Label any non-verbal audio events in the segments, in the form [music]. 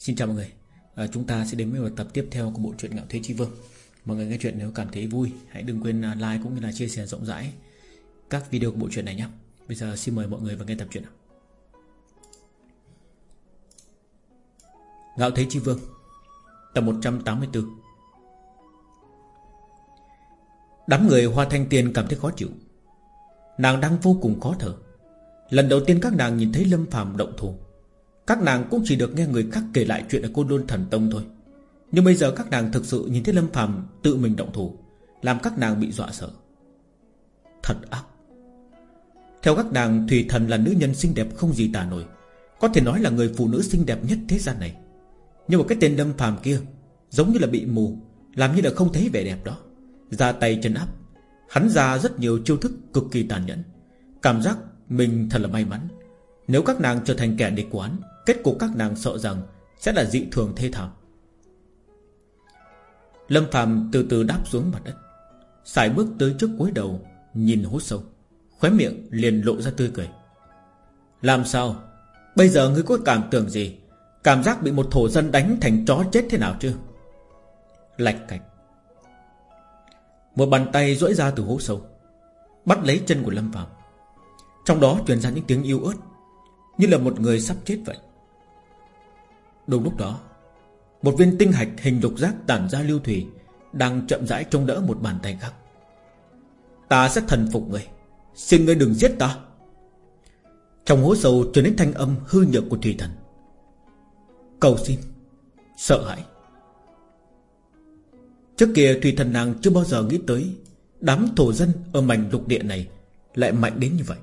Xin chào mọi người. À, Chúng ta sẽ đến với một tập tiếp theo của bộ truyện Ngạo Thế Chi Vương. Mọi người nghe chuyện nếu cảm thấy vui Hãy đừng quên à, like cũng như là chia sẻ rộng rãi Các video của bộ truyện này nhé. Bây giờ xin mời mọi người vào nghe tập truyện nào. Ngạo Thế Chi Vương Tập 184 Đám người Hoa Thanh Tiên cảm thấy khó chịu. Nàng đang vô cùng khó thở. Lần đầu tiên các nàng nhìn thấy Lâm phàm động thủ. Các nàng cũng chỉ được nghe người khác kể lại chuyện ở Côn Lôn Thần Tông thôi. Nhưng bây giờ các nàng thực sự nhìn thấy Lâm phàm tự mình động thủ, Làm các nàng bị dọa sợ. Thật ác. Theo các nàng, Thủy Thần là nữ nhân xinh đẹp không gì tả nổi, Có thể nói là người phụ nữ xinh đẹp nhất thế gian này. Nhưng mà cái tên Lâm phàm kia, Giống như là bị mù, Làm như là không thấy vẻ đẹp đó. Ra tay chân áp, Hắn ra rất nhiều chiêu thức cực kỳ tàn nhẫn. Cảm giác mình thật là may mắn. Nếu các nàng trở thành kẻ địch quán Kết cục các nàng sợ rằng Sẽ là dị thường thê thảm. Lâm Phạm từ từ đáp xuống mặt đất Xài bước tới trước cuối đầu, Nhìn hố sâu, Khóe miệng liền lộ ra tươi cười. Làm sao? Bây giờ ngươi có cảm tưởng gì? Cảm giác bị một thổ dân đánh thành chó chết thế nào chưa Lạch cạch. Một bàn tay duỗi ra từ hố sâu, Bắt lấy chân của Lâm Phạm Trong đó truyền ra những tiếng yêu ớt, Như là một người sắp chết vậy. Đúng lúc đó, Một viên tinh hạch hình lục giác tản ra lưu thủy Đang chậm rãi trông đỡ một bàn tay khác. Ta sẽ thần phục người Xin ngươi đừng giết ta. Trong hố sâu trở nên thanh âm hư nhược của thủy thần. Cầu xin, Sợ hãi. Trước kia thủy thần nàng chưa bao giờ nghĩ tới Đám thổ dân ở mảnh lục địa này Lại mạnh đến như vậy.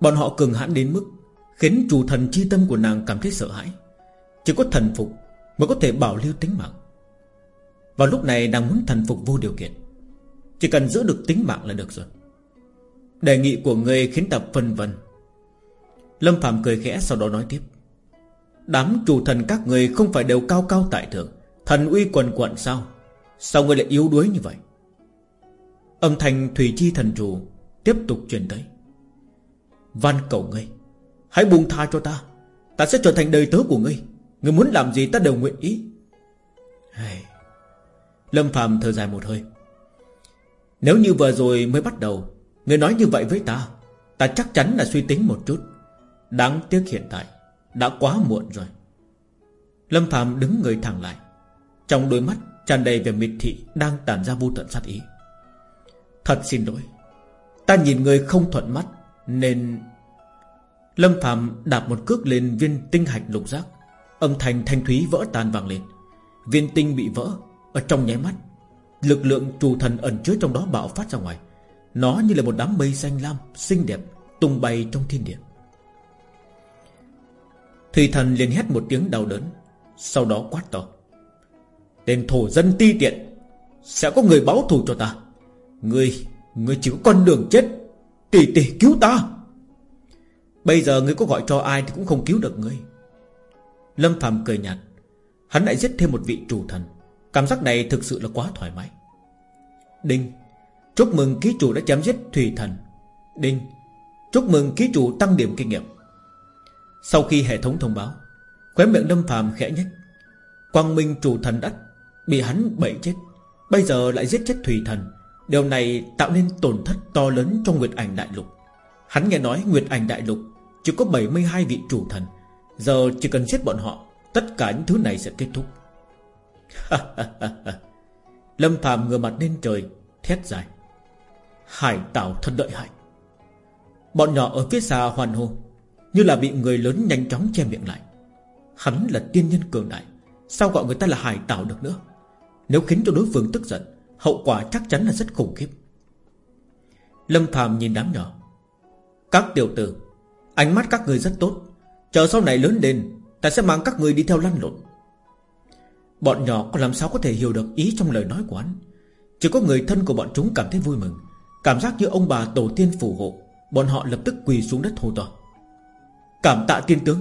Bọn họ cường hãn đến mức Khiến chủ thần chi tâm của nàng cảm thấy sợ hãi. Chỉ có thần phục Mới có thể bảo lưu tính mạng. Vào lúc này nàng muốn thần phục vô điều kiện. Chỉ cần giữ được tính mạng là được rồi. Đề nghị của người khiến ta phân vân. Lâm Phạm cười khẽ sau đó nói tiếp. Đám chủ thần các người không phải đều cao cao tại thượng. Thần uy quần quận sao? Sao người lại yếu đuối như vậy? Âm thanh Thủy Chi thần chủ Tiếp tục truyền tới. Văn cầu ngươi, Hãy buông tha cho ta. Ta sẽ trở thành đời tớ của ngươi người muốn làm gì ta đều nguyện ý. Lâm Phạm thở dài một hơi. Nếu như vừa rồi mới bắt đầu, người nói như vậy với ta Ta chắc chắn là suy tính một chút. Đáng tiếc hiện tại, Đã quá muộn rồi. Lâm Phạm đứng người thẳng lại. Trong đôi mắt tràn đầy vẻ miệt thị Đang tản ra vô tận sát ý. Thật xin lỗi, Ta nhìn người không thuận mắt Nên Lâm Phạm đạp một cước lên viên tinh hạch lục giác. Âm thanh thanh thúy vỡ tan vang lên. Viên tinh bị vỡ, Ở trong nháy mắt, Lực lượng trù thần ẩn chứa trong đó bạo phát ra ngoài. Nó như là một đám mây xanh lam, Xinh đẹp, tung bay trong thiên địa. Thủy thần liền hét một tiếng đau đớn, Sau đó quát to. Tên thổ dân ti tiện, Sẽ có người báo thù cho ta. Ngươi Ngươi chỉ có con đường chết, Tỷ tỷ cứu ta. Bây giờ ngươi có gọi cho ai thì cũng không cứu được ngươi Lâm Phạm cười nhạt. Hắn lại giết thêm một vị chủ thần. Cảm giác này thực sự là quá thoải mái. Đinh, Chúc mừng ký chủ đã chém giết thủy thần. Đinh, Chúc mừng ký chủ tăng điểm kinh nghiệm. Sau khi hệ thống thông báo, Khóe miệng Lâm Phạm khẽ nhếch. Quang Minh chủ thần đất Bị hắn bậy chết. Bây giờ lại giết chết thủy thần. Điều này tạo nên tổn thất to lớn trong Nguyệt Ảnh Đại Lục. Hắn nghe nói Nguyệt Ảnh Đại Lục Chỉ có 72 vị chủ thần. Giờ chỉ cần giết bọn họ, Tất cả những thứ này sẽ kết thúc. [laughs] Lâm Phạm ngửa mặt lên trời, Thét dài. Hải tảo thật đợi hại. Bọn nhỏ ở phía xa hoàn hô, Như là bị người lớn nhanh chóng che miệng lại. Hắn là tiên nhân cường đại, Sao gọi người ta là hải tảo được nữa? Nếu khiến cho đối phương tức giận, Hậu quả chắc chắn là rất khủng khiếp. Lâm Phạm nhìn đám nhỏ. Các tiểu tử, Ánh mắt các người rất tốt. Chờ sau này lớn lên, Ta sẽ mang các người đi theo lăn lộn. Bọn nhỏ có làm sao có thể hiểu được ý trong lời nói của anh Chỉ có người thân của bọn chúng cảm thấy vui mừng, Cảm giác như ông bà tổ tiên phù hộ, Bọn họ lập tức quỳ xuống đất hô to. Cảm tạ tiên tướng.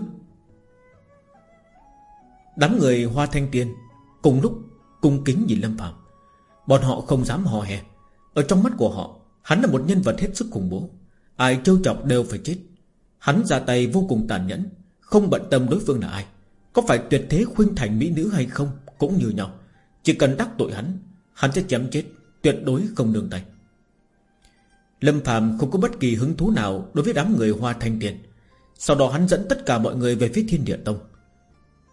Đám người hoa thanh tiên Cùng lúc cung kính nhìn Lâm Phạm Bọn họ không dám hò hè. Ở trong mắt của họ, Hắn là một nhân vật hết sức khủng bố. Ai trêu chọc đều phải chết. Hắn ra tay vô cùng tàn nhẫn, Không bận tâm đối phương là ai, Có phải tuyệt thế khuynh thành mỹ nữ hay không Cũng như nhau. Chỉ cần đắc tội hắn Hắn sẽ chém chết, Tuyệt đối không nương tay. Lâm Phạm không có bất kỳ hứng thú nào Đối với đám người Hoa Thanh Tiền. Sau đó hắn dẫn tất cả mọi người về phía Thiên Địa Tông.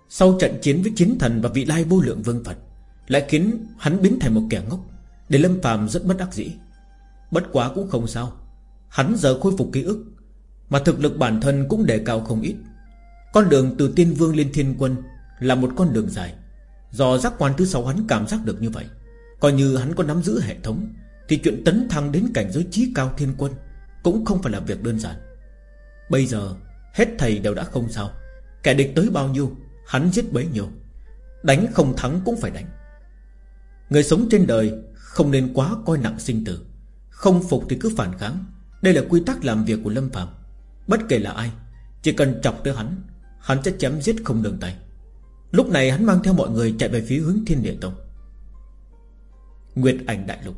Sau trận chiến với chiến thần Và vị lai vô lượng vương Phật, Lại khiến hắn biến thành một kẻ ngốc, Để Lâm Phạm rất bất đắc dĩ. Bất quá cũng không sao, Hắn giờ khôi phục ký ức mà thực lực bản thân cũng đề cao không ít. Con đường từ tiên vương lên thiên quân Là một con đường dài. Do giác quan thứ sáu hắn cảm giác được như vậy, Coi như hắn có nắm giữ hệ thống, Thì chuyện tấn thăng đến cảnh giới trí cao thiên quân Cũng không phải là việc đơn giản. Bây giờ, Hết thầy đều đã không sao. Kẻ địch tới bao nhiêu, Hắn giết bấy nhiêu. Đánh không thắng cũng phải đánh. Người sống trên đời Không nên quá coi nặng sinh tử. Không phục thì cứ phản kháng. Đây là quy tắc làm việc của Lâm Phạm Bất kể là ai, Chỉ cần chọc tới hắn Hắn sẽ chém giết không đường tay. Lúc này hắn mang theo mọi người chạy về phía hướng thiên địa tông. Nguyệt ảnh đại lục.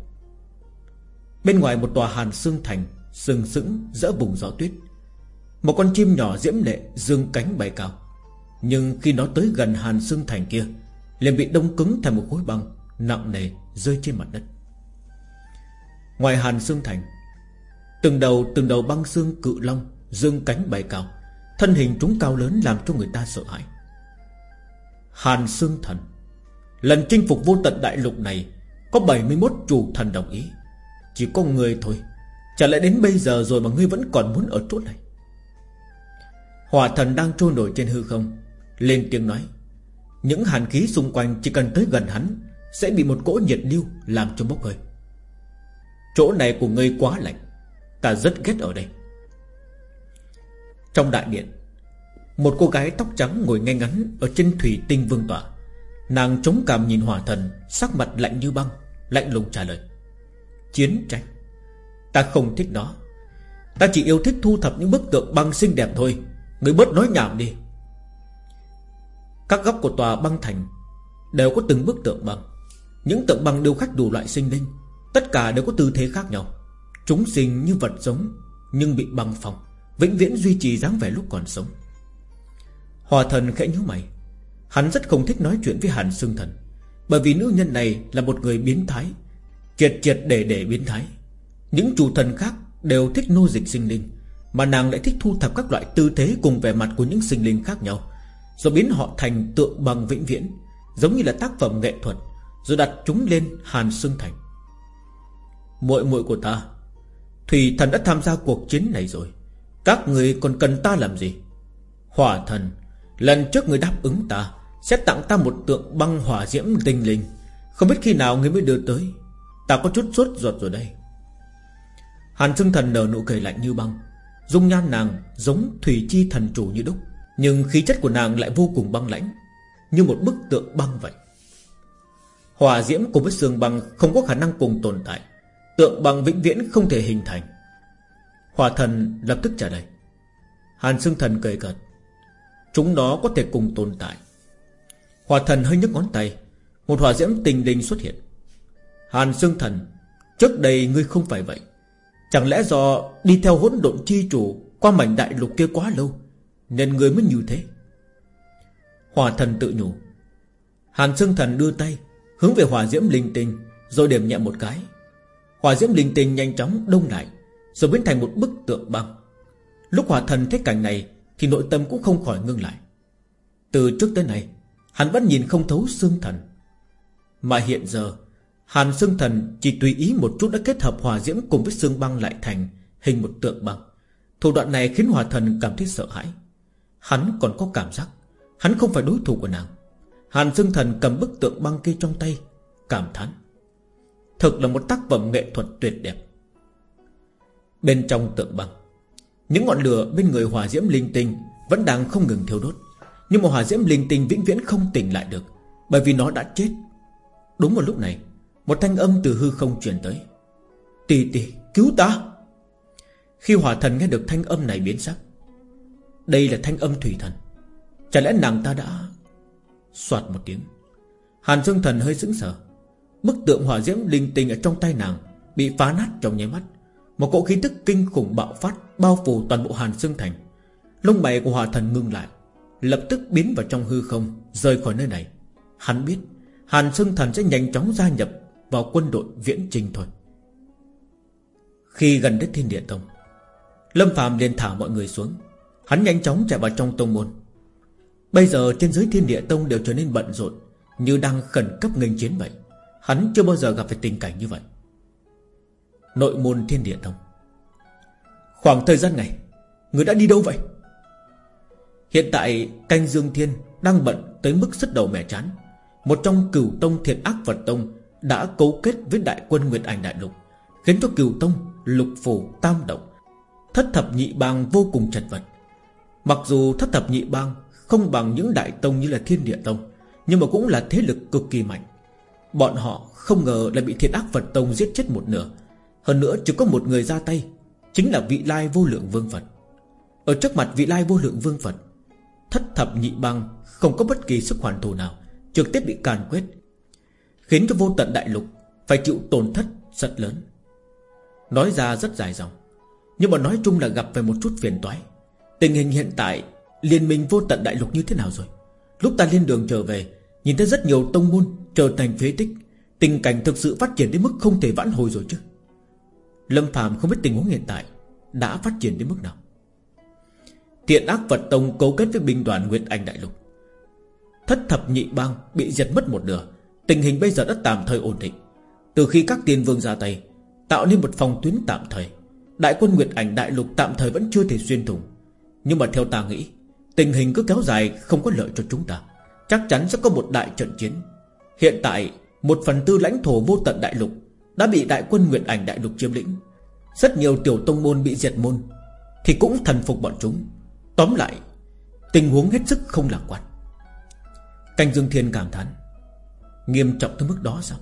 Bên ngoài một tòa hàn xương thành, Sừng sững giữa vùng gió tuyết. Một con chim nhỏ diễm lệ, Dương cánh bay cao. Nhưng khi nó tới gần hàn xương thành kia, liền bị đông cứng thành một khối băng, Nặng nề rơi trên mặt đất. Ngoài hàn xương thành, Từng đầu từng đầu băng xương cự long Dương cánh bay cao, Thân hình chúng cao lớn làm cho người ta sợ hãi. Hàn xương thần, Lần chinh phục vô tận đại lục này Có 71 chủ thần đồng ý. Chỉ có người thôi, Chả lẽ đến bây giờ rồi mà ngươi vẫn còn muốn ở chỗ này? Hỏa thần đang trôi nổi trên hư không, Lên tiếng nói. Những hàn khí xung quanh chỉ cần tới gần hắn Sẽ bị một cỗ nhiệt lưu làm cho bốc hơi. Chỗ này của ngươi quá lạnh, Ta rất ghét ở đây. Trong đại điện. Một cô gái tóc trắng ngồi ngay ngắn Ở trên thủy tinh vương tỏa Nàng chống cảm nhìn hỏa thần, Sắc mặt lạnh như băng, Lạnh lùng trả lời. Chiến tranh? Ta không thích nó. Ta chỉ yêu thích thu thập những bức tượng băng xinh đẹp thôi. Người bớt nói nhảm đi. Các góc của tòa băng thành Đều có từng bức tượng băng. Những tượng băng điêu khắc đủ loại sinh linh, Tất cả đều có tư thế khác nhau. Chúng sinh như vật giống Nhưng bị băng phong Vĩnh viễn duy trì dáng vẻ lúc còn sống. Hòa thần khẽ nhíu mày. Hắn rất không thích nói chuyện với Hàn Sương Thần, Bởi vì nữ nhân này là một người biến thái Triệt triệt để để biến thái. Những chủ thần khác đều thích nô dịch sinh linh, Mà nàng lại thích thu thập các loại tư thế Cùng vẻ mặt của những sinh linh khác nhau, Rồi biến họ thành tượng bằng vĩnh viễn, Giống như là tác phẩm nghệ thuật, Rồi đặt chúng lên Hàn Sương Thành. Muội muội của ta, Thủy thần đã tham gia cuộc chiến này rồi. Các người còn cần ta làm gì? Hỏa thần, Lần trước người đáp ứng ta, Sẽ tặng ta một tượng băng hỏa diễm tinh linh. Không biết khi nào người mới đưa tới. Ta có chút sốt ruột rồi đây. Hàn Sưng Thần nở nụ cười lạnh như băng. Dung nhan nàng giống thủy chi thần chủ như đúc, Nhưng khí chất của nàng lại vô cùng băng lãnh, Như một bức tượng băng vậy. Hỏa diễm cùng với xương băng Không có khả năng cùng tồn tại. Tượng băng vĩnh viễn không thể hình thành. Hỏa thần lập tức trả lời Hàn Sương Thần cười cợt. Chúng nó có thể cùng tồn tại. Hỏa thần hơi nhấc ngón tay. Một hỏa diễm tình đình xuất hiện. Hàn Sương Thần, Trước đây ngươi không phải vậy. Chẳng lẽ do đi theo hỗn độn chi chủ Qua mảnh đại lục kia quá lâu, Nên ngươi mới như thế? Hỏa thần tự nhủ. Hàn Sương Thần đưa tay, Hướng về hỏa diễm linh tinh, Rồi điểm nhẹ một cái. Hỏa diễm linh tinh nhanh chóng đông lại. Rồi biến thành một bức tượng băng Lúc hỏa thần thấy cảnh này Thì nội tâm cũng không khỏi ngưng lại Từ trước tới nay Hắn vẫn nhìn không thấu xương thần Mà hiện giờ Hàn xương thần chỉ tùy ý một chút đã kết hợp hòa diễm cùng với xương băng lại thành hình một tượng băng. Thủ đoạn này khiến hòa thần cảm thấy sợ hãi. Hắn còn có cảm giác, hắn không phải đối thủ của nàng. Hàn xương thần cầm bức tượng băng kia trong tay, cảm thán. Thực là một tác phẩm nghệ thuật tuyệt đẹp. Bên trong tượng băng, những ngọn lửa bên người hòa diễm linh tinh vẫn đang không ngừng thiêu đốt. Nhưng mà hòa diễm linh tinh vĩnh viễn không tỉnh lại được, bởi vì nó đã chết. Đúng vào lúc này, một thanh âm từ hư không truyền tới. Tỷ tỷ cứu ta! Khi hỏa thần nghe được thanh âm này biến sắc Đây là thanh âm thủy thần. Chả lẽ nàng ta đã Xoạt một tiếng? Hàn Dương Thần hơi sững sờ. Bức tượng hỏa diễm linh tinh ở trong tay nàng Bị phá nát trong nháy mắt. Một cỗ khí tức kinh khủng bạo phát, Bao phủ toàn bộ Hàn Sương Thành. Lông mày của hỏa thần ngưng lại, Lập tức biến vào trong hư không, Rời khỏi nơi này. Hắn biết, Hàn Sương Thần sẽ nhanh chóng gia nhập Vào quân đội viễn trình thôi. Khi gần đến thiên địa tông, Lâm Phạm liền thả mọi người xuống. Hắn nhanh chóng chạy vào trong tông môn. Bây giờ trên dưới thiên địa tông đều trở nên bận rộn, Như đang khẩn cấp nghênh chiến vậy. Hắn chưa bao giờ gặp phải tình cảnh như vậy. Nội môn thiên địa tông. Khoảng thời gian này, Người đã đi đâu vậy? Hiện tại, canh Dương Thiên Đang bận tới mức sứt đầu mẻ chán. Một trong cửu tông thiệt ác Phật tông Đã cấu kết với đại quân Nguyệt Ảnh Đại Lục, Khiến cho cửu tông, Lục phủ tam động Thất thập nhị bang vô cùng chật vật. Mặc dù thất thập nhị bang Không bằng những đại tông như là thiên địa tông, Nhưng mà cũng là thế lực cực kỳ mạnh. Bọn họ không ngờ là bị thiệt ác Phật tông giết chết một nửa hơn nữa chỉ có một người ra tay, Chính là vị lai vô lượng vương Phật. Ở trước mặt vị lai vô lượng vương Phật, Thất thập nhị băng Không có bất kỳ sức hoàn thù nào, Trực tiếp bị càn quét, Khiến cho vô tận đại lục Phải chịu tổn thất rất lớn. Nói ra rất dài dòng, Nhưng mà nói chung là gặp về một chút phiền toái. Tình hình hiện tại, Liên minh vô tận đại lục như thế nào rồi? Lúc ta lên đường trở về, Nhìn thấy rất nhiều tông môn trở thành phế tích, Tình cảnh thực sự phát triển đến mức không thể vãn hồi rồi chứ. Lâm Phạm không biết tình huống hiện tại Đã phát triển đến mức nào. Thiện ác Phật Tông cấu kết với binh đoàn Nguyệt Anh Đại Lục. Thất thập nhị bang bị diệt mất một nửa, Tình hình bây giờ đã tạm thời ổn định. Từ khi các tiên vương ra tay, Tạo nên một phòng tuyến tạm thời. Đại quân Nguyệt Ảnh Đại Lục tạm thời vẫn chưa thể xuyên thủng. Nhưng mà theo ta nghĩ, Tình hình cứ kéo dài, không có lợi cho chúng ta. Chắc chắn sẽ có một đại trận chiến. Hiện tại, Một phần tư lãnh thổ vô tận đại lục đã bị đại quân Nguyệt Ảnh, Đại Lục chiếm lĩnh. Rất nhiều tiểu tông môn bị diệt môn, Thì cũng thần phục bọn chúng. Tóm lại, Tình huống hết sức không lạc quan. Canh Dương Thiên cảm thán, Nghiêm trọng tới mức đó sao?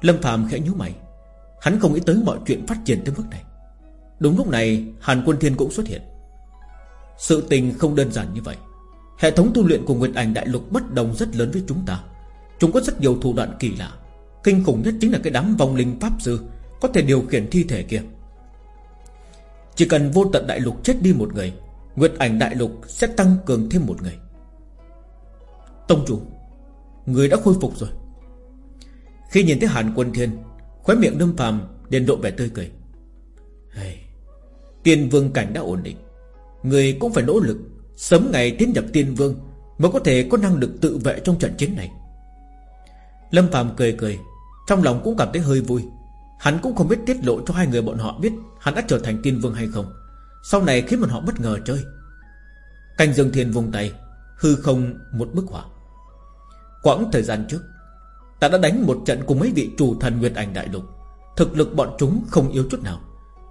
Lâm Phạm khẽ nhíu mày, Hắn không nghĩ tới mọi chuyện phát triển tới mức này. Đúng lúc này, Hàn Quân Thiên cũng xuất hiện. Sự tình không đơn giản như vậy. Hệ thống tu luyện của Nguyệt Ảnh, Đại Lục bất đồng rất lớn với chúng ta. Chúng có rất nhiều thủ đoạn kỳ lạ. Kinh khủng nhất chính là cái đám vong linh Pháp Sư Có thể điều khiển thi thể kia. Chỉ cần vô tận đại lục chết đi một người Nguyệt ảnh đại lục sẽ tăng cường thêm một người. Tông chủ Người đã khôi phục rồi. Khi nhìn thấy Hàn Quân Thiên Khóe miệng đâm phàm đền độ vẻ tươi cười. Hey, Tiên vương cảnh đã ổn định. Người cũng phải nỗ lực Sớm ngày tiến nhập tiên vương Mới có thể có năng lực tự vệ trong trận chiến này. Lâm Phạm cười cười trong lòng cũng cảm thấy hơi vui. Hắn cũng không biết tiết lộ cho hai người bọn họ biết Hắn đã trở thành tiên vương hay không. Sau này khiến bọn họ bất ngờ chơi. Canh Dương Thiên vùng tay, Hư không một bức họa. Quãng thời gian trước, Ta đã đánh một trận cùng mấy vị chủ thần Nguyệt Ảnh Đại Lục. Thực lực bọn chúng không yếu chút nào.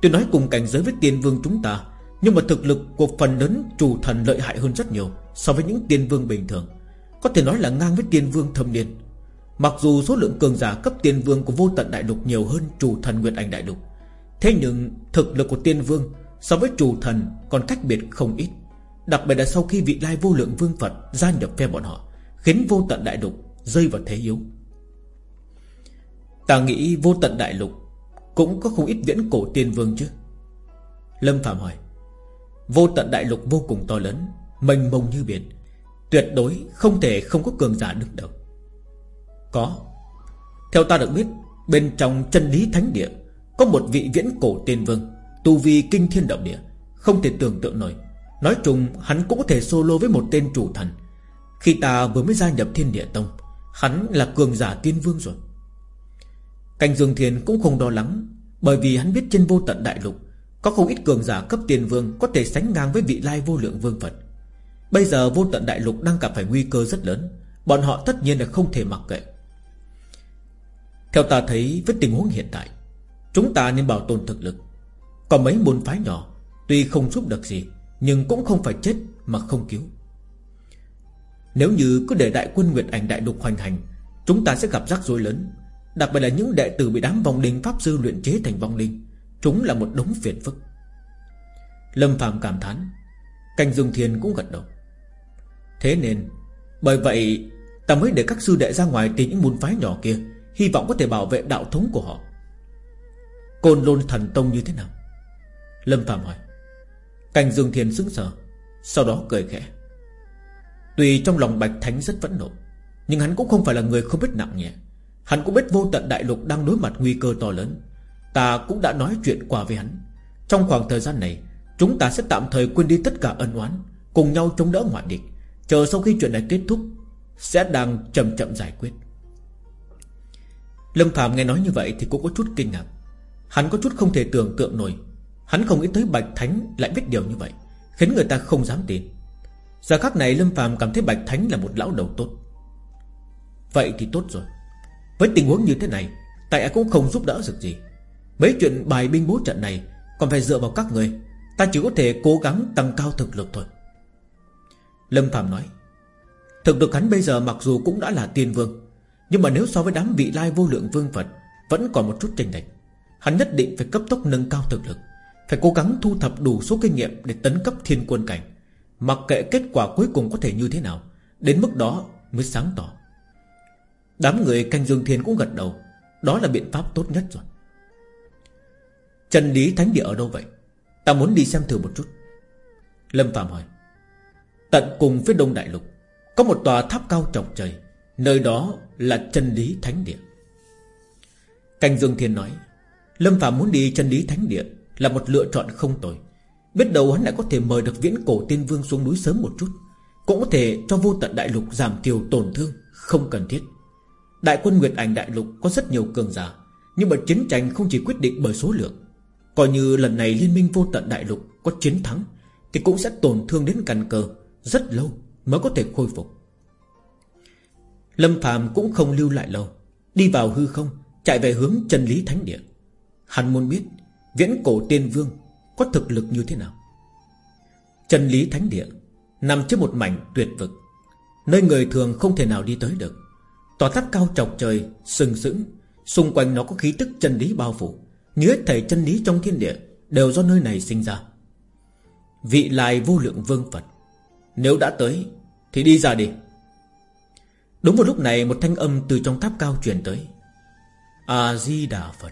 Tuy nói cùng cảnh giới với tiên vương chúng ta, Nhưng mà thực lực của phần lớn chủ thần lợi hại hơn rất nhiều So với những tiên vương bình thường. Có thể nói là ngang với tiên vương thâm niên. Mặc dù số lượng cường giả cấp tiên vương của vô tận đại lục nhiều hơn chủ thần Nguyệt Ảnh Đại Lục, Thế nhưng thực lực của tiên vương So với chủ thần còn cách biệt không ít. Đặc biệt là sau khi vị lai vô lượng vương Phật Gia nhập phe bọn họ, Khiến vô tận đại lục rơi vào thế yếu. Ta nghĩ vô tận đại lục Cũng có không ít viễn cổ tiên vương chứ? Lâm Phạm hỏi. Vô tận đại lục vô cùng to lớn, Mênh mông như biển, Tuyệt đối không thể không có cường giả đứng đầu. Có. Theo ta được biết, Bên trong chân lý thánh địa, Có một vị viễn cổ tiên vương, Tu vi kinh thiên động địa, Không thể tưởng tượng nổi. Nói chung, hắn cũng có thể solo với một tên chủ thần. Khi ta vừa mới gia nhập thiên địa tông, Hắn là cường giả tiên vương rồi. Cành Dương Thiên cũng không lo lắng, Bởi vì hắn biết trên vô tận đại lục, Có không ít cường giả cấp tiên vương Có thể sánh ngang với vị lai vô lượng vương Phật. Bây giờ vô tận đại lục đang gặp phải nguy cơ rất lớn, Bọn họ tất nhiên là không thể mặc kệ. Theo ta thấy, với tình huống hiện tại, Chúng ta nên bảo tồn thực lực. Còn mấy môn phái nhỏ, Tuy không giúp được gì, Nhưng cũng không phải chết mà không cứu. Nếu như cứ để đại quân Nguyệt Ảnh đại lục hoành hành, Chúng ta sẽ gặp rắc rối lớn. Đặc biệt là những đệ tử bị đám vong linh Pháp sư luyện chế thành vong linh, Chúng là một đống phiền phức. Lâm Phạm cảm thán Canh Dương Thiên cũng gật đầu. Thế nên, Bởi vậy, ta mới để các sư đệ ra ngoài tìm những môn phái nhỏ kia. Hy vọng có thể bảo vệ đạo thống của họ. Côn lôn thần tông như thế nào? Lâm Phạm hỏi. Cành Dương Thiên sững sờ, Sau đó cười khẽ. Tuy trong lòng Bạch Thánh rất phẫn nộ, Nhưng hắn cũng không phải là người không biết nặng nhẹ. Hắn cũng biết vô tận đại lục đang đối mặt nguy cơ to lớn. Ta cũng đã nói chuyện qua với hắn. Trong khoảng thời gian này, Chúng ta sẽ tạm thời quên đi tất cả ân oán, Cùng nhau chống đỡ ngoại địch. Chờ sau khi chuyện này kết thúc, Sẽ đang chậm chậm giải quyết. Lâm Phạm nghe nói như vậy Thì cũng có chút kinh ngạc. Hắn có chút không thể tưởng tượng nổi. Hắn không nghĩ tới Bạch Thánh lại biết điều như vậy, Khiến người ta không dám tin. Giờ khắc này Lâm Phạm cảm thấy Bạch Thánh là một lão đầu tốt. Vậy thì tốt rồi. Với tình huống như thế này, Tại cũng không giúp đỡ được gì. Mấy chuyện bài binh bố trận này Còn phải dựa vào các người. Ta chỉ có thể cố gắng tăng cao thực lực thôi. Lâm Phạm nói, Thực lực hắn bây giờ mặc dù cũng đã là tiên vương nhưng mà nếu so với đám vị lai vô lượng vương Phật, Vẫn còn một chút chênh lệch. Hắn nhất định phải cấp tốc nâng cao thực lực, Phải cố gắng thu thập đủ số kinh nghiệm Để tấn cấp thiên quân cảnh. Mặc kệ kết quả cuối cùng có thể như thế nào, Đến mức đó mới sáng tỏ. Đám người canh dương thiên cũng gật đầu, Đó là biện pháp tốt nhất rồi. Trần Lý Thánh Địa ở đâu vậy? Ta muốn đi xem thử một chút. Lâm Phạm hỏi. Tận cùng phía đông đại lục, Có một tòa tháp cao trọng trời Nơi đó là chân lý thánh địa. Canh Dương Thiên nói, Lâm Phạm muốn đi chân lý thánh địa Là một lựa chọn không tồi. Biết đâu hắn lại có thể mời được viễn cổ tiên vương xuống núi sớm một chút, Cũng có thể cho vô tận đại lục giảm thiểu tổn thương, Không cần thiết. Đại quân Nguyệt Ảnh đại lục có rất nhiều cường giả, Nhưng mà chiến tranh không chỉ quyết định bởi số lượng. Coi như lần này liên minh vô tận đại lục Có chiến thắng, Thì cũng sẽ tổn thương đến cằn cờ Rất lâu mới có thể khôi phục. Lâm Phạm cũng không lưu lại lâu. Đi vào hư không, Chạy về hướng chân lý thánh địa. Hắn muốn biết Viễn cổ tiên vương Có thực lực như thế nào. Chân lý thánh địa Nằm trên một mảnh tuyệt vực, Nơi người thường không thể nào đi tới được. Tòa tháp cao trọc trời, Sừng sững, Xung quanh nó có khí tức chân lý bao phủ. Như hết thảy chân lý trong thiên địa Đều do nơi này sinh ra. Vị lại vô lượng vương Phật, Nếu đã tới Thì đi ra đi. Đúng vào lúc này một thanh âm từ trong tháp cao truyền tới. A-di-đà Phật.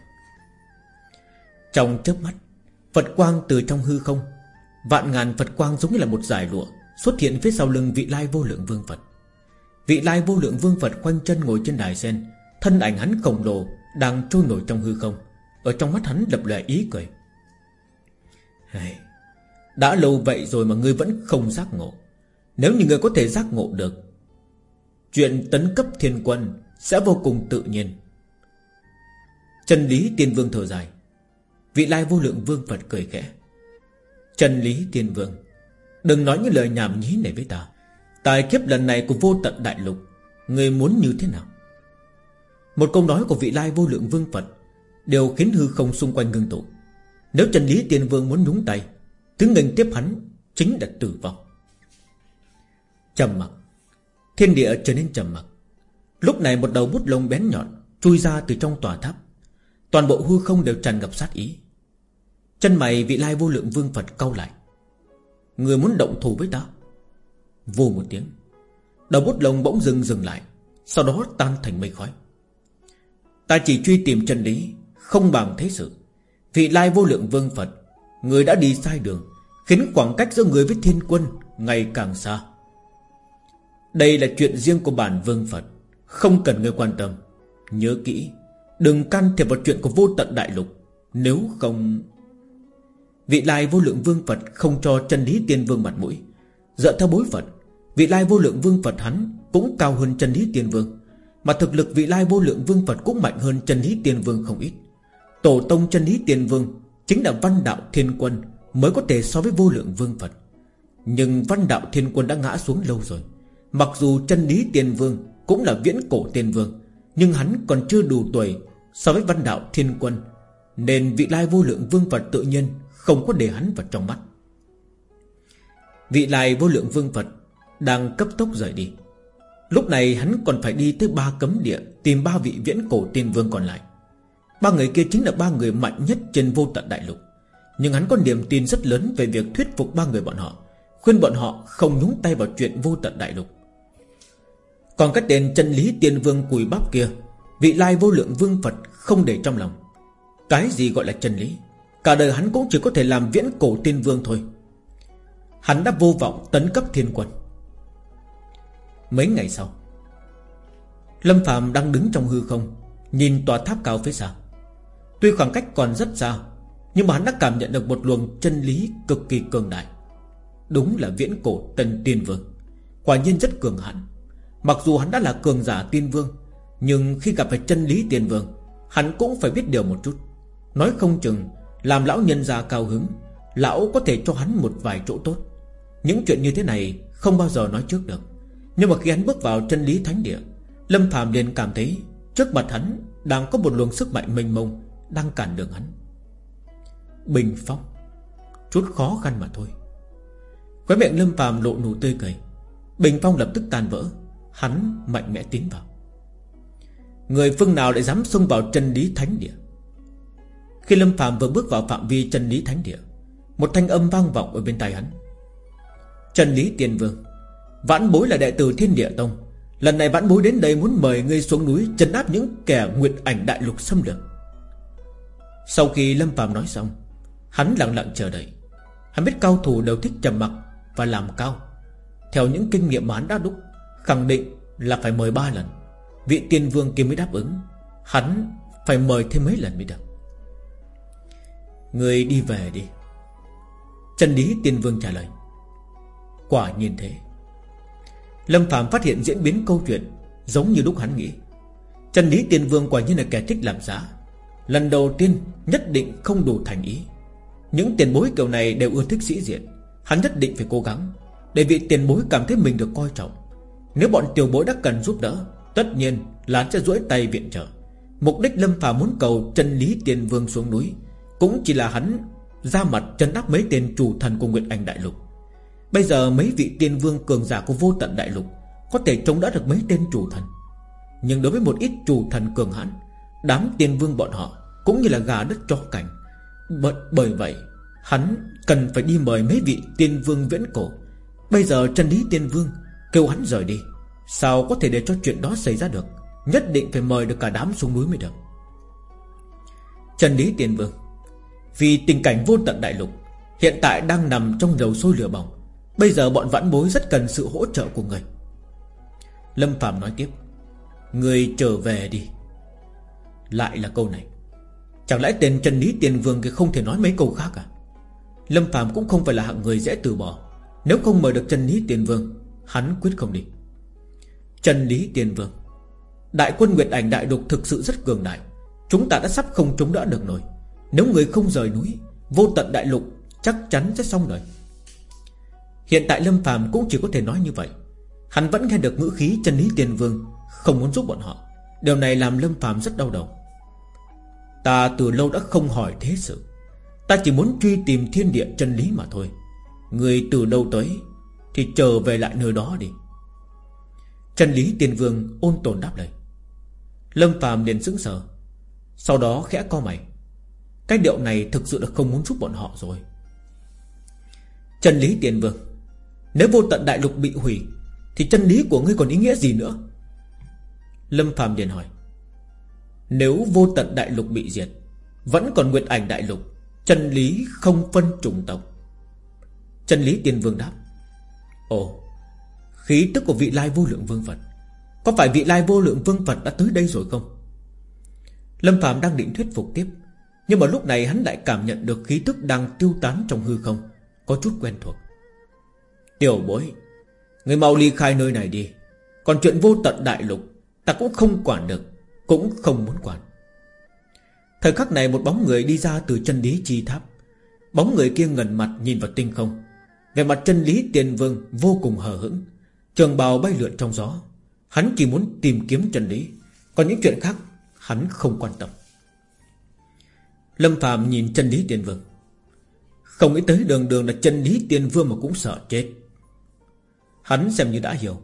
Trong chớp mắt Phật quang từ trong hư không Vạn ngàn Phật quang giống như là một giải lụa Xuất hiện phía sau lưng vị lai vô lượng vương Phật. Vị lai vô lượng vương Phật quanh chân ngồi trên đài sen Thân ảnh hắn khổng lồ Đang trôi nổi trong hư không. Ở trong mắt hắn lập lệ ý cười. Hey, Đã lâu vậy rồi mà ngươi vẫn không giác ngộ. Nếu như ngươi có thể giác ngộ được Chuyện tấn cấp thiên quân Sẽ vô cùng tự nhiên. Chân lý tiên vương thở dài. Vị lai vô lượng vương Phật cười khẽ. Chân lý tiên vương, Đừng nói những lời nhảm nhí này với ta. Tài kiếp lần này của vô tận đại lục, Người muốn như thế nào? Một câu nói của vị lai vô lượng vương Phật Đều khiến hư không xung quanh ngưng tụ. Nếu chân lý tiên vương muốn nhúng tay, Thứ ngành tiếp hắn Chính là tử vong. Trầm mặc. Thiên địa trở nên trầm mặc. Lúc này một đầu bút lông bén nhọn Chui ra từ trong tòa tháp. Toàn bộ hư không đều tràn ngập sát ý. Chân mày vị lai vô lượng vương Phật cau lại. Người muốn động thủ với ta? Vô một tiếng. Đầu bút lông bỗng dừng dừng lại, Sau đó tan thành mây khói. Ta chỉ truy tìm chân lý, Không bằng thế sự. Vị lai vô lượng vương Phật, Người đã đi sai đường, Khiến khoảng cách giữa người với thiên quân Ngày càng xa. Đây là chuyện riêng của bản vương Phật. Không cần người quan tâm. Nhớ kỹ, Đừng can thiệp vào chuyện của vô tận đại lục. Nếu không, Vị lai vô lượng vương Phật Không cho chân lý tiên vương mặt mũi. Dựa theo bối phật Vị lai vô lượng vương Phật hắn Cũng cao hơn chân lý tiên vương, Mà thực lực vị lai vô lượng vương Phật Cũng mạnh hơn chân lý tiên vương không ít. Tổ tông chân lý tiên vương Chính là văn đạo thiên quân Mới có thể so với vô lượng vương Phật. Nhưng văn đạo thiên quân đã ngã xuống lâu rồi. Mặc dù chân lý tiên vương Cũng là viễn cổ tiên vương, Nhưng hắn còn chưa đủ tuổi So với văn đạo thiên quân, Nên vị lai vô lượng vương Phật tự nhiên Không có để hắn vào trong mắt. Vị lai vô lượng vương Phật Đang cấp tốc rời đi. Lúc này hắn còn phải đi tới ba cấm địa Tìm ba vị viễn cổ tiên vương còn lại. Ba người kia chính là ba người mạnh nhất Trên vô tận đại lục, Nhưng hắn có niềm tin rất lớn về việc thuyết phục ba người bọn họ, Khuyên bọn họ không nhúng tay vào chuyện vô tận đại lục. Còn cái tên chân lý tiên vương cùi bắp kia, Vị lai vô lượng vương Phật không để trong lòng. Cái gì gọi là chân lý? Cả đời hắn cũng chỉ có thể làm viễn cổ tiên vương thôi. Hắn đã vô vọng tấn cấp thiên quân. Mấy ngày sau, Lâm Phạm đang đứng trong hư không, Nhìn tòa tháp cao phía xa. Tuy khoảng cách còn rất xa, Nhưng mà hắn đã cảm nhận được một luồng chân lý cực kỳ cường đại. Đúng là viễn cổ tần tiên vương, Quả nhiên rất cường hãn. Mặc dù hắn đã là cường giả tiên vương, Nhưng khi gặp phải chân lý tiên vương, Hắn cũng phải biết điều một chút. Nói không chừng, Làm lão nhân già cao hứng, Lão có thể cho hắn một vài chỗ tốt. Những chuyện như thế này không bao giờ nói trước được. Nhưng mà khi hắn bước vào chân lý thánh địa, Lâm Phạm liền cảm thấy Trước mặt hắn đang có một luồng sức mạnh mênh mông Đang cản đường hắn. Bình phong, Chút khó khăn mà thôi. Khói miệng Lâm Phạm lộ nụ tươi cười. Bình phong lập tức tan vỡ. Hắn mạnh mẽ tiến vào. Người phương nào lại dám xông vào chân lý thánh địa? Khi Lâm Phạm vừa bước vào phạm vi chân lý thánh địa, Một thanh âm vang vọng ở bên tai hắn. Chân lý tiền vương, Vãn bối là đệ tử thiên địa tông. Lần này vãn bối đến đây muốn mời ngươi xuống núi Trấn áp những kẻ nguyệt ảnh đại lục xâm lược. Sau khi Lâm Phạm nói xong, Hắn lặng lặng chờ đợi. Hắn biết cao thủ đều thích trầm mặc Và làm cao. Theo những kinh nghiệm mà hắn đã đúc Khẳng định là phải mời ba lần. Vị tiên vương kia mới đáp ứng. Hắn phải mời thêm mấy lần mới được. Người đi về đi. Trần lý tiên vương trả lời. Quả nhiên thế. Lâm Phạm phát hiện diễn biến câu chuyện Giống như lúc hắn nghĩ. Trần lý tiên vương quả nhiên là kẻ thích làm giá. Lần đầu tiên nhất định không đủ thành ý. Những tiền bối kiểu này đều ưa thích sĩ diện. Hắn nhất định phải cố gắng Để vị tiền bối cảm thấy mình được coi trọng. Nếu bọn tiểu bối đã cần giúp đỡ Tất nhiên là sẽ duỗi tay viện trợ. Mục đích Lâm Phàm muốn cầu chân lý tiền vương xuống núi Cũng chỉ là hắn ra mặt chân áp mấy tên chủ thần của Nguyệt Anh Đại Lục. Bây giờ mấy vị tiên vương cường giả của vô tận Đại Lục Có thể chống đỡ được mấy tên chủ thần. Nhưng đối với một ít chủ thần cường hãn Đám tiên vương bọn họ Cũng như là gà đất cho cảnh bởi, bởi vậy Hắn cần phải đi mời mấy vị tiên vương viễn cổ. Bây giờ chân lý tiên vương Kêu hắn rời đi. Sao có thể để cho chuyện đó xảy ra được? Nhất định phải mời được cả đám xuống núi mới được. Trần Lý Tiên Vương, Vì tình cảnh vô tận đại lục, Hiện tại đang nằm trong dầu sôi lửa bỏng, Bây giờ bọn vãn bối rất cần sự hỗ trợ của người. Lâm Phạm nói tiếp, Người trở về đi. Lại là câu này. Chẳng lẽ tên Trần Lý Tiền Vương kia không thể nói mấy câu khác à? Lâm Phạm cũng không phải là hạng người dễ từ bỏ. Nếu không mời được Trần Lý Tiền Vương Hắn quyết không đi. Trần Lý Tiên Vương. Đại quân Nguyệt Ảnh Đại Đục thực sự rất cường đại. Chúng ta đã sắp không chống đỡ được nổi. Nếu người không rời núi, Vô tận Đại Lục chắc chắn sẽ xong đời. Hiện tại Lâm Phàm cũng chỉ có thể nói như vậy. Hắn vẫn nghe được ngữ khí Trần Lý Tiên Vương, Không muốn giúp bọn họ. Điều này làm Lâm Phàm rất đau đầu. Ta từ lâu đã không hỏi thế sự. Ta chỉ muốn truy tìm thiên địa chân lý mà thôi. Người từ đâu tới thì trở về lại nơi đó đi. Trần Lý Tiên Vương ôn tồn đáp lời. Lâm Phạm liền sững sờ. Sau đó khẽ co mày. Cái điệu này thực sự là không muốn giúp bọn họ rồi. Trần Lý Tiên Vương, Nếu vô tận đại lục bị hủy, Thì chân lý của ngươi còn ý nghĩa gì nữa? Lâm Phạm liền hỏi. Nếu vô tận đại lục bị diệt, Vẫn còn nguyệt ảnh đại lục, Chân lý không phân chủng tộc. Chân lý tiên vương đáp. Ồ, Khí tức của vị lai vô lượng vương Phật, Có phải vị lai vô lượng vương Phật đã tới đây rồi không? Lâm Phạm đang định thuyết phục tiếp, Nhưng mà lúc này hắn lại cảm nhận được khí tức đang tiêu tán trong hư không, Có chút quen thuộc. Tiểu bối, Người mau ly khai nơi này đi, Còn chuyện vô tận đại lục, Ta cũng không quản được, Cũng không muốn quản. Thời khắc này một bóng người đi ra từ chân lý chi tháp, Bóng người kia ngần mặt nhìn vào tinh không về mặt chân lý tiền vương vô cùng hờ hững, Trường bào bay lượn trong gió. Hắn chỉ muốn tìm kiếm chân lý, Còn những chuyện khác Hắn không quan tâm. Lâm Phạm nhìn chân lý tiền vương. Không nghĩ tới đường đường là chân lý tiền vương Mà cũng sợ chết. Hắn xem như đã hiểu,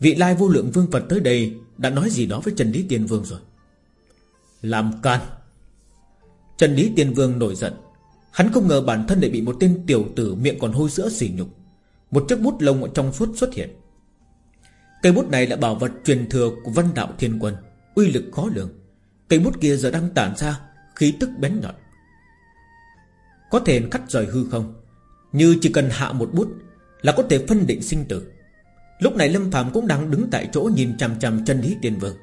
Vị lai vô lượng vương Phật tới đây Đã nói gì đó với chân lý tiền vương rồi. Làm can. Chân lý tiên vương nổi giận Hắn không ngờ bản thân lại bị một tên tiểu tử Miệng còn hôi sữa xỉ nhục. Một chiếc bút lông trong suốt xuất hiện. Cây bút này là bảo vật truyền thừa của văn đạo thiên quân, Uy lực khó lường. Cây bút kia giờ đang tản ra, Khí tức bén nhọn. Có thể cắt rời hư không? Như chỉ cần hạ một bút Là có thể phân định sinh tử. Lúc này Lâm Phạm cũng đang đứng tại chỗ Nhìn chằm chằm chân lý tiền vương.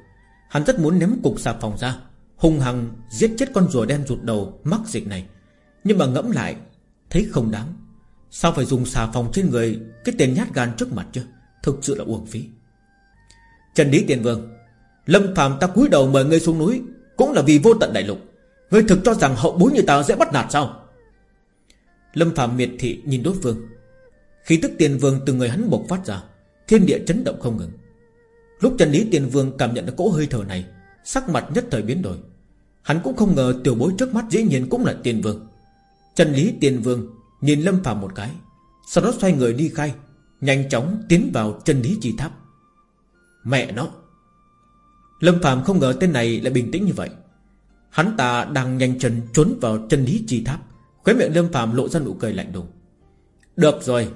Hắn rất muốn ném cục xà phòng ra Hùng hằng giết chết con rùa đen rụt đầu Mắc dịch này. Nhưng mà ngẫm lại, Thấy không đáng. Sao phải dùng xà phòng trên người Cái tên nhát gan trước mặt chứ? Thực sự là uổng phí. Trần Lý Tiền Vương, Lâm Phạm ta cúi đầu mời ngươi xuống núi, Cũng là vì vô tận đại lục. Ngươi thực cho rằng hậu bối như ta dễ bắt nạt sao? Lâm Phạm miệt thị nhìn đối phương. Khí tức tiền vương từ người hắn bộc phát ra, Thiên địa chấn động không ngừng. Lúc Trần Lý Tiền Vương cảm nhận được cỗ hơi thở này, Sắc mặt nhất thời biến đổi. Hắn cũng không ngờ tiểu bối trước mắt dĩ nhiên cũng là Tiền Vương. Chân Lý Tiền Vương Nhìn Lâm Phạm một cái, Sau đó xoay người đi khai, Nhanh chóng tiến vào chân lý chi tháp. Mẹ nó! Lâm Phạm không ngờ tên này lại bình tĩnh như vậy. Hắn ta đang nhanh chân trốn vào chân lý chi tháp, Khóe miệng Lâm Phạm lộ ra nụ cười lạnh đùng. Được rồi,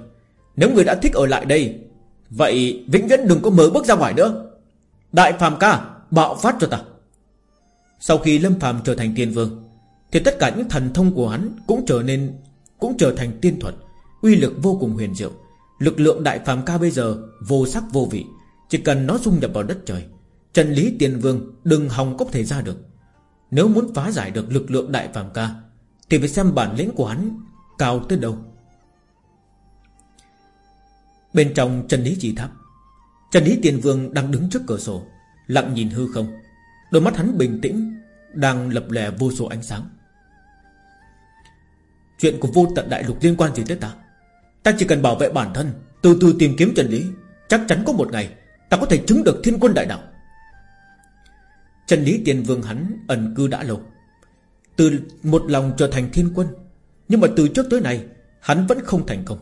Nếu người đã thích ở lại đây, Vậy vĩnh viễn đừng có mở bước ra ngoài nữa. Đại Phạm ca, Bạo phát cho ta. Sau khi Lâm Phạm trở thành tiên vương thì tất cả những thần thông của hắn Cũng trở nên, Cũng trở thành tiên thuật, Uy lực vô cùng huyền diệu. Lực lượng Đại phàm ca bây giờ vô sắc vô vị, Chỉ cần nó dung nhập vào đất trời Trần Lý Tiên Vương đừng hòng có thể ra được. Nếu muốn phá giải được lực lượng Đại phàm ca, Thì phải xem bản lĩnh của hắn Cao tới đâu. Bên trong Trần Lý Chỉ Tháp Trần Lý Tiên Vương đang đứng trước cửa sổ, Lặng nhìn hư không. Đôi mắt hắn bình tĩnh, Đang lập lè vô số ánh sáng. Chuyện của vô tận đại lục liên quan gì tới ta? Ta chỉ cần bảo vệ bản thân, Từ từ tìm kiếm chân lý. Chắc chắn có một ngày, Ta có thể chứng được thiên quân đại đạo. Chân lý tiền vương hắn ẩn cư đã lâu. Từ một lòng trở thành thiên quân, Nhưng mà từ trước tới nay, Hắn vẫn không thành công.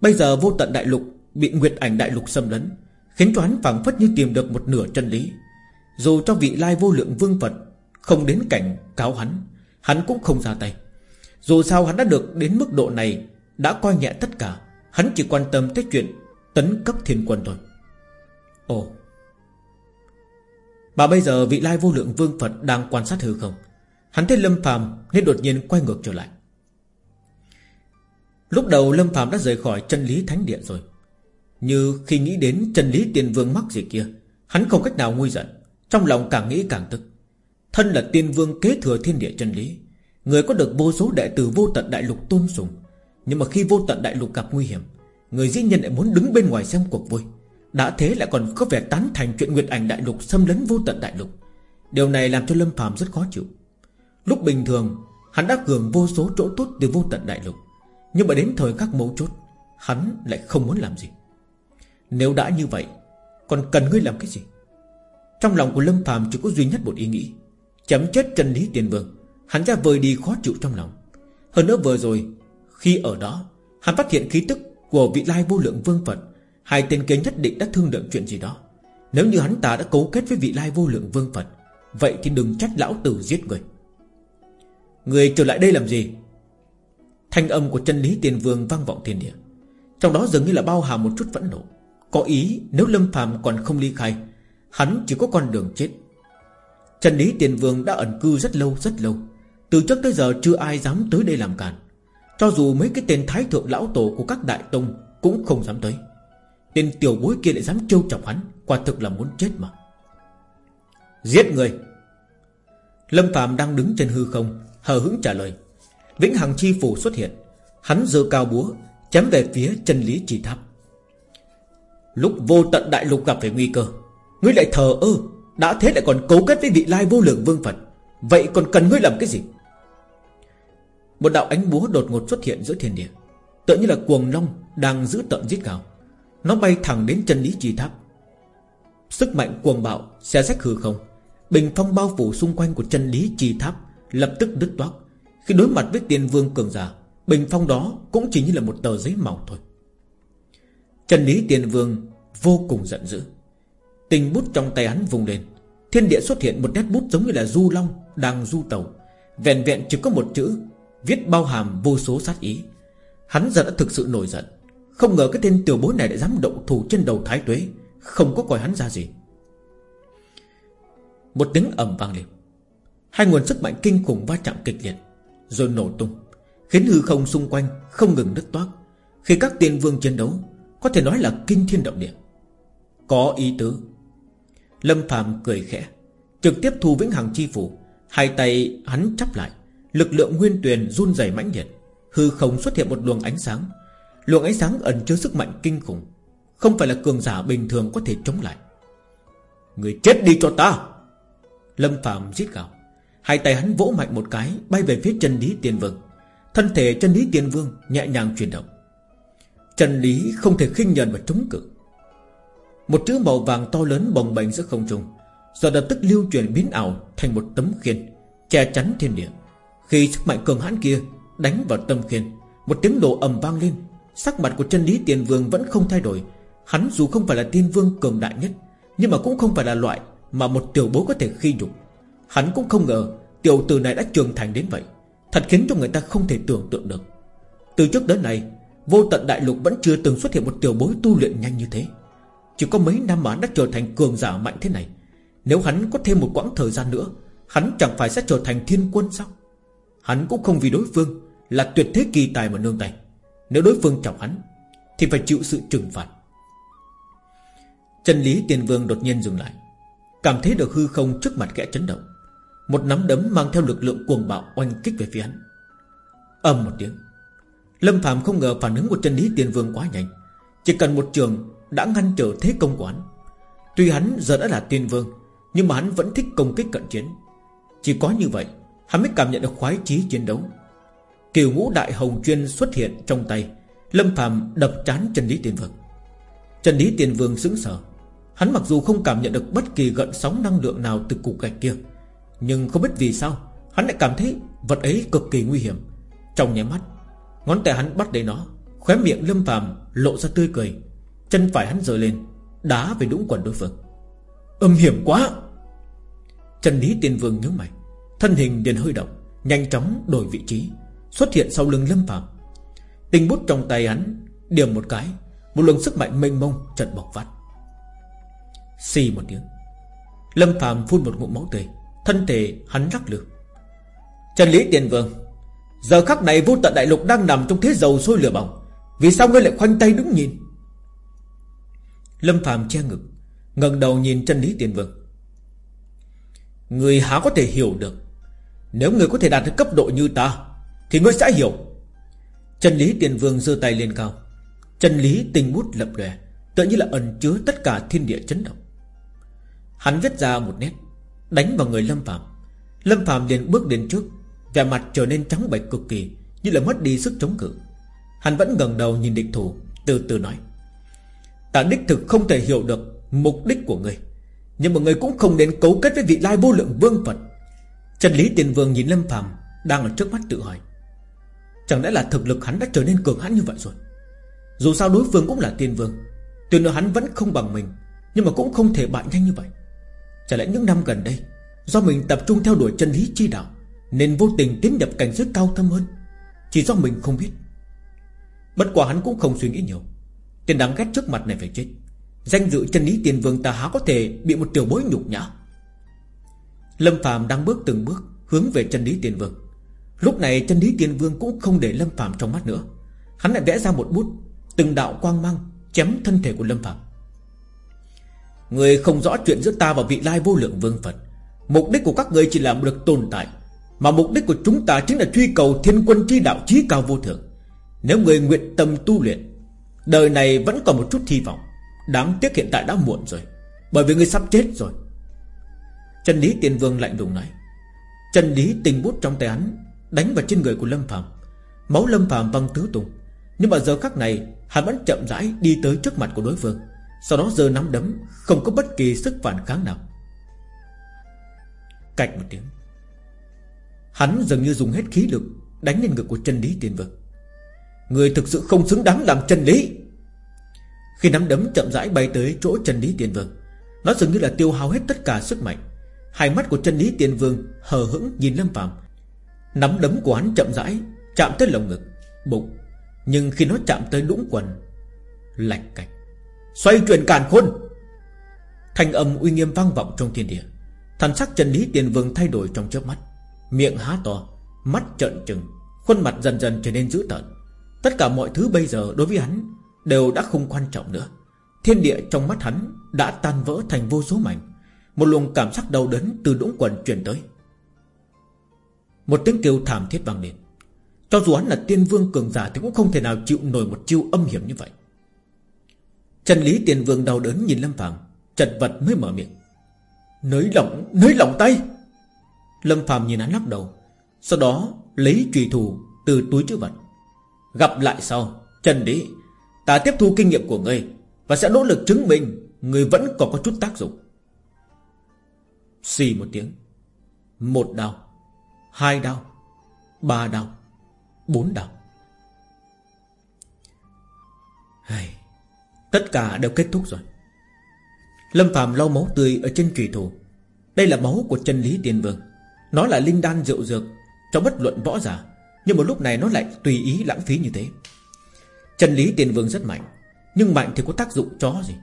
Bây giờ vô tận đại lục Bị nguyệt ảnh đại lục xâm lấn, Khiến cho hắn phảng phất như tìm được một nửa chân lý. Dù cho vị lai vô lượng vương Phật Không đến cảnh cáo hắn Hắn cũng không ra tay. Dù sao hắn đã được đến mức độ này, Đã coi nhẹ tất cả. Hắn chỉ quan tâm tới chuyện Tấn cấp thiên quân thôi. Ồ. Mà bây giờ vị lai vô lượng vương Phật Đang quan sát hư không? Hắn thấy Lâm phàm nên đột nhiên quay ngược trở lại. Lúc đầu Lâm phàm đã rời khỏi chân lý thánh điện rồi. Như khi nghĩ đến chân lý tiên vương mắc gì kia, Hắn không cách nào nguôi giận. Trong lòng càng nghĩ càng tức. Thân là tiên vương kế thừa thiên địa chân lý Người có được vô số đệ tử vô tận đại lục tôn sùng. Nhưng mà khi vô tận đại lục gặp nguy hiểm, Người dĩ nhân lại muốn đứng bên ngoài xem cuộc vui. Đã thế lại còn có vẻ tán thành chuyện Nguyệt ảnh đại lục xâm lấn vô tận đại lục. Điều này làm cho Lâm phàm rất khó chịu. Lúc bình thường, Hắn đã hưởng vô số chỗ tốt từ vô tận đại lục. Nhưng mà đến thời khắc mấu chốt, Hắn lại không muốn làm gì. Nếu đã như vậy, Còn cần ngươi làm cái gì? Trong lòng của Lâm phàm chỉ có duy nhất một ý nghĩ, Chấm chết chân lý tiền vương. Hắn ra vơi đi khó chịu trong lòng. Hơn nữa vừa rồi, Khi ở đó, Hắn phát hiện khí tức của vị lai vô lượng vương Phật, Hai tên kia nhất định đã thương lượng chuyện gì đó. Nếu như hắn ta đã cấu kết với vị lai vô lượng vương Phật, Vậy thì đừng trách lão tử giết người. Người trở lại đây làm gì? Thanh âm của chân lý tiền vương vang vọng thiên địa. Trong đó dường như là bao hàm một chút phẫn nộ. Có ý, nếu Lâm phàm còn không ly khai, Hắn chỉ có con đường chết. Chân lý tiền vương đã ẩn cư rất lâu rất lâu. Từ trước tới giờ chưa ai dám tới đây làm càn, Cho dù mấy cái tên thái thượng lão tổ của các đại tông Cũng không dám tới. Tên tiểu bối kia lại dám trêu chọc hắn Quả thực là muốn chết mà. Giết người! Lâm Phạm đang đứng trên hư không Hờ hững trả lời. Vĩnh Hằng Chi Phủ xuất hiện. Hắn giơ cao búa Chém về phía chân lý trì tháp. Lúc vô tận đại lục gặp phải nguy cơ Ngươi lại thờ ơ Đã thế lại còn cấu kết với vị lai vô lượng vương Phật. Vậy còn cần ngươi làm cái gì? Một đạo ánh búa đột ngột xuất hiện giữa thiên địa. Tựa như là cuồng long Đang giữ tận giết gào. Nó bay thẳng đến chân lý trì tháp. Sức mạnh cuồng bạo Xe rách hư không. Bình phong bao phủ xung quanh của chân lý trì tháp Lập tức đứt toác Khi đối mặt với tiền vương cường giả, Bình phong đó cũng chỉ như là một tờ giấy mỏng thôi. Chân lý tiền vương Vô cùng giận dữ. Tình bút trong tay hắn vùng lên. Thiên địa xuất hiện một nét bút giống như là du long Đang du tàu Vẹn vẹn chỉ có một chữ Viết bao hàm vô số sát ý. Hắn giờ đã thực sự nổi giận. Không ngờ cái tên tiểu bối này đã dám động thủ trên đầu thái tuế. Không có coi hắn ra gì. Một tiếng ầm vang lên. Hai nguồn sức mạnh kinh khủng va chạm kịch liệt, Rồi nổ tung, Khiến hư không xung quanh không ngừng đứt toát Khi các tiên vương chiến đấu, Có thể nói là kinh thiên động địa. Có ý tứ. Lâm phàm cười khẽ, Trực tiếp thu vĩnh hằng chi phủ, Hai tay hắn chắp lại. Lực lượng nguyên tuyền run rẩy mãnh liệt. Hư không xuất hiện một luồng ánh sáng. Luồng ánh sáng ẩn chứa sức mạnh kinh khủng. Không phải là cường giả bình thường có thể chống lại. Người chết đi cho ta! Lâm Phạm giết gào. Hai tay hắn vỗ mạnh một cái, Bay về phía chân lý tiền vương. Thân thể chân lý tiền vương nhẹ nhàng chuyển động. Chân lý không thể khinh nhờn và chống cự. Một chữ màu vàng to lớn bồng bềnh giữa không trung Rồi lập tức lưu chuyển biến ảo Thành một tấm khiên, Che chắn thiên địa. Khi sức mạnh cường hãn kia đánh vào tâm khiên Một tiếng nổ ầm vang lên, Sắc mặt của chân lý tiền vương vẫn không thay đổi. Hắn dù không phải là tiên vương cường đại nhất, Nhưng mà cũng không phải là loại Mà một tiểu bố có thể khi nhục. Hắn cũng không ngờ Tiểu tử này đã trưởng thành đến vậy, Thật khiến cho người ta không thể tưởng tượng được. Từ trước đến nay, Vô tận đại lục vẫn chưa từng xuất hiện một tiểu bối tu luyện nhanh như thế. Chỉ có mấy năm mà hắn đã trở thành cường giả mạnh thế này. Nếu hắn có thêm một quãng thời gian nữa, Hắn chẳng phải sẽ trở thành thiên quân sao? Hắn cũng không vì đối phương Là tuyệt thế kỳ tài mà nương tay. Nếu đối phương chọc hắn, Thì phải chịu sự trừng phạt. Chân lý tiền vương đột nhiên dừng lại. Cảm thấy được hư không trước mặt kẽ chấn động. Một nắm đấm mang theo lực lượng cuồng bạo oanh kích về phía hắn. Âm một tiếng. Lâm Phạm không ngờ phản ứng của chân lý tiền vương quá nhanh. Chỉ cần một trường Đã ngăn trở thế công của hắn. Tuy hắn giờ đã là tiên vương, Nhưng mà hắn vẫn thích công kích cận chiến. Chỉ có như vậy Hắn mới cảm nhận được khoái chí chiến đấu. Kiều ngũ đại hồng chuyên xuất hiện trong tay, Lâm phàm đập chán trần lý tiền vương. Trần lý tiền vương sững sờ. Hắn mặc dù không cảm nhận được bất kỳ gợn sóng năng lượng nào từ cục gạch kia, Nhưng không biết vì sao, Hắn lại cảm thấy vật ấy cực kỳ nguy hiểm. Trong nháy mắt, Ngón tay hắn bắt lấy nó, Khóe miệng lâm phàm lộ ra tươi cười. Chân phải hắn giơ lên, Đá về đũng quần đối phương. Âm hiểm quá! Trần lý tiền vương nhớ mày. Thân hình liền hơi động, Nhanh chóng đổi vị trí, Xuất hiện sau lưng lâm phàm. Tình bút trong tay hắn Điểm một cái, Một luồng sức mạnh mênh mông chợt bộc phát. Xì một tiếng, Lâm phàm phun một ngụm máu tươi, Thân thể hắn rắc lư Chân lý tiền vương, Giờ khắc này vô tận đại lục đang nằm trong thế dầu sôi lửa bỏng, Vì sao ngươi lại khoanh tay đứng nhìn? Lâm phàm che ngực, ngẩng đầu nhìn chân lý tiền vương. Người há có thể hiểu được nếu người có thể đạt được cấp độ như ta, Thì ngươi sẽ hiểu. Chân lý tiền vương giơ tay lên cao. Chân lý tinh bút lập lòe Tự như là ẩn chứa tất cả thiên địa chấn động. Hắn viết ra một nét, Đánh vào người Lâm Phạm Lâm Phạm liền bước đến trước, Vẻ mặt trở nên trắng bệch cực kỳ, Như là mất đi sức chống cự. Hắn vẫn ngẩng đầu nhìn địch thủ, Từ từ nói, Ta đích thực không thể hiểu được mục đích của người Nhưng mà người cũng không đến cấu kết với vị lai vô lượng vương Phật. Trần Lý Tiền Vương nhìn Lâm Phạm Đang ở trước mắt tự hỏi, Chẳng lẽ là thực lực hắn đã trở nên cường hãn như vậy rồi? Dù sao đối phương cũng là tiên vương tuyệt nữa hắn vẫn không bằng mình, Nhưng mà cũng không thể bại nhanh như vậy. Chả lẽ những năm gần đây, Do mình tập trung theo đuổi chân lý chi đạo, Nên vô tình tiến nhập cảnh giới cao thâm hơn? Chỉ do mình không biết. Bất quả hắn cũng không suy nghĩ nhiều. Tiền đáng ghét trước mặt này phải chết. Danh dự chân lý tiền vương ta há có thể Bị một tiểu bối nhục nhã. Lâm Phạm đang bước từng bước Hướng về chân lý tiền vương. Lúc này chân lý tiền vương cũng không để Lâm Phạm trong mắt nữa. Hắn lại vẽ ra một bút, Từng đạo quang mang Chém thân thể của Lâm Phạm Người không rõ chuyện giữa ta và vị lai vô lượng vương Phật. Mục đích của các người chỉ là được tồn tại, Mà mục đích của chúng ta chính là truy cầu thiên quân chi đạo chí cao vô thượng. Nếu người nguyện tâm tu luyện, Đời này vẫn còn một chút hy vọng. Đáng tiếc hiện tại đã muộn rồi, Bởi vì người sắp chết rồi. Chân lý tiền vương lạnh lùng nói. Chân lý tình bút trong tay hắn, Đánh vào trên người của Lâm Phạm Máu Lâm Phạm văng tứ tung. Nhưng mà giờ khắc này, Hắn vẫn chậm rãi đi tới trước mặt của đối phương. Sau đó giơ nắm đấm, Không có bất kỳ sức phản kháng nào. Cạch một tiếng. Hắn dường như dùng hết khí lực, Đánh lên ngực của chân lý tiền vương. Người thực sự không xứng đáng làm chân lý. Khi nắm đấm chậm rãi bay tới chỗ chân lý tiền vương, Nó dường như là tiêu hao hết tất cả sức mạnh. Hai mắt của chân lý tiền vương Hờ hững nhìn Lâm Phạm Nắm đấm của hắn chậm rãi, Chạm tới lồng ngực, Bụng. Nhưng khi nó chạm tới đũng quần, Lạch cạch. Xoay chuyển càn khôn. Thanh âm uy nghiêm vang vọng trong thiên địa. Thần sắc chân lý tiền vương thay đổi trong chớp mắt. Miệng há to, Mắt trợn trừng, Khuôn mặt dần dần trở nên dữ tợn. Tất cả mọi thứ bây giờ đối với hắn Đều đã không quan trọng nữa. Thiên địa trong mắt hắn Đã tan vỡ thành vô số mảnh. Một luồng cảm giác đau đớn từ đũng quần truyền tới. Một tiếng kêu thảm thiết vang lên. Cho dù hắn là tiên vương cường giả Thì cũng không thể nào chịu nổi một chiêu âm hiểm như vậy. Trần lý tiên vương đau đớn nhìn Lâm Phạm Chật vật mới mở miệng. Nới lỏng, nới lỏng tay! Lâm Phạm nhìn hắn lắc đầu Sau đó lấy trùy thủ từ túi chữ vật. Gặp lại sau Trần Lý Ta tiếp thu kinh nghiệm của ngươi Và sẽ nỗ lực chứng minh Ngươi vẫn còn có chút tác dụng. Xì một tiếng. Một đau, Hai đau, Ba đau, Bốn đau. Hey, Tất cả đều kết thúc rồi. Lâm Phạm lau máu tươi ở trên trùy thủ Đây là máu của chân lý tiên vương. Nó là linh đan rượu dược Trong bất luận võ giả. Nhưng một lúc này nó lại tùy ý lãng phí như thế. Chân lý tiền vương rất mạnh Nhưng mạnh thì có tác dụng chó gì?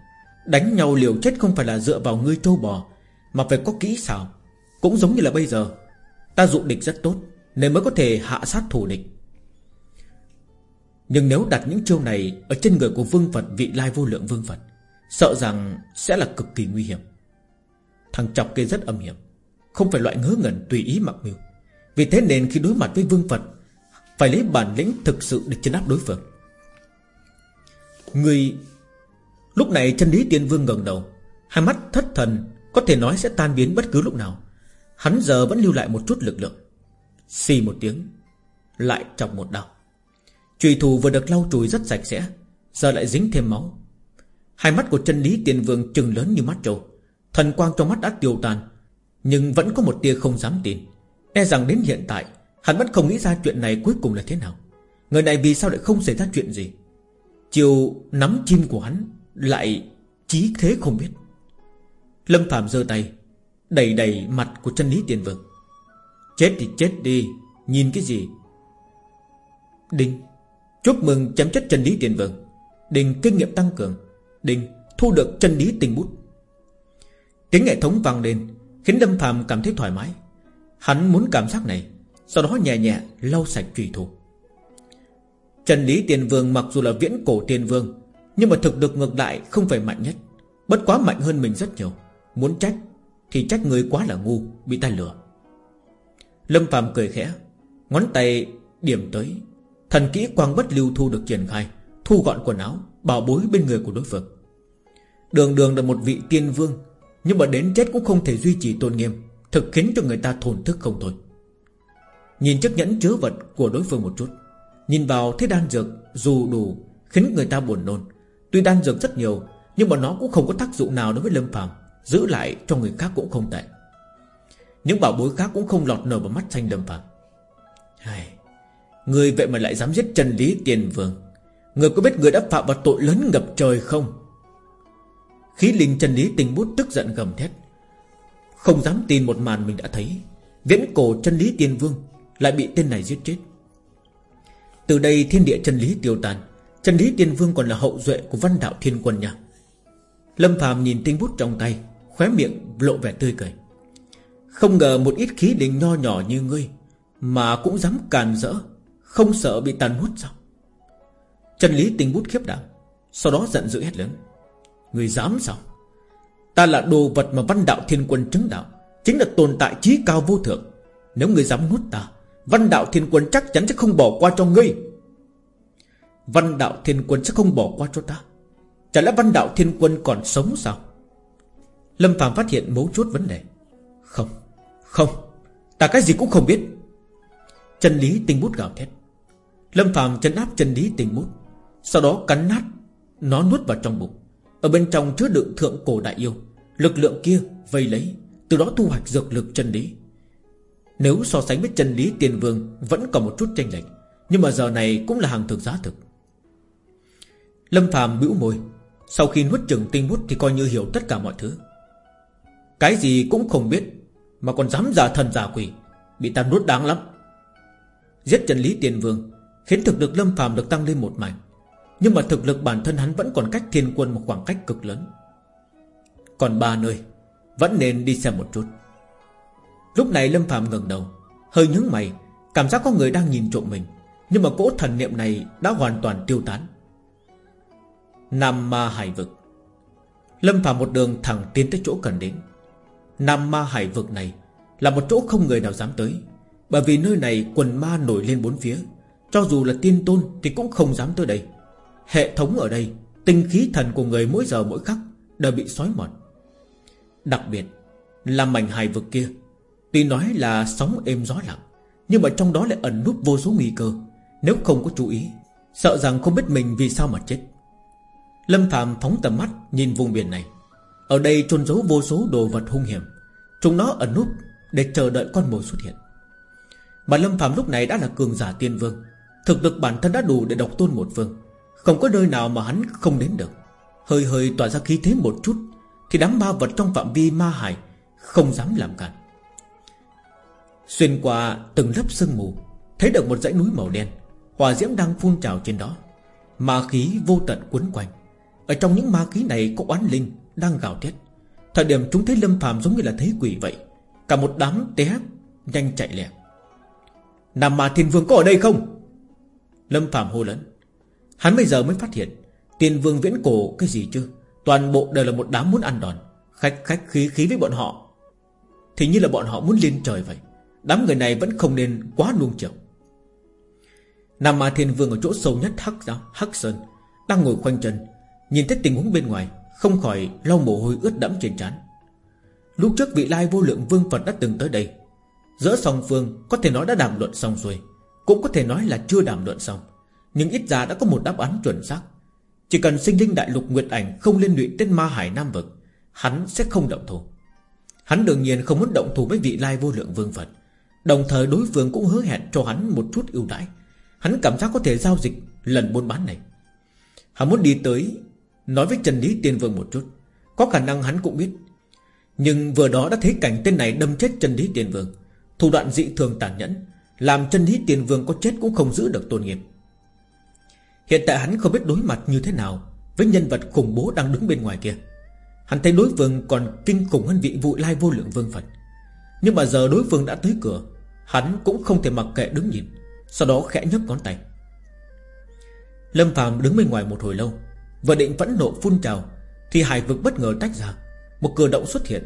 Đánh nhau liều chết không phải là dựa vào ngươi trâu bò mà phải có kỹ xảo, Cũng giống như là bây giờ. Ta dụ địch rất tốt, Nên mới có thể hạ sát thủ địch. Nhưng nếu đặt những chiêu này Ở trên người của vương Phật, vị lai vô lượng vương Phật, Sợ rằng sẽ là cực kỳ nguy hiểm. Thằng chọc kia rất âm hiểm, Không phải loại ngớ ngẩn tùy ý mặc mưu. Vì thế nên khi đối mặt với vương Phật, Phải lấy bản lĩnh thực sự để chấn áp đối phương. Người Lúc này chân lý tiên vương gần đầu, Hai mắt thất thần có thể nói sẽ tan biến bất cứ lúc nào. Hắn giờ vẫn lưu lại một chút lực lượng. Xì một tiếng, Lại chọc một đau Trùy thủ vừa được lau chùi rất sạch sẽ, Giờ lại dính thêm máu. Hai mắt của chân lý tiền vương trừng lớn như mắt trâu. Thần quang trong mắt đã tiêu tan, Nhưng vẫn có một tia không dám tin. E rằng đến hiện tại, Hắn vẫn không nghĩ ra chuyện này cuối cùng là thế nào. Người này vì sao lại không xảy ra chuyện gì? Chiều nắm chim của hắn Lại trí thế không biết. Lâm Phạm giơ tay, Đẩy đẩy mặt của chân lý tiền vương. Chết thì chết đi, Nhìn cái gì? Đinh, Chúc mừng chấm chất chân lý tiền vương. Đinh, kinh nghiệm tăng cường. Đinh, thu được chân lý tình bút. Tiếng hệ thống vang lên, Khiến Lâm Phạm cảm thấy thoải mái. Hắn muốn cảm giác này, Sau đó nhẹ nhẹ lau sạch trùy thủ. Trần Lý Tiền Vương mặc dù là viễn cổ Tiền Vương, Nhưng mà thực lực ngược lại không phải mạnh nhất, Bất quá mạnh hơn mình rất nhiều. Muốn trách, Thì trách người quá là ngu, Bị ta lừa. Lâm Phạm cười khẽ, Ngón tay điểm tới. Thần kỹ quang bất lưu thu được triển khai, Thu gọn quần áo, Bảo bối bên người của đối phương. Đường đường là một vị tiên vương, Nhưng mà đến chết cũng không thể duy trì tôn nghiêm, Thực khiến cho người ta thổn thức không thôi. Nhìn chiếc nhẫn chứa vật của đối phương một chút, Nhìn vào thế đan dược, Dù đủ khiến người ta buồn nôn. Tuy đan dược rất nhiều, Nhưng mà nó cũng không có tác dụng nào đối với Lâm Phạm Giữ lại cho người khác cũng không tệ. Những bảo bối khác cũng không lọt nở vào mắt xanh Lâm Phạm Hay Người vậy mà lại dám giết chân lý tiền vương. Người có biết người đã phạm vào tội lớn ngập trời không? Khí linh chân lý tình bút tức giận gầm thét. Không dám tin một màn mình đã thấy, Viễn cổ chân lý tiền vương Lại bị tên này giết chết. Từ đây thiên địa chân lý tiêu tan Chân lý tiền vương còn là hậu duệ của văn đạo thiên quân nha. Lâm phàm nhìn tinh bút trong tay Khóe miệng lộ vẻ tươi cười. Không ngờ một ít khí đình nho nhỏ như ngươi Mà cũng dám càn rỡ, Không sợ bị tàn hút sao? Chân lý tinh bút khiếp đảm, Sau đó giận dữ hét lớn. Người dám sao? Ta là đồ vật mà văn đạo thiên quân chứng đạo, Chính là tồn tại trí cao vô thượng. Nếu người dám nuốt ta, Văn đạo thiên quân chắc chắn sẽ không bỏ qua cho ngươi. Văn đạo thiên quân sẽ không bỏ qua cho ta. Chả lẽ văn đạo thiên quân còn sống sao? Lâm Phạm phát hiện mấu chốt vấn đề. Không Không, Ta cái gì cũng không biết. Chân lý tinh bút gào thét. Lâm Phạm chân áp chân lý tinh bút, Sau đó cắn nát, Nó nuốt vào trong bụng. Ở bên trong chứa đựng thượng cổ đại yêu, Lực lượng kia vây lấy, Từ đó thu hoạch dược lực chân lý. Nếu so sánh với chân lý tiền vương, Vẫn còn một chút tranh lệch, Nhưng mà giờ này cũng là hàng thực giá thực. Lâm phàm bĩu môi, Sau khi nuốt chừng tinh bút Thì coi như hiểu tất cả mọi thứ. Cái gì cũng không biết, Mà còn dám giả thần giả quỷ, Bị ta nuốt đáng lắm. Giết chân lý tiền vương, Khiến thực lực lâm phàm được tăng lên một mảnh. Nhưng mà thực lực bản thân hắn vẫn còn cách thiên quân Một khoảng cách cực lớn. Còn ba nơi, Vẫn nên đi xem một chút. Lúc này Lâm phàm ngẩng đầu, Hơi nhướng mày, Cảm giác có người đang nhìn trộm mình. Nhưng mà cỗ thần niệm này đã hoàn toàn tiêu tán. Nam Ma Hải Vực. Lâm phàm một đường thẳng tiến tới chỗ cần đến. Nam ma hải vực này Là một chỗ không người nào dám tới. Bởi vì nơi này quần ma nổi lên bốn phía. Cho dù là tiên tôn Thì cũng không dám tới đây. Hệ thống ở đây, Tinh khí thần của người mỗi giờ mỗi khắc Đều bị xói mòn. Đặc biệt là mảnh hải vực kia, Tuy nói là sóng êm gió lặng, Nhưng mà trong đó lại ẩn núp vô số nguy cơ. Nếu không có chú ý, Sợ rằng không biết mình vì sao mà chết. Lâm Phạm phóng tầm mắt Nhìn vùng biển này. Ở đây trôn giấu vô số đồ vật hung hiểm. Chúng nó ẩn núp để chờ đợi con mồi xuất hiện. Mà Lâm Phạm lúc này đã là cường giả tiên vương. Thực lực bản thân đã đủ để độc tôn một vương. Không có nơi nào mà hắn không đến được. Hơi hơi tỏa ra khí thế một chút, Thì đám ma vật trong phạm vi ma hải Không dám làm cản. Xuyên qua từng lớp sương mù, Thấy được một dãy núi màu đen, Hỏa diễm đang phun trào trên đó. Ma khí vô tận quấn quanh. Ở trong những ma khí này có oán linh đang gào thét. Thời điểm chúng thấy Lâm phàm giống như là thấy quỷ vậy. Cả một đám té Nhanh chạy lẹ. Nam Ma Thiên Vương có ở đây không? Lâm phàm hô lớn. Hắn bây giờ mới phát hiện, Tiên Vương viễn cổ cái gì chứ? Toàn bộ đều là một đám muốn ăn đòn, Khách khách khí khí với bọn họ. Thì như là bọn họ muốn lên trời vậy, Đám người này vẫn không nên quá nuông chiều. Nam Ma Thiên Vương ở chỗ sâu nhất Hắc Hắc Sơn, Đang ngồi khoanh chân, Nhìn thấy tình huống bên ngoài. Không khỏi lau mồ hôi ướt đẫm trên trán. Lúc trước vị lai vô lượng vương Phật đã từng tới đây Giữa song phương, Có thể nói đã đàm luận xong rồi Cũng có thể nói là chưa đàm luận xong. Nhưng ít ra đã có một đáp án chuẩn xác. Chỉ cần sinh linh đại lục Nguyệt Ảnh Không liên lụy tên ma hải Nam Vực, Hắn sẽ không động thủ. Hắn đương nhiên không muốn động thủ với vị lai vô lượng vương Phật. Đồng thời đối phương cũng hứa hẹn cho hắn một chút ưu đãi. Hắn cảm giác có thể giao dịch lần buôn bán này. Hắn muốn đi tới Nói với Trần Lý Tiên Vương một chút, Có khả năng hắn cũng biết. Nhưng vừa đó đã thấy cảnh tên này đâm chết Trần Lý Tiên Vương. Thủ đoạn dị thường tàn nhẫn, Làm Trần Lý Tiên Vương có chết cũng không giữ được tôn nghiêm. Hiện tại hắn không biết đối mặt như thế nào Với nhân vật khủng bố đang đứng bên ngoài kia. Hắn thấy đối phương còn kinh khủng hơn vị vụ lai vô lượng vương Phật. Nhưng mà giờ đối phương đã tới cửa, Hắn cũng không thể mặc kệ đứng nhìn, Sau đó khẽ nhấc ngón tay. Lâm Phạm đứng bên ngoài một hồi lâu Vừa định vẫn nộ phun trào, Thì hải vực bất ngờ tách ra. Một cửa động xuất hiện,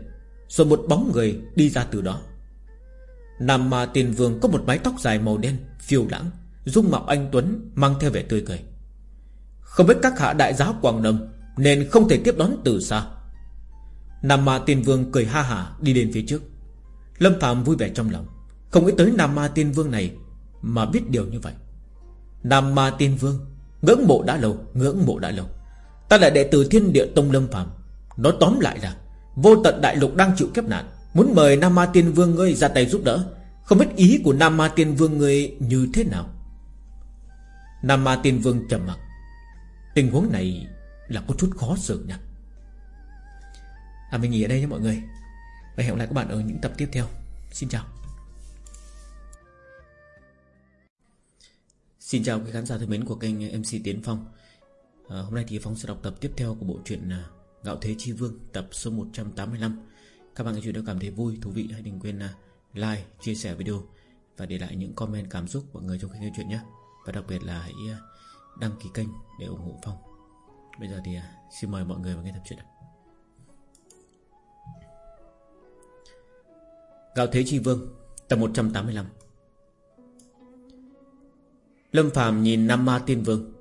Rồi một bóng người đi ra từ đó. Nam mà tiền vương có một mái tóc dài màu đen, Phiêu lãng Dung mạo anh Tuấn, mang theo vẻ tươi cười. Không biết các hạ đại giáo Quảng Đông Nên không thể tiếp đón từ xa. Nam ma tiên vương cười ha hả Đi đến phía trước. Lâm Phạm vui vẻ trong lòng, Không nghĩ tới Nam ma tiên vương này Mà biết điều như vậy. Nam ma tiên vương, Ngưỡng mộ đã lâu, Ngưỡng mộ đã lâu. Ta là đệ tử thiên địa tông Lâm Phạm Nói tóm lại là Vô tận đại lục đang chịu kiếp nạn, Muốn mời Nam ma tiên vương ngươi ra tay giúp đỡ. Không biết ý của Nam ma tiên vương ngươi như thế nào? Nam ma tiên vương trầm mặc. Tình huống này là có chút khó xử nha. À mình nghỉ ở đây nhé mọi người. Và hẹn gặp lại các bạn ở những tập tiếp theo. Xin chào. Xin chào quý khán giả thân mến của kênh MC Tiến Phong à, Hôm nay thì Phong sẽ đọc tập tiếp theo của bộ truyện à, Gạo Thế Chi Vương tập số 185 Các bạn nghe chuyện đã cảm thấy vui, thú vị Hãy đừng quên à, like, chia sẻ video Và để lại những comment cảm xúc mọi người trong khi nghe chuyện nhé. Và đặc biệt là hãy à, đăng ký kênh để ủng hộ Phong. Bây giờ thì à, xin mời mọi người vào nghe tập truyện Gạo Thế Chi Vương Tập 185 Lâm Phạm nhìn Nam Ma Tiên Vương.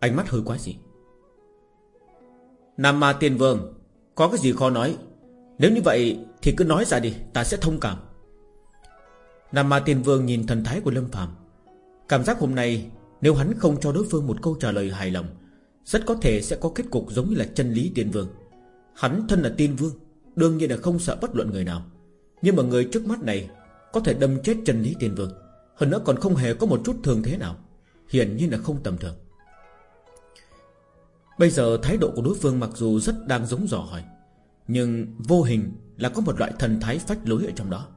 Ánh mắt hơi quá gì Nam Ma Tiên Vương, Có cái gì khó nói? Nếu như vậy thì cứ nói ra đi, Ta sẽ thông cảm. Nam Ma Tiên Vương nhìn thần thái của Lâm Phạm Cảm giác hôm nay, Nếu hắn không cho đối phương một câu trả lời hài lòng, Rất có thể sẽ có kết cục giống như là chân lý Tiên Vương. Hắn thân là Tiên Vương, Đương nhiên là không sợ bất luận người nào. Nhưng mà người trước mắt này Có thể đâm chết chân lý Tiên Vương, hơn nữa còn không hề có một chút thường thế nào. Hiển nhiên là không tầm thường. Bây giờ thái độ của đối phương mặc dù rất đang giống dò hỏi, Nhưng vô hình là có một loại thần thái phách lối ở trong đó.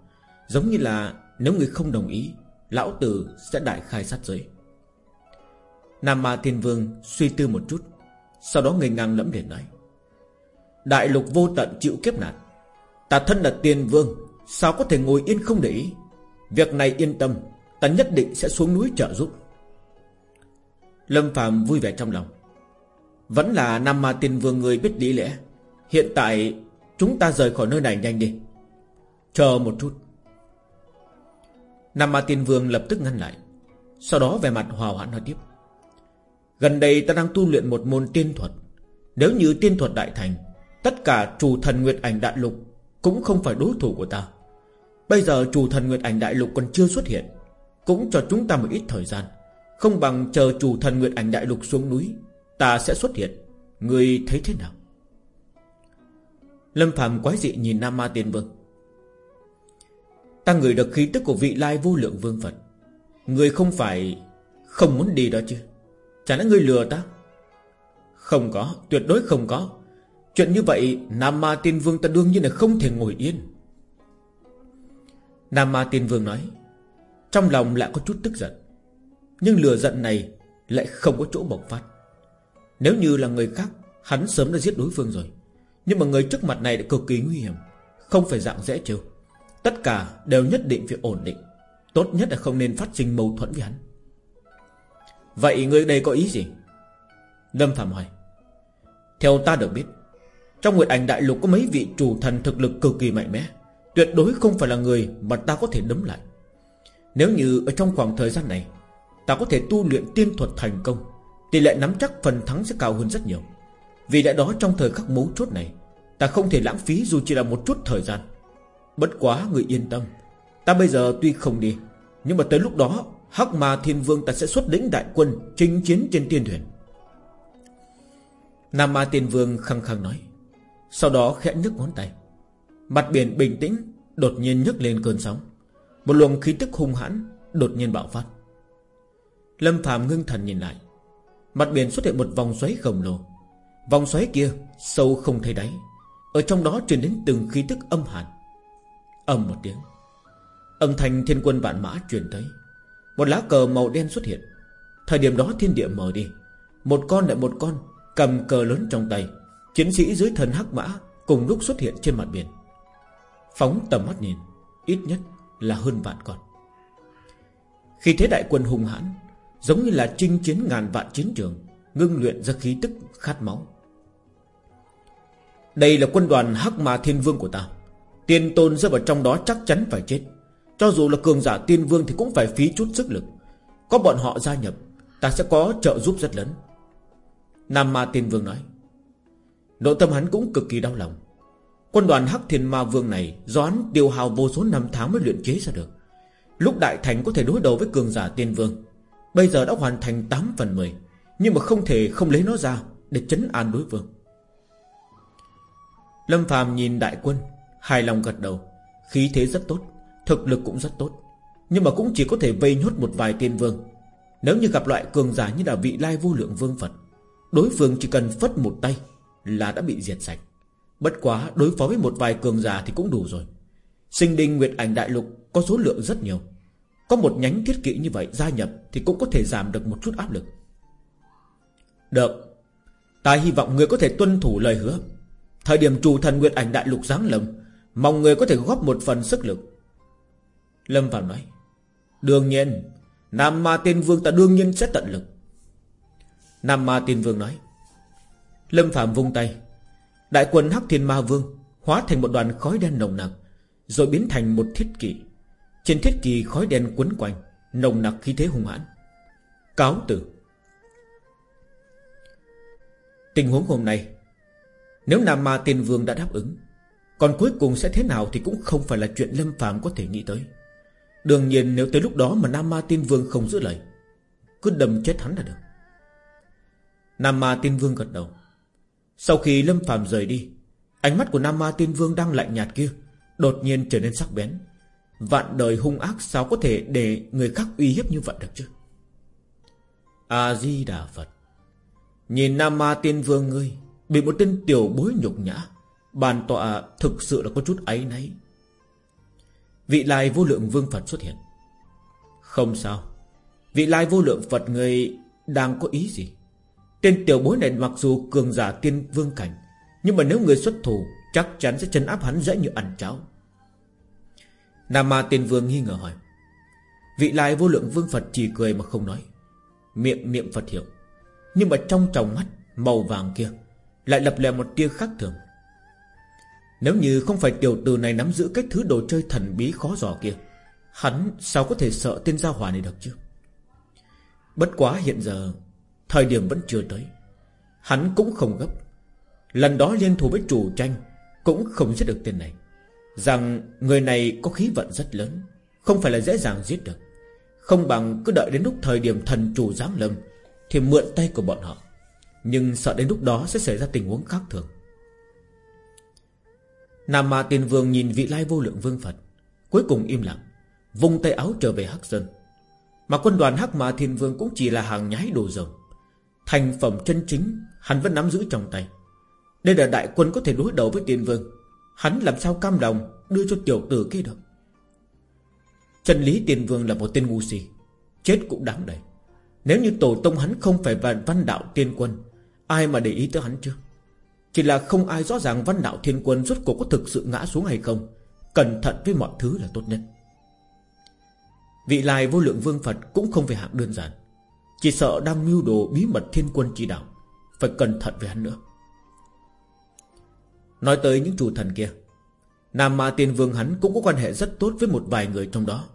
Giống như là nếu người không đồng ý, Lão tử sẽ đại khai sát giới. Nam Ma Thiên Vương suy tư một chút, Sau đó ngây ngang lẫm liền nói, Đại lục vô tận chịu kiếp nạn, Ta thân là tiền vương, Sao có thể ngồi yên không để ý? Việc này yên tâm, Ta nhất định sẽ xuống núi trợ giúp. Lâm Phạm vui vẻ trong lòng vẫn là Nam Ma Tiên Vương người biết lý lẽ. Hiện tại, Chúng ta rời khỏi nơi này nhanh đi. Chờ một chút. Nam Ma Tiên Vương lập tức ngăn lại. Sau đó về mặt hòa hoãn nói tiếp. Gần đây ta đang tu luyện một môn tiên thuật. Nếu như tiên thuật đại thành, Tất cả chủ thần Nguyệt Ảnh Đại Lục Cũng không phải đối thủ của ta. Bây giờ chủ thần Nguyệt Ảnh Đại Lục còn chưa xuất hiện, Cũng cho chúng ta một ít thời gian. Không bằng chờ chủ thần Nguyệt Ảnh Đại Lục xuống núi Ta sẽ xuất hiện. Người thấy thế nào? Lâm Phạm quái dị nhìn Nam Ma Tiên Vương. Ta ngửi được khí tức của vị lai vô lượng vương Phật. Người không phải Không muốn đi đó chứ? Chả lẽ người lừa ta? Không có, tuyệt đối không có. Chuyện như vậy Nam Ma Tiên Vương ta đương nhiên là không thể ngồi yên. Nam Ma Tiên Vương nói Trong lòng lại có chút tức giận. Nhưng lừa giận này Lại không có chỗ bộc phát. Nếu như là người khác, Hắn sớm đã giết đối phương rồi. Nhưng mà người trước mặt này lại cực kỳ nguy hiểm, Không phải dạng dễ trêu Tất cả đều nhất định phải ổn định. Tốt nhất là không nên phát sinh mâu thuẫn với hắn. Vậy người đây có ý gì? Lâm Phạm hỏi. Theo ta được biết, Trong Nguyệt Ảnh Đại Lục có mấy vị chủ thần thực lực cực kỳ mạnh mẽ. Tuyệt đối không phải là người mà ta có thể đấm lại. Nếu như ở trong khoảng thời gian này, Ta có thể tu luyện tiên thuật thành công Tỷ lệ nắm chắc phần thắng sẽ cao hơn rất nhiều. Vì lẽ đó trong thời khắc mấu chốt này, Ta không thể lãng phí dù chỉ là một chút thời gian. Bất quá, người yên tâm. Ta bây giờ tuy không đi, Nhưng mà tới lúc đó, Hắc Ma Thiên Vương ta sẽ xuất lĩnh đại quân Chinh chiến trên tiên thuyền. Nam Ma Tiên Vương khăng khăng nói, Sau đó khẽ nhấc ngón tay. Mặt biển bình tĩnh, Đột nhiên nhấc lên cơn sóng. Một luồng khí tức hung hãn Đột nhiên bạo phát. Lâm phàm ngưng thần nhìn lại. Mặt biển xuất hiện một vòng xoáy khổng lồ. Vòng xoáy kia sâu không thấy đáy. Ở trong đó truyền đến từng khí tức âm hàn. Âm một tiếng. Âm thanh thiên quân vạn mã truyền tới. Một lá cờ màu đen xuất hiện. Thời điểm đó thiên địa mở đi. Một con lại một con Cầm cờ lớn trong tay. Chiến sĩ dưới thần hắc mã Cùng lúc xuất hiện trên mặt biển. Phóng tầm mắt nhìn, Ít nhất là hơn vạn con. Khi thế đại quân hùng hãn Giống như là chinh chiến ngàn vạn chiến trường, Ngưng luyện ra khí tức khát máu. Đây là quân đoàn Hắc Ma Thiên Vương của ta. Tiên tôn rơi vào trong đó chắc chắn phải chết. Cho dù là cường giả tiên vương Thì cũng phải phí chút sức lực. Có bọn họ gia nhập, Ta sẽ có trợ giúp rất lớn. Nam Ma Tiên Vương nói. Nội tâm hắn cũng cực kỳ đau lòng. Quân đoàn Hắc Thiên Ma Vương này Do hắn tiêu hào vô số năm tháng mới luyện chế ra được. Lúc Đại Thành có thể đối đầu với cường giả tiên vương Bây giờ đã hoàn thành 8 phần 10 Nhưng mà không thể không lấy nó ra Để chấn an đối phương. Lâm Phàm nhìn đại quân, Hài lòng gật đầu. Khí thế rất tốt, Thực lực cũng rất tốt. Nhưng mà cũng chỉ có thể vây nhốt một vài tiên vương. Nếu như gặp loại cường giả như là vị lai vô lượng vương Phật, Đối phương chỉ cần phất một tay Là đã bị diệt sạch. Bất quá đối phó với một vài cường giả thì cũng đủ rồi. Sinh đinh Nguyệt Ảnh Đại Lục Có số lượng rất nhiều. Có một nhánh thiết kỵ như vậy gia nhập Thì cũng có thể giảm được một chút áp lực. Được. Ta hy vọng người có thể tuân thủ lời hứa. Thời điểm chủ thần nguyện Ảnh Đại Lục giáng lâm, Mong người có thể góp một phần sức lực. Lâm Phạm nói, Đương nhiên, Nam Ma Tiên Vương ta đương nhiên sẽ tận lực. Nam Ma Tiên Vương nói, Lâm Phạm vung tay, Đại quân Hắc Thiên Ma Vương Hóa thành một đoàn khói đen nồng nặc, Rồi biến thành một thiết kỷ trên thiết kỳ khói đen quấn quanh, Nồng nặc khí thế hung hãn. Cáo tử Tình huống hôm nay, Nếu Nam Ma Tiên Vương đã đáp ứng, còn cuối cùng sẽ thế nào Thì cũng không phải là chuyện Lâm phàm có thể nghĩ tới. Đương nhiên nếu tới lúc đó Mà Nam Ma Tiên Vương không giữ lời, Cứ đâm chết hắn là được. Nam Ma Tiên Vương gật đầu. Sau khi Lâm phàm rời đi, Ánh mắt của Nam Ma Tiên Vương đang lạnh nhạt kia Đột nhiên trở nên sắc bén. Vạn đời hung ác sao có thể Để người khác uy hiếp như vậy được chứ? A-di-đà Phật Nhìn Nam Ma Tiên Vương ngươi, Bị một tên tiểu bối nhục nhã, Bàn tọa thực sự là có chút ấy nấy Vị lai vô lượng vương Phật xuất hiện. Không sao, Vị lai vô lượng Phật người Đang có ý gì? Tên tiểu bối này mặc dù cường giả tiên vương cảnh, Nhưng mà nếu người xuất thủ, Chắc chắn sẽ chân áp hắn dễ như ăn cháo. Nam Ma tiên vương nghi ngờ hỏi. Vị lai vô lượng vương Phật chỉ cười mà không nói. Miệng miệng Phật hiểu, Nhưng mà trong tròng mắt Màu vàng kia Lại lập lè một tia khác thường. Nếu như không phải tiểu tử này nắm giữ cách thứ đồ chơi thần bí khó dò kia Hắn sao có thể sợ tên gia hỏa này được chứ? Bất quá hiện giờ Thời điểm vẫn chưa tới. Hắn cũng không gấp. Lần đó liên thủ với chủ tranh Cũng không giết được tên này. Rằng người này có khí vận rất lớn, Không phải là dễ dàng giết được. Không bằng cứ đợi đến lúc thời điểm thần chủ giáng lâm Thì mượn tay của bọn họ. Nhưng sợ đến lúc đó sẽ xảy ra tình huống khác thường. Nam Ma Tiên Vương nhìn vị lai vô lượng vương Phật, Cuối cùng im lặng, Vung tay áo trở về Hắc Sơn. Mà quân đoàn Hắc Ma Thiên Vương cũng chỉ là hàng nhái đồ rồng. Thành phẩm chân chính, Hắn vẫn nắm giữ trong tay. Đây là đại quân có thể đối đầu với Tiên Vương. Hắn làm sao cam lòng Đưa cho tiểu tử kia được? Trần lý Tiên Vương là một tên ngu si, Chết cũng đáng đầy Nếu như tổ tông hắn không phải vạn văn đạo tiên quân, Ai mà để ý tới hắn chưa Chỉ là không ai rõ ràng văn đạo thiên quân Rốt cuộc có thực sự ngã xuống hay không, Cẩn thận với mọi thứ là tốt nhất. Vị lai vô lượng vương Phật Cũng không phải hạng đơn giản. Chỉ sợ đang mưu đồ bí mật thiên quân chỉ đạo, Phải cẩn thận với hắn nữa. Nói tới những chủ thần kia, Nam Ma Tiên Vương hắn cũng có quan hệ rất tốt với một vài người trong đó.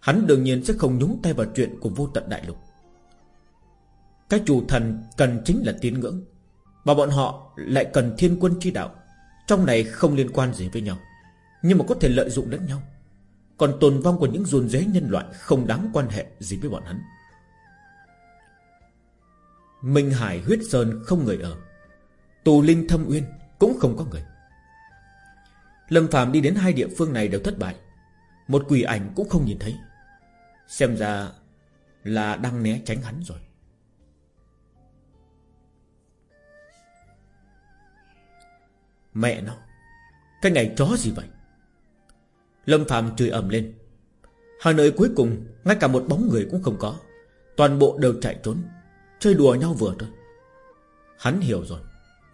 Hắn đương nhiên sẽ không nhúng tay vào chuyện của vô tận đại lục. Cái chủ thần cần chính là tín ngưỡng, Mà bọn họ lại cần thiên quân chi đạo. Trong này không liên quan gì với nhau, Nhưng mà có thể lợi dụng lẫn nhau. Còn tồn vong của những ruồn dế nhân loại Không đáng quan hệ gì với bọn hắn. Minh Hải huyết sơn không người ở. Tù Linh Thâm Uyên cũng không có người. Lâm Phạm đi đến hai địa phương này đều thất bại. Một quỷ ảnh cũng không nhìn thấy. Xem ra Là đang né tránh hắn rồi. Mẹ nó, Cái ngày chó gì vậy? Lâm Phạm chửi ầm lên. Hà Nội cuối cùng, Ngay cả một bóng người cũng không có. Toàn bộ đều chạy trốn, Chơi đùa nhau vừa thôi. Hắn hiểu rồi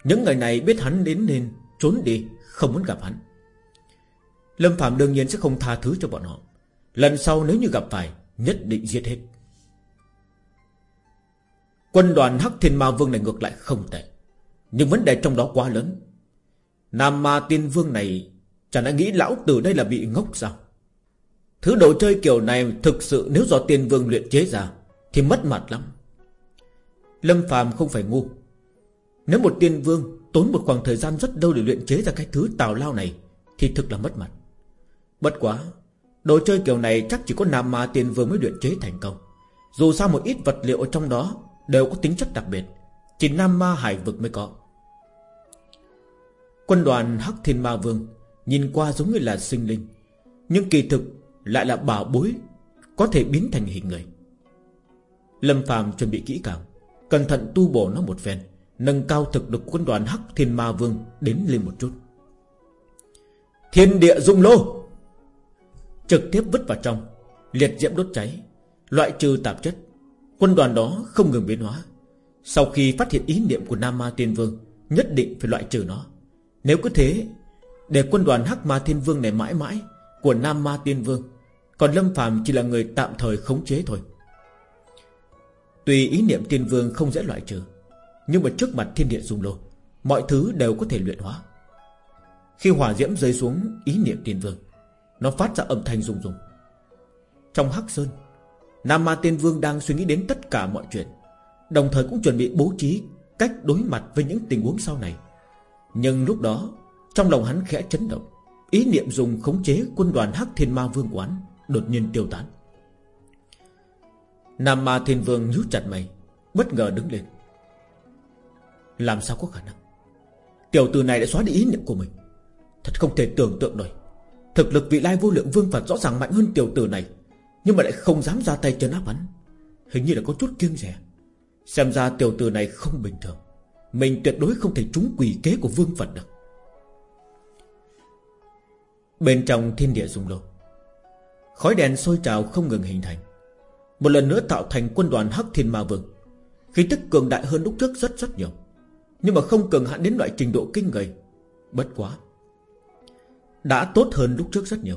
những người này biết hắn đến nên trốn đi, Không muốn gặp hắn. Lâm Phạm đương nhiên sẽ không tha thứ cho bọn họ. Lần sau nếu như gặp phải, Nhất định giết hết. Quân đoàn Hắc Thiên Ma Vương này ngược lại không tệ. Nhưng vấn đề trong đó quá lớn. Nam Ma Tiên Vương này Chẳng đã nghĩ lão tử đây là bị ngốc sao? Thứ đồ chơi kiểu này Thực sự nếu do Tiên Vương luyện chế ra Thì mất mặt lắm. Lâm phạm không phải ngu nếu một tiên vương tốn một khoảng thời gian rất lâu để luyện chế ra cái thứ tào lao này, Thì thực là mất mặt. Bất quá, Đồ chơi kiểu này chắc chỉ có Nam Ma tiên vương mới luyện chế thành công. Dù sao một ít vật liệu ở trong đó Đều có tính chất đặc biệt, Chỉ Nam Ma hải vực mới có. Quân đoàn Hắc Thiên Ma Vương Nhìn qua giống như là sinh linh, Nhưng kỳ thực lại là bảo bối Có thể biến thành hình người. Lâm phàm chuẩn bị kỹ càng, Cẩn thận tu bổ nó một phen. Nâng cao thực lực quân đoàn Hắc Thiên Ma Vương Đến lên một chút. Thiên địa dung lô! Trực tiếp vứt vào trong, Liệt diễm đốt cháy, Loại trừ tạp chất. Quân đoàn đó không ngừng biến hóa. Sau khi phát hiện ý niệm của Nam Ma Tiên Vương, Nhất định phải loại trừ nó. Nếu cứ thế, Để quân đoàn Hắc Ma Thiên Vương này mãi mãi Của Nam Ma Tiên Vương, Còn Lâm Phàm chỉ là người tạm thời khống chế thôi. Tùy ý niệm Tiên Vương không dễ loại trừ nhưng mà trước mặt thiên địa dung lô, Mọi thứ đều có thể luyện hóa. Khi hỏa diễm rơi xuống ý niệm tiên vương, Nó phát ra âm thanh rung rung. Trong hắc sơn, Nam Ma Tiên Vương đang suy nghĩ đến tất cả mọi chuyện, Đồng thời cũng chuẩn bị bố trí Cách đối mặt với những tình huống sau này. Nhưng lúc đó, Trong lòng hắn khẽ chấn động, Ý niệm dùng khống chế quân đoàn Hắc Thiên Ma Vương quán Đột nhiên tiêu tán. Nam Ma Thiên Vương nhíu chặt mày, Bất ngờ đứng lên làm sao có khả năng? Tiểu tử này đã xóa đi ý niệm của mình. Thật không thể tưởng tượng nổi. Thực lực vị lai vô lượng vương Phật rõ ràng mạnh hơn tiểu tử này, Nhưng mà lại không dám ra tay chân áp hắn. Hình như là có chút kiêng rẻ. Xem ra tiểu tử này không bình thường. Mình tuyệt đối không thể trúng quỷ kế của vương Phật được. Bên trong thiên địa dung lô Khói đèn sôi trào không ngừng hình thành. Một lần nữa tạo thành quân đoàn Hắc Thiên Ma Vương. Khí tức cường đại hơn lúc trước rất rất nhiều nhưng mà không cần hạn đến loại trình độ kinh người. Bất quá, Đã tốt hơn lúc trước rất nhiều.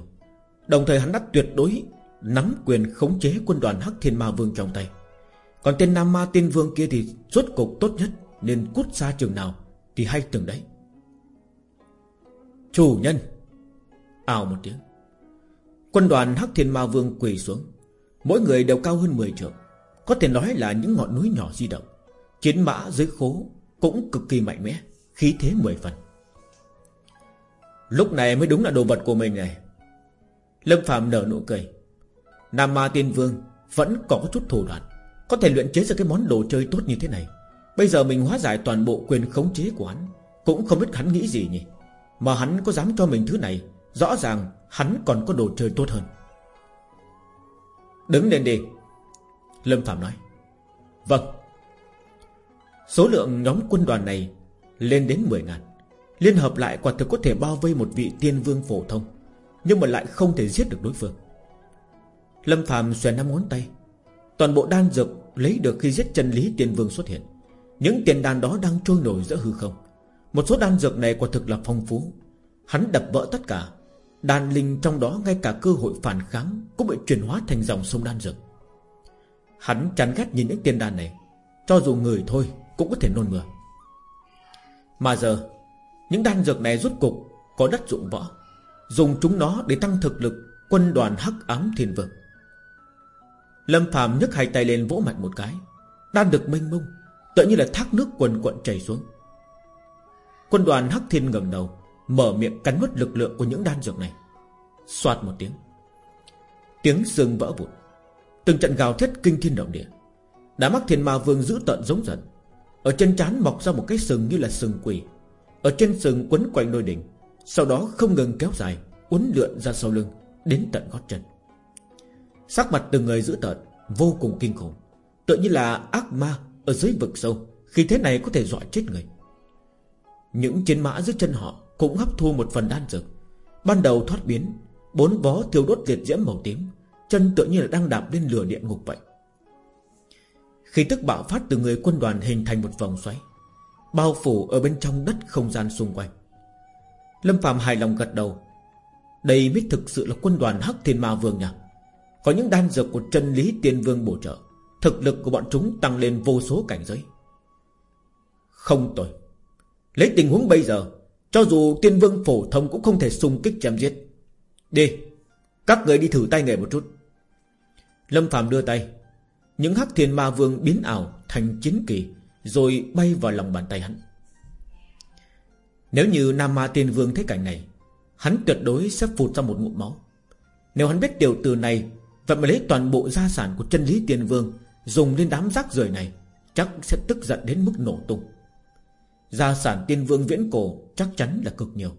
Đồng thời hắn đã tuyệt đối Nắm quyền khống chế quân đoàn Hắc Thiên Ma Vương trong tay. Còn tên Nam Ma Tiên Vương kia thì Rốt cục tốt nhất, Nên cút xa trường nào Thì hay từng đấy. Chủ nhân, ào một tiếng. Quân đoàn Hắc Thiên Ma Vương quỳ xuống. Mỗi người đều cao hơn 10 trượng. Có thể nói là những ngọn núi nhỏ di động, Chiến mã dưới khố cũng cực kỳ mạnh mẽ, Khí thế 10 phần. Lúc này mới đúng là đồ vật của mình này. Lâm Phạm nở nụ cười. Nam Ma Tiên Vương Vẫn có chút thủ đoạn, Có thể luyện chế ra cái món đồ chơi tốt như thế này. Bây giờ mình hóa giải toàn bộ quyền khống chế của hắn, Cũng không biết hắn nghĩ gì nhỉ. Mà hắn có dám cho mình thứ này, Rõ ràng hắn còn có đồ chơi tốt hơn. Đứng lên đi, Lâm Phạm nói. Vâng. Số lượng nhóm quân đoàn này Lên đến 10 ngàn. Liên hợp lại quả thực có thể bao vây một vị tiên vương phổ thông, Nhưng mà lại không thể giết được đối phương. Lâm Phạm xòe năm ngón tay. Toàn bộ đan dược lấy được khi giết chân lý tiên vương xuất hiện. Những tiền đan đó đang trôi nổi giữa hư không. Một số đan dược này quả thực là phong phú. Hắn đập vỡ tất cả. Đan linh trong đó ngay cả cơ hội phản kháng Cũng bị chuyển hóa thành dòng sông đan dược. Hắn chán ghét nhìn những tiền đan này. Cho dù người thôi cũng có thể nôn mửa. Mà giờ, Những đan dược này rút cục Có đất dụng võ, Dùng chúng nó để tăng thực lực Quân đoàn hắc ám thiên vực Lâm phàm nhấc hai tay lên vỗ mạnh một cái, Đan được mênh mông Tự như là thác nước quần quận chảy xuống. Quân đoàn hắc thiên ngẩng đầu, Mở miệng cắn nuốt lực lượng của những đan dược này. Xoạt một tiếng Tiếng xương vỡ vụn. Từng trận gào thét kinh thiên động địa. Đã mắc thiên ma vương giữ tận giống giận ở chân trán mọc ra một cái sừng như là sừng quỷ. Ở trên sừng quấn quanh đôi đỉnh. Sau đó không ngừng kéo dài, Uốn lượn ra sau lưng, Đến tận gót chân. Sắc mặt từng người giữ tợn, Vô cùng kinh khủng. Tự như là ác ma ở dưới vực sâu, Khi thế này có thể dọa chết người. Những chiến mã dưới chân họ Cũng hấp thu một phần đan dược. Ban đầu thoát biến, Bốn vó thiêu đốt liệt diễm màu tím, Chân tự như là đang đạp lên lửa địa ngục vậy. Khi tức bạo phát từ người quân đoàn hình thành một vòng xoáy, Bao phủ ở bên trong đất không gian xung quanh. Lâm Phạm hài lòng gật đầu. Đây mới thực sự là quân đoàn Hắc Thiên Ma Vương nhỉ Có những đan dược của chân lý tiên vương bổ trợ, Thực lực của bọn chúng tăng lên vô số cảnh giới. Không tồi. Lấy tình huống bây giờ, Cho dù tiên vương phổ thông cũng không thể xung kích chém giết. Đi, Các người đi thử tay nghề một chút. Lâm Phạm đưa tay. Những hắc thiên ma vương biến ảo thành chiến kỳ, Rồi bay vào lòng bàn tay hắn. Nếu như Nam Ma Tiên Vương thấy cảnh này, Hắn tuyệt đối sẽ phụt ra một ngụm máu. Nếu hắn biết điều từ này Vậy mà lấy toàn bộ gia sản của chân lý tiên vương Dùng lên đám rác rưởi này, Chắc sẽ tức giận đến mức nổ tung. Gia sản tiên vương viễn cổ Chắc chắn là cực nhiều.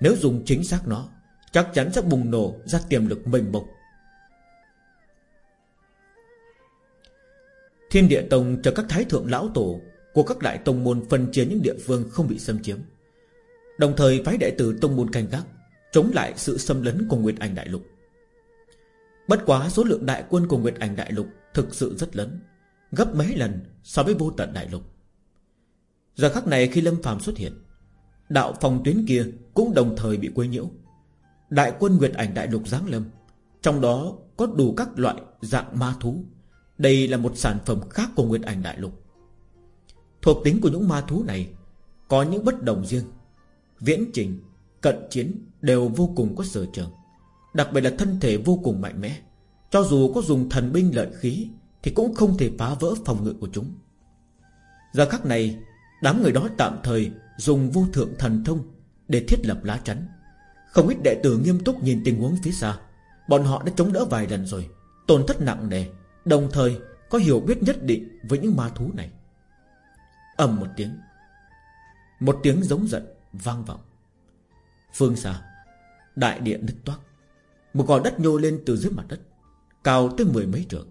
Nếu dùng chính xác nó, Chắc chắn sẽ bùng nổ ra tiềm lực mênh mông. Thiên địa tông cho các thái thượng lão tổ Của các đại tông môn phân chia những địa phương không bị xâm chiếm. Đồng thời phái đệ tử tông môn canh gác, Chống lại sự xâm lấn của Nguyệt Ảnh Đại Lục. Bất quá số lượng đại quân của Nguyệt Ảnh Đại Lục Thực sự rất lớn, Gấp mấy lần so với vô tận Đại Lục. Giờ khắc này khi Lâm phàm xuất hiện, Đạo phòng tuyến kia cũng đồng thời bị quấy nhiễu. Đại quân Nguyệt Ảnh Đại Lục giáng lâm, Trong đó có đủ các loại dạng ma thú đây là một sản phẩm khác của nguyên Ảnh Đại Lục. Thuộc tính của những ma thú này Có những bất đồng riêng. Viễn trình, cận chiến Đều vô cùng có sở trường. Đặc biệt là thân thể vô cùng mạnh mẽ. Cho dù có dùng thần binh lợi khí Thì cũng không thể phá vỡ phòng ngự của chúng. Giờ khắc này Đám người đó tạm thời Dùng vô thượng thần thông Để thiết lập lá chắn. Không ít đệ tử nghiêm túc nhìn tình huống phía xa. Bọn họ đã chống đỡ vài lần rồi Tổn thất nặng nề. Đồng thời có hiểu biết nhất định với những ma thú này. Ầm một tiếng Một tiếng giống giận vang vọng. Phương xa Đại địa nứt toác, Một gò đất nhô lên từ dưới mặt đất, Cao tới mười mấy trượng.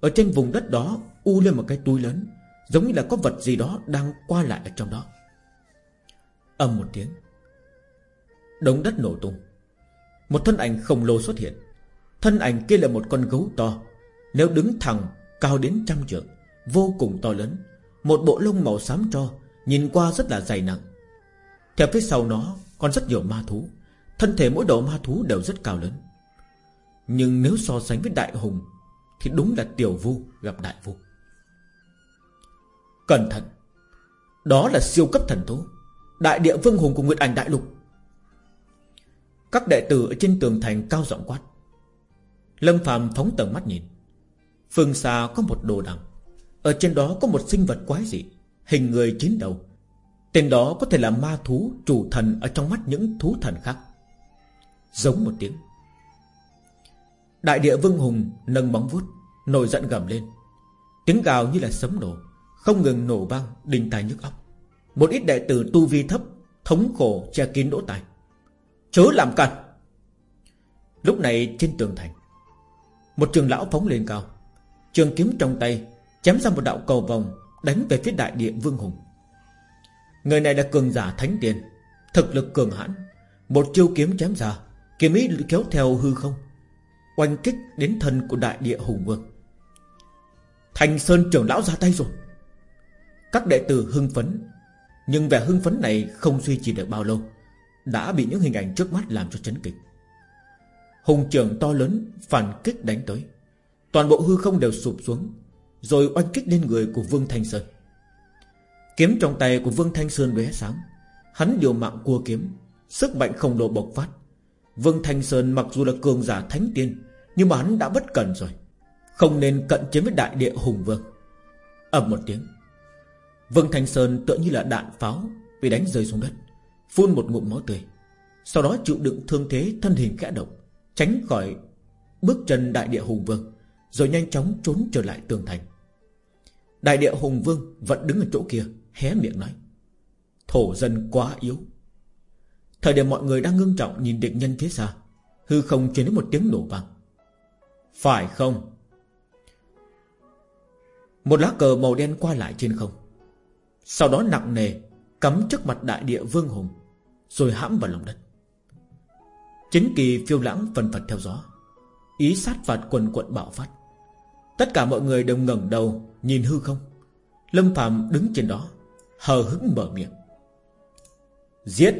Ở trên vùng đất đó U lên một cái túi lớn, Giống như là có vật gì đó đang qua lại ở trong đó. Ầm một tiếng, Đống đất nổ tung. Một thân ảnh khổng lồ xuất hiện. Thân ảnh kia là một con gấu to nếu đứng thẳng, cao đến trăm trượng, Vô cùng to lớn, Một bộ lông màu xám cho Nhìn qua rất là dày nặng. Theo phía sau nó còn rất nhiều ma thú, Thân thể mỗi đầu ma thú đều rất cao lớn. Nhưng nếu so sánh với đại hùng, Thì đúng là tiểu vu gặp đại vu. Cẩn thận! Đó là siêu cấp thần thú, Đại địa vương hùng của Nguyệt Ảnh Đại Lục. Các đệ tử ở trên tường thành cao giọng quát. Lâm phàm phóng tầm mắt nhìn. Phương xa có một đồ đằng. Ở trên đó có một sinh vật quái dị, Hình người chín đầu Tên đó có thể là ma thú chủ thần Ở trong mắt những thú thần khác. Giống một tiếng. Đại địa vương hùng nâng bóng vuốt, Nổi giận gầm lên. Tiếng gào như là sấm nổ, Không ngừng nổ vang, đình tai nhức óc. Một ít đệ tử tu vi thấp, Thống khổ che kín đỗ tài Chớ làm cản Lúc này trên tường thành, Một trường lão phóng lên cao. Trường kiếm trong tay, Chém ra một đạo cầu vòng, Đánh về phía đại địa vương hùng. Người này là cường giả thánh tiền Thực lực cường hãn. Một chiêu kiếm chém ra, Kiếm ý kéo theo hư không, Oanh kích đến thân của đại địa hùng vương. Thành Sơn trưởng lão ra tay rồi. Các đệ tử hưng phấn, Nhưng vẻ hưng phấn này không duy trì được bao lâu, Đã bị những hình ảnh trước mắt làm cho chấn kịch Hùng trưởng to lớn phản kích đánh tới. Toàn bộ hư không đều sụp xuống, Rồi oanh kích lên người của Vương Thanh Sơn. Kiếm trong tay của Vương Thanh Sơn lóe sáng, Hắn điều mạng cua kiếm, Sức mạnh khổng lồ bộc phát. Vương Thanh Sơn mặc dù là cường giả thánh tiên, Nhưng mà hắn đã bất cẩn rồi, Không nên cận chiến với đại địa hùng vương. Ầm một tiếng, Vương Thanh Sơn tựa như là đạn pháo Bị đánh rơi xuống đất, Phun một ngụm máu tươi, Sau đó chịu đựng thương thế thân hình khẽ động, Tránh khỏi bước chân đại địa hùng vương. Rồi nhanh chóng trốn trở lại tường thành. Đại địa hùng vương vẫn đứng ở chỗ kia, Hé miệng nói, Thổ dân quá yếu. Thời điểm mọi người đang ngưng trọng nhìn địch nhân phía xa, Hư không truyền đến một tiếng nổ vang. Phải không? Một lá cờ màu đen qua lại trên không. Sau đó nặng nề, Cắm trước mặt đại địa vương hùng, Rồi hãm vào lòng đất. Chính kỳ phiêu lãng phần phật theo gió, Ý sát phạt quần quận bạo phát. Tất cả mọi người đều ngẩng đầu, Nhìn hư không. Lâm Phạm đứng trên đó, Hờ hững mở miệng. Giết!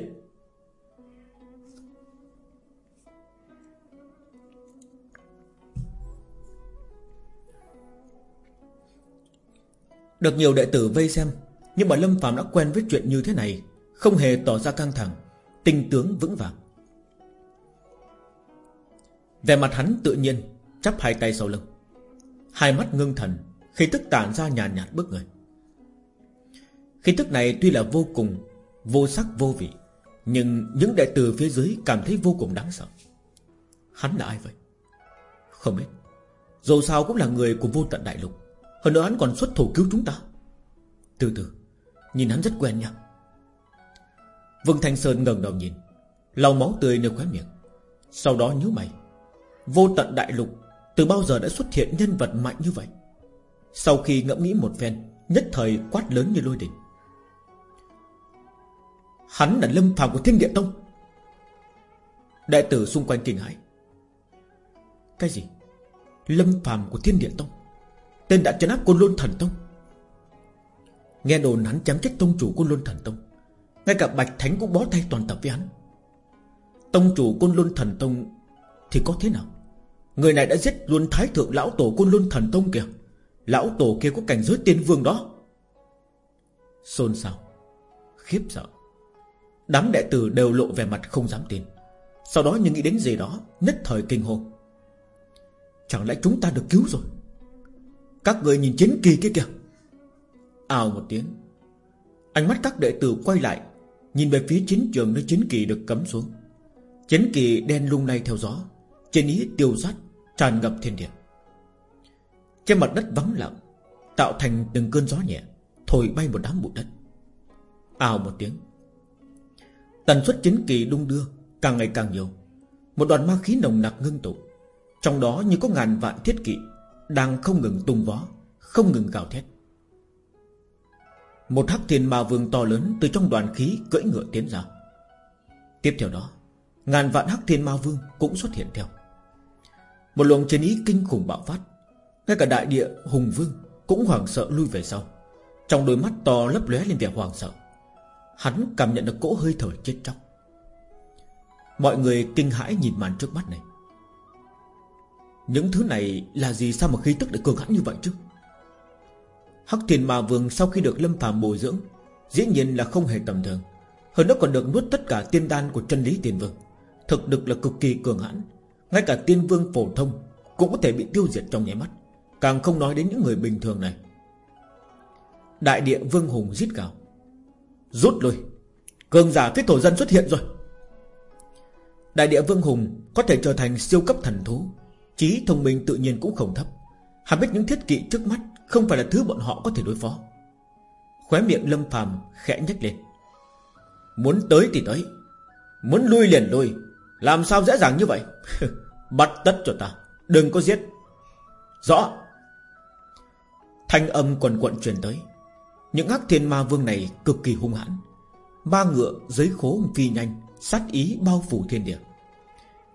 Được nhiều đệ tử vây xem, Nhưng mà Lâm Phạm đã quen với chuyện như thế này, Không hề tỏ ra căng thẳng, Tinh tướng vững vàng. Về mặt hắn tự nhiên, Chắp hai tay sau lưng. Hai mắt ngưng thần Khi tức tản ra nhàn nhạt, nhạt bước người. Khí tức này tuy là vô cùng Vô sắc vô vị Nhưng những đệ tử phía dưới cảm thấy vô cùng đáng sợ. Hắn là ai vậy? Không biết. Dù sao cũng là người của vô tận đại lục Hơn nữa hắn còn xuất thủ cứu chúng ta. Từ từ Nhìn hắn rất quen nha. Vương Thanh Sơn ngẩng đầu nhìn lau máu tươi nơi khóe miệng Sau đó nhíu mày. Vô tận đại lục từ bao giờ đã xuất hiện nhân vật mạnh như vậy? Sau khi ngẫm nghĩ một phen Nhất thời quát lớn như lôi đình, Hắn là lâm phàm của thiên địa tông. Đại tử xung quanh kinh hãi. Cái gì? Lâm phàm của thiên địa tông? Tên đã chấn áp côn luân thần tông. Nghe đồn hắn chém chết tông chủ côn luân thần tông Ngay cả bạch thánh cũng bó tay toàn tập với hắn. Tông chủ côn luân thần tông Thì có thế nào? Người này đã giết luôn thái thượng lão tổ côn luân thần tông kìa. Lão tổ kia có cảnh giới tiên vương đó. Xôn xao, Khiếp sợ. Đám đệ tử đều lộ vẻ mặt không dám tin. Sau đó như nghĩ đến gì đó, Nhất thời kinh hồn. Chẳng lẽ chúng ta được cứu rồi? Các người nhìn chiến kỳ kia kìa. Ào một tiếng. Ánh mắt các đệ tử quay lại, Nhìn về phía chiến trường nơi chiến kỳ được cấm xuống. Chiến kỳ đen lung lay theo gió, Trên ý tiêu sát Tràn ngập thiên địa. Trên mặt đất vắng lặng, Tạo thành từng cơn gió nhẹ, Thổi bay một đám bụi đất. Ào một tiếng. Tần suất chính kỳ đung đưa Càng ngày càng nhiều. Một đoàn ma khí nồng nặc ngưng tụ, Trong đó như có ngàn vạn thiết kỵ Đang không ngừng tung vó, Không ngừng gào thét. Một hắc thiên ma vương to lớn Từ trong đoàn khí cưỡi ngựa tiến ra. Tiếp theo đó, Ngàn vạn hắc thiên ma vương cũng xuất hiện theo. Một luồng chiến ý kinh khủng bạo phát. Ngay cả đại địa hùng vương Cũng hoảng sợ lui về sau. Trong đôi mắt to lấp lóe lên vẻ hoàng sợ. Hắn cảm nhận được cỗ hơi thở chết chóc. Mọi người kinh hãi nhìn màn trước mắt này. Những thứ này là gì? Sao mà khí tức lại cường hãn như vậy chứ? Hắc thiền ma vương sau khi được lâm phàm bồi dưỡng, Dĩ nhiên là không hề tầm thường. Hơn nữa còn được nuốt tất cả tiên đan của chân lý tiền vương. Thực lực là cực kỳ cường hãn. Ngay cả tiên vương phổ thông Cũng có thể bị tiêu diệt trong nháy mắt. Càng không nói đến những người bình thường này. Đại địa vương hùng giết gào. Rút lui. Cường giả kết thổ dân xuất hiện rồi. Đại địa vương hùng Có thể trở thành siêu cấp thần thú. Trí thông minh tự nhiên cũng không thấp. Hắn biết những thiết kỵ trước mắt Không phải là thứ bọn họ có thể đối phó. Khóe miệng lâm phàm khẽ nhếch lên. Muốn tới thì tới. Muốn lui liền lui. Làm sao dễ dàng như vậy? [laughs] Bắt tất cho ta. Đừng có giết. Rõ. Thanh âm quần quận truyền tới. Những hắc thiên ma vương này cực kỳ hung hãn. Ba ngựa dưới khố phi nhanh, Sát ý bao phủ thiên địa.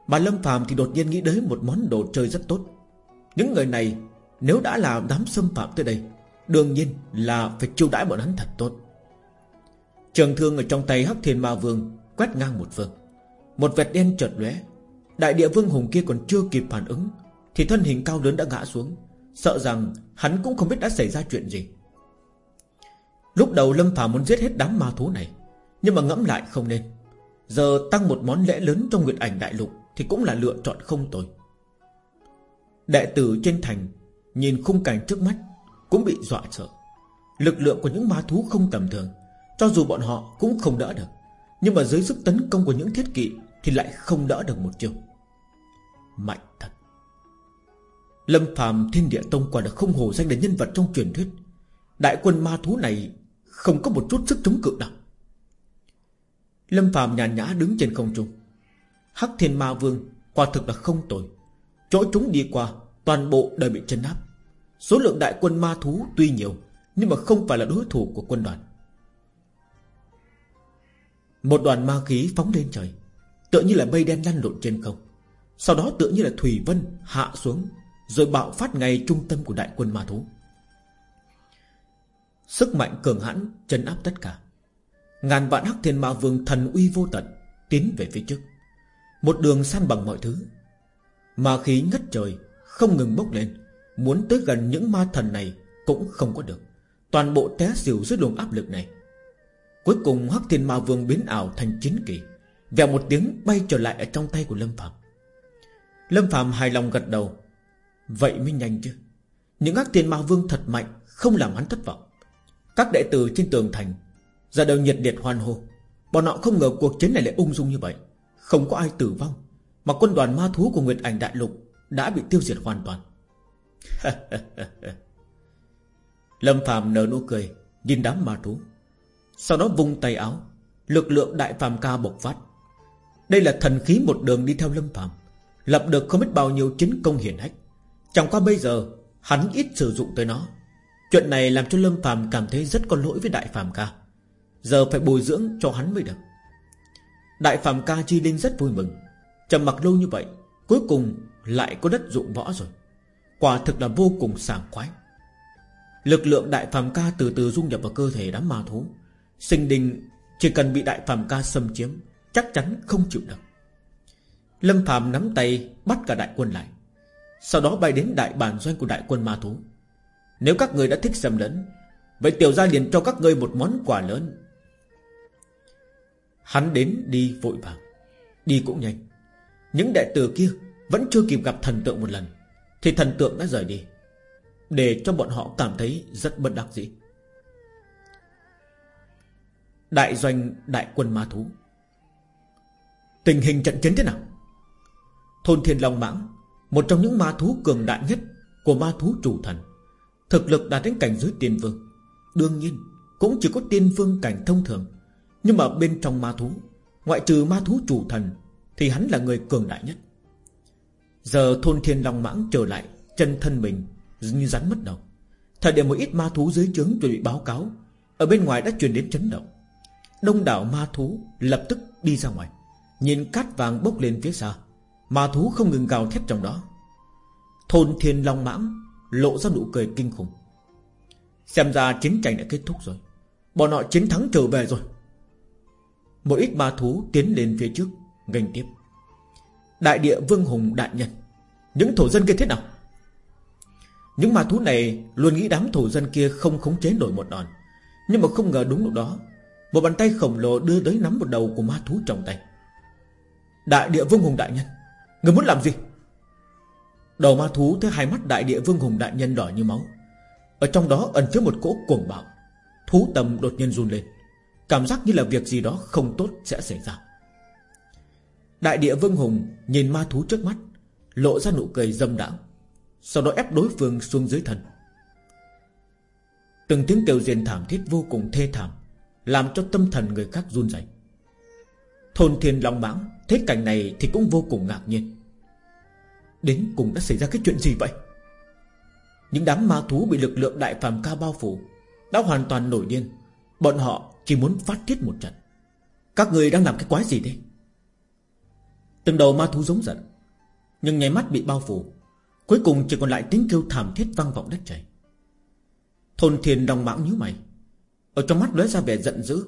Bà Lâm Phàm thì đột nhiên nghĩ đến một món đồ chơi rất tốt. Những người này, Nếu đã là đám xâm phạm tới đây, Đương nhiên là phải chiêu đãi bọn hắn thật tốt. Trường thương ở trong tay Hắc Thiên Ma Vương Quét ngang một vương một vệt đen chợt lóe. Đại địa vương hùng kia còn chưa kịp phản ứng, Thì thân hình cao lớn đã ngã xuống. Sợ rằng hắn cũng không biết đã xảy ra chuyện gì. Lúc đầu Lâm Phàm muốn giết hết đám ma thú này, Nhưng mà ngẫm lại không nên. Giờ tăng một món lễ lớn trong Nguyệt Ảnh Đại Lục Thì cũng là lựa chọn không tồi. Đệ tử trên thành Nhìn khung cảnh trước mắt Cũng bị dọa sợ. Lực lượng của những ma thú không tầm thường, Cho dù bọn họ cũng không đỡ được. Nhưng mà dưới sức tấn công của những thiết kỵ Thì lại không đỡ được một chiêu. Mạnh thật. Lâm phàm thiên địa tông quả là không hồ danh là nhân vật trong truyền thuyết. Đại quân ma thú này Không có một chút sức chống cự nào. Lâm phàm nhàn nhã đứng trên không trung. Hắc thiên ma vương Quả thực là không tồi. Chỗ chúng đi qua, Toàn bộ đều bị chân áp. Số lượng đại quân ma thú tuy nhiều, Nhưng mà không phải là đối thủ của quân đoàn. Một đoàn ma khí phóng lên trời, Tựa như là mây đen lăn lộn trên không. Sau đó tựa như là thủy vân hạ xuống, Rồi bạo phát ngay trung tâm của đại quân ma thú. Sức mạnh cường hãn chân áp tất cả. Ngàn vạn hắc thiên ma vương thần uy vô tận Tiến về phía trước. Một đường san bằng mọi thứ. Ma khí ngất trời, Không ngừng bốc lên. Muốn tới gần những ma thần này Cũng không có được. Toàn bộ té xỉu dưới luồng áp lực này. Cuối cùng hắc thiên ma vương biến ảo thành chín kỳ Vèo một tiếng bay trở lại ở trong tay của Lâm Phạm Lâm Phạm hài lòng gật đầu, Vậy mới nhanh chứ. Những hắc thiên ma vương thật mạnh, Không làm hắn thất vọng. Các đệ tử trên tường thành Giờ đều nhiệt liệt hoan hô. Bọn họ không ngờ cuộc chiến này lại ung dung như vậy. Không có ai tử vong, Mà quân đoàn ma thú của Nguyệt Ảnh Đại Lục Đã bị tiêu diệt hoàn toàn. [laughs] Lâm Phạm nở nụ cười, Nhìn đám ma thú. Sau đó vung tay áo, Lực lượng đại phàm ca bộc phát. Đây là thần khí một đường đi theo Lâm Phạm Lập được không biết bao nhiêu chiến công hiển hách. Chẳng qua bây giờ, Hắn ít sử dụng tới nó. Chuyện này làm cho Lâm Phạm cảm thấy rất có lỗi với đại phàm ca. Giờ phải bồi dưỡng cho hắn mới được. Đại phàm ca chi linh rất vui mừng. Trầm mặc lâu như vậy, Cuối cùng lại có đất dụng võ rồi. Quả thực là vô cùng sảng khoái. Lực lượng đại phàm ca từ từ dung nhập vào cơ thể đám ma thú. Sinh đình chỉ cần bị đại phàm ca xâm chiếm, Chắc chắn không chịu được. Lâm phàm nắm tay, bắt cả đại quân lại. Sau đó bay đến đại bản doanh của đại quân ma thú. Nếu các người đã thích xâm lấn, Vậy tiểu gia liền cho các ngươi một món quà lớn. Hắn đến đi vội vàng. Đi cũng nhanh. Những đệ tử kia vẫn chưa kịp gặp thần tượng một lần, Thì thần tượng đã rời đi. Để cho bọn họ cảm thấy rất bất đắc dĩ. Đại doanh, đại quân ma thú. Tình hình trận chiến thế nào? Thôn Thiên Long Mãng, Một trong những ma thú cường đại nhất Của ma thú chủ thần. Thực lực đạt đến cảnh giới tiên vương. Đương nhiên, cũng chỉ có tiên vương cảnh thông thường. Nhưng mà bên trong ma thú, Ngoại trừ ma thú chủ thần, Thì hắn là người cường đại nhất. Giờ thôn thiên long mãng trở lại, Chân thân mình như rắn mất đầu. Thời điểm một ít ma thú dưới trướng chuẩn bị báo cáo, Ở bên ngoài đã truyền đến chấn động. Đông đảo ma thú lập tức đi ra ngoài, Nhìn cát vàng bốc lên phía xa. Ma thú không ngừng gào thét trong đó. Thôn thiên long mãng Lộ ra nụ cười kinh khủng. Xem ra chiến tranh đã kết thúc rồi. Bọn họ chiến thắng trở về rồi. Một ít ma thú tiến lên phía trước Ngành tiếp. Đại địa vương hùng đại nhân, Những thổ dân kia thế nào? Những ma thú này Luôn nghĩ đám thổ dân kia không khống chế nổi một đòn. Nhưng mà không ngờ đúng lúc đó một bàn tay khổng lồ đưa tới nắm một đầu của ma thú trong tay. Đại địa vương hùng đại nhân, Người muốn làm gì? Đầu ma thú thấy hai mắt đại địa vương hùng đại nhân đỏ như máu. Ở trong đó ẩn chứa một cỗ cuồng bạo. Thú tầm đột nhiên run lên. Cảm giác như là việc gì đó không tốt sẽ xảy ra. Đại địa vương hùng Nhìn ma thú trước mắt, Lộ ra nụ cười dâm đãng, Sau đó ép đối phương xuống dưới thần Từng tiếng kêu rên thảm thiết vô cùng thê thảm. Làm cho tâm thần người khác run rẩy. Thôn thiên long mãng, Thấy cảnh này thì cũng vô cùng ngạc nhiên. Đến cùng đã xảy ra cái chuyện gì vậy? Những đám ma thú bị lực lượng đại phàm ca bao phủ Đã hoàn toàn nổi điên. Bọn họ chỉ muốn phát tiết một trận. Các người đang làm cái quái gì thế? Từng đầu ma thú giống giận, Nhưng nháy mắt bị bao phủ. Cuối cùng chỉ còn lại tiếng kêu thảm thiết vang vọng đất trời. Thôn thiền đồng mãng nhíu mày. Ở trong mắt lóe ra vẻ giận dữ.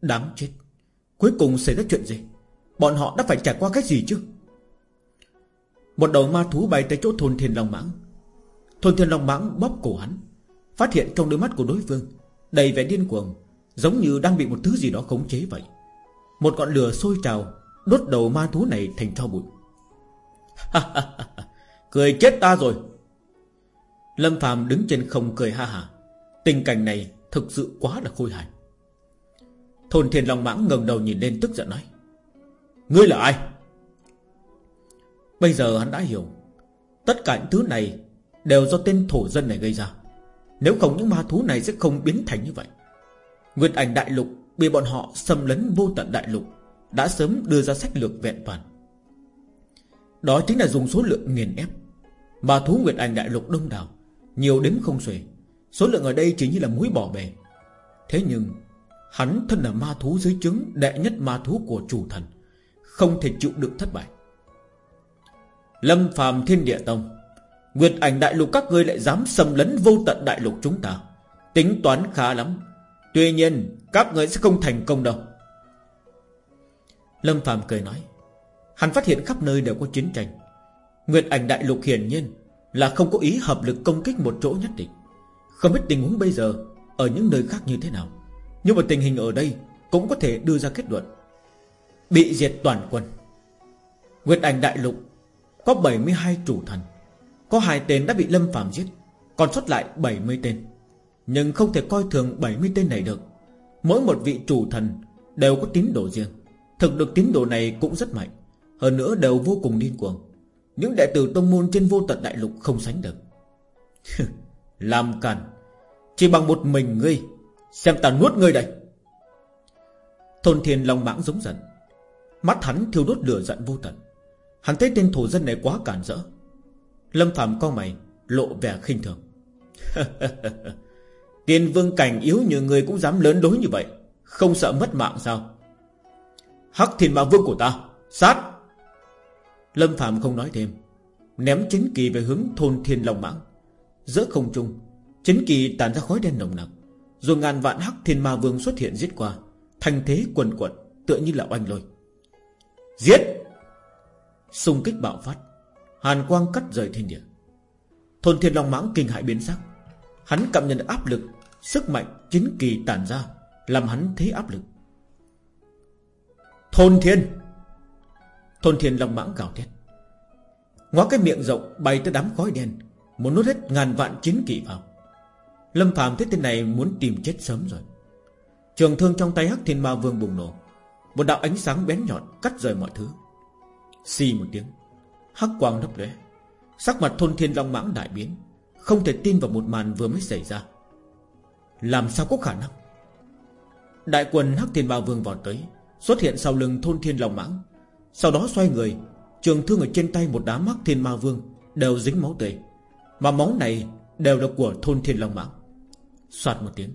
Đáng chết. Cuối cùng xảy ra chuyện gì? Bọn họ đã phải trải qua cái gì chứ? Một đầu ma thú bay tới chỗ thôn thiên long mãng. Thôn thiên long mãng bóp cổ hắn, Phát hiện trong đôi mắt của đối phương Đầy vẻ điên cuồng, Giống như đang bị một thứ gì đó khống chế vậy. Một ngọn lửa sôi trào, Đốt đầu ma thú này thành tro bụi. Cười chết ta rồi. Lâm phàm đứng trên không cười ha ha. Tình cảnh này thực sự quá là khôi hài. Thôn thiên long mãng ngẩng đầu nhìn lên tức giận nói, Ngươi là ai? Bây giờ hắn đã hiểu, Tất cả những thứ này Đều do tên thổ dân này gây ra. Nếu không những ma thú này sẽ không biến thành như vậy. Nguyệt ảnh đại lục Bị bọn họ xâm lấn vô tận đại lục, Đã sớm đưa ra sách lược vẹn toàn. Đó chính là dùng số lượng nghiền ép. Ma thú Nguyệt ảnh đại lục đông đảo, Nhiều đến không xuể. Số lượng ở đây chỉ như là muối bỏ bề Thế nhưng, Hắn thân là ma thú dưới trứng Đệ nhất ma thú của chủ thần, Không thể chịu đựng thất bại. Lâm phàm thiên địa tông, Nguyệt ảnh đại lục các ngươi lại dám xâm lấn vô tận đại lục chúng ta. Tính toán khá lắm. Tuy nhiên, các ngươi sẽ không thành công đâu. Lâm phàm cười nói, Hắn phát hiện khắp nơi đều có chiến tranh. Nguyệt ảnh đại lục hiển nhiên Là không có ý hợp lực công kích một chỗ nhất định. Không biết tình huống bây giờ Ở những nơi khác như thế nào, Nhưng mà tình hình ở đây Cũng có thể đưa ra kết luận. Bị diệt toàn quân. Nguyệt ảnh đại lục Có 72 chủ thần, Có hai tên đã bị Lâm Phạm giết, Còn sót lại 70 tên. Nhưng không thể coi thường 70 tên này được. Mỗi một vị chủ thần Đều có tín đồ riêng. Thực được tín đồ này cũng rất mạnh, Hơn nữa đều vô cùng điên cuồng. Những đệ tử tông môn trên vô tận đại lục không sánh được. [laughs] Làm càn. Chỉ bằng một mình ngươi, Xem ta nuốt ngươi đây. Thôn thiên lòng mãng giống giận. Mắt hắn thiêu đốt lửa giận vô tận. Hắn thấy tên thổ dân này quá cản rỡ. Lâm Phạm con mày, Lộ vẻ khinh thường. [laughs] Tiên vương cảnh yếu như người cũng dám lớn đối như vậy, Không sợ mất mạng sao? Hắc thiên ma vương của ta, Sát! Lâm Phạm không nói thêm, Ném chính kỳ về hướng thôn thiên long mãng. Giữa không trung chấn kỳ tản ra khói đen nồng nặc, Rồi ngàn vạn hắc thiên ma vương xuất hiện giết qua, Thành thế quần quật, Tựa như là oanh lôi. Giết! Xung kích bạo phát, Hàn quang cắt rời thiên địa. Thôn thiên long mãng kinh hại biến sắc. Hắn cảm nhận được áp lực, Sức mạnh chính kỳ tản ra, Làm hắn thấy áp lực. Thôn thiên! Thôn thiên long mãng gào thét. Ngó cái miệng rộng bay tới đám khói đen, Muốn nuốt hết ngàn vạn chiến kỳ vào. Lâm Phạm thấy tên này muốn tìm chết sớm rồi. Trường thương trong tay Hắc Thiên Ma Vương bùng nổ. Một đạo ánh sáng bén nhọn cắt rời mọi thứ. Xì một tiếng, Hắc quang lấp lóe. Sắc mặt thôn thiên long mãng đại biến, Không thể tin vào một màn vừa mới xảy ra. Làm sao có khả năng? Đại quân Hắc Thiên Ma Vương vào tới, Xuất hiện sau lưng thôn thiên long mãng. Sau đó xoay người, Trường thương ở trên tay một đám Hắc Thiên Ma Vương Đều dính máu tươi. Mà máu này đều là của thôn thiên long mãng. Xoạt một tiếng.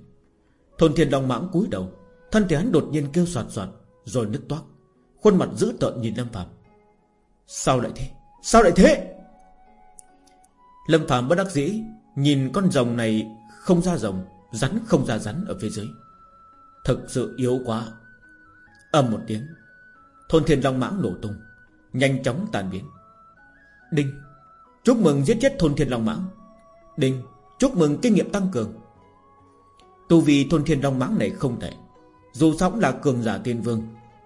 Thôn thiên long mãng cúi đầu, Thân thể hắn đột nhiên kêu xoạt xoạt, Rồi nứt toát Khuôn mặt dữ tợn nhìn Lâm Phạm Sao lại thế? Sao lại thế? Lâm Phạm bất đắc dĩ Nhìn con rồng này không ra rồng, Rắn không ra rắn ở phía dưới. Thực sự yếu quá. Âm một tiếng, Thôn thiên long mãng nổ tung, Nhanh chóng tàn biến. Đinh, Chúc mừng giết chết thôn thiên long mãng. Đinh, Chúc mừng kinh nghiệm tăng cường. Tu vì thôn thiên long mãng này không tệ. Dù sao cũng là cường giả tiên vương,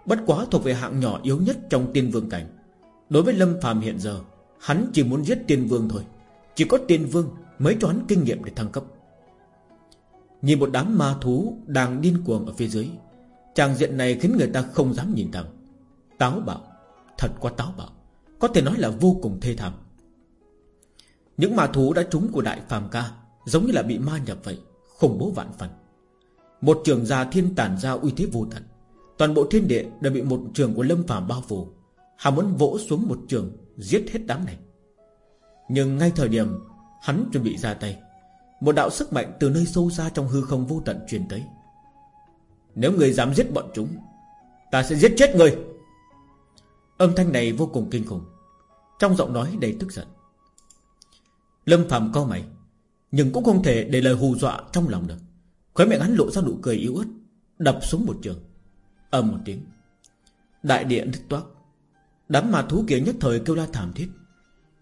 Bất quá thuộc về hạng nhỏ yếu nhất trong tiên vương cảnh. Đối với Lâm phàm hiện giờ, Hắn chỉ muốn giết tiên vương thôi. Chỉ có tiên vương mới cho hắn kinh nghiệm để thăng cấp. Nhìn một đám ma thú Đang điên cuồng ở phía dưới, Tràng diện này khiến người ta không dám nhìn thẳng. Táo bạo, Thật quá táo bạo, Có thể nói là vô cùng thê thảm. Những ma thú đã trúng của đại phàm ca Giống như là bị ma nhập vậy. Khủng bố vạn phần. Một trường gia thiên tản ra uy thế vô tận. Toàn bộ thiên địa đã bị một trường của lâm phàm bao phủ. Hắn muốn vỗ xuống một trường, Giết hết đám này. Nhưng ngay thời điểm Hắn chuẩn bị ra tay, Một đạo sức mạnh từ nơi sâu xa trong hư không vô tận truyền tới. Nếu người dám giết bọn chúng, Ta sẽ giết chết người. Âm thanh này vô cùng kinh khủng, Trong giọng nói đầy tức giận. Lâm Phạm co mày nhưng cũng không thể để lời hù dọa trong lòng được. Khói miệng hắn lộ ra nụ cười yếu ớt, Đập xuống một trường. Ầm một tiếng. Đại điện đứt toát Đám ma thú kia nhất thời kêu la thảm thiết.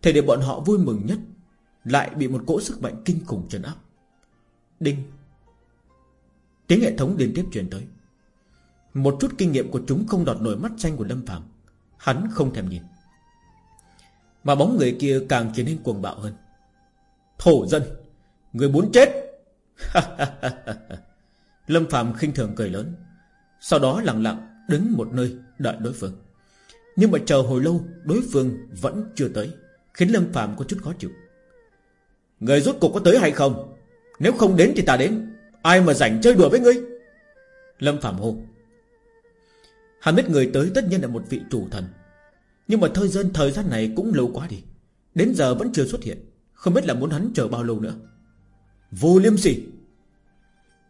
Thời điểm bọn họ vui mừng nhất, Lại bị một cỗ sức mạnh kinh khủng trấn áp. Đinh. Tiếng hệ thống liên tiếp truyền tới. Một chút kinh nghiệm của chúng không đọt nổi mắt xanh của Lâm Phạm Hắn không thèm nhìn. Mà bóng người kia càng trở nên cuồng bạo hơn. Thổ dân. Người muốn chết. [laughs] Lâm Phạm khinh thường cười lớn, Sau đó lặng lặng đứng một nơi đợi đối phương. Nhưng mà chờ hồi lâu, Đối phương vẫn chưa tới, Khiến Lâm Phạm có chút khó chịu. Người rốt cuộc có tới hay không? Nếu không đến thì ta đến. Ai mà rảnh chơi đùa với ngươi? Lâm Phạm hô. Hắn biết người tới tất nhiên là một vị chủ thần. Nhưng mà thời gian thời gian này cũng lâu quá đi. Đến giờ vẫn chưa xuất hiện. Không biết là muốn hắn chờ bao lâu nữa. Vô liêm sỉ.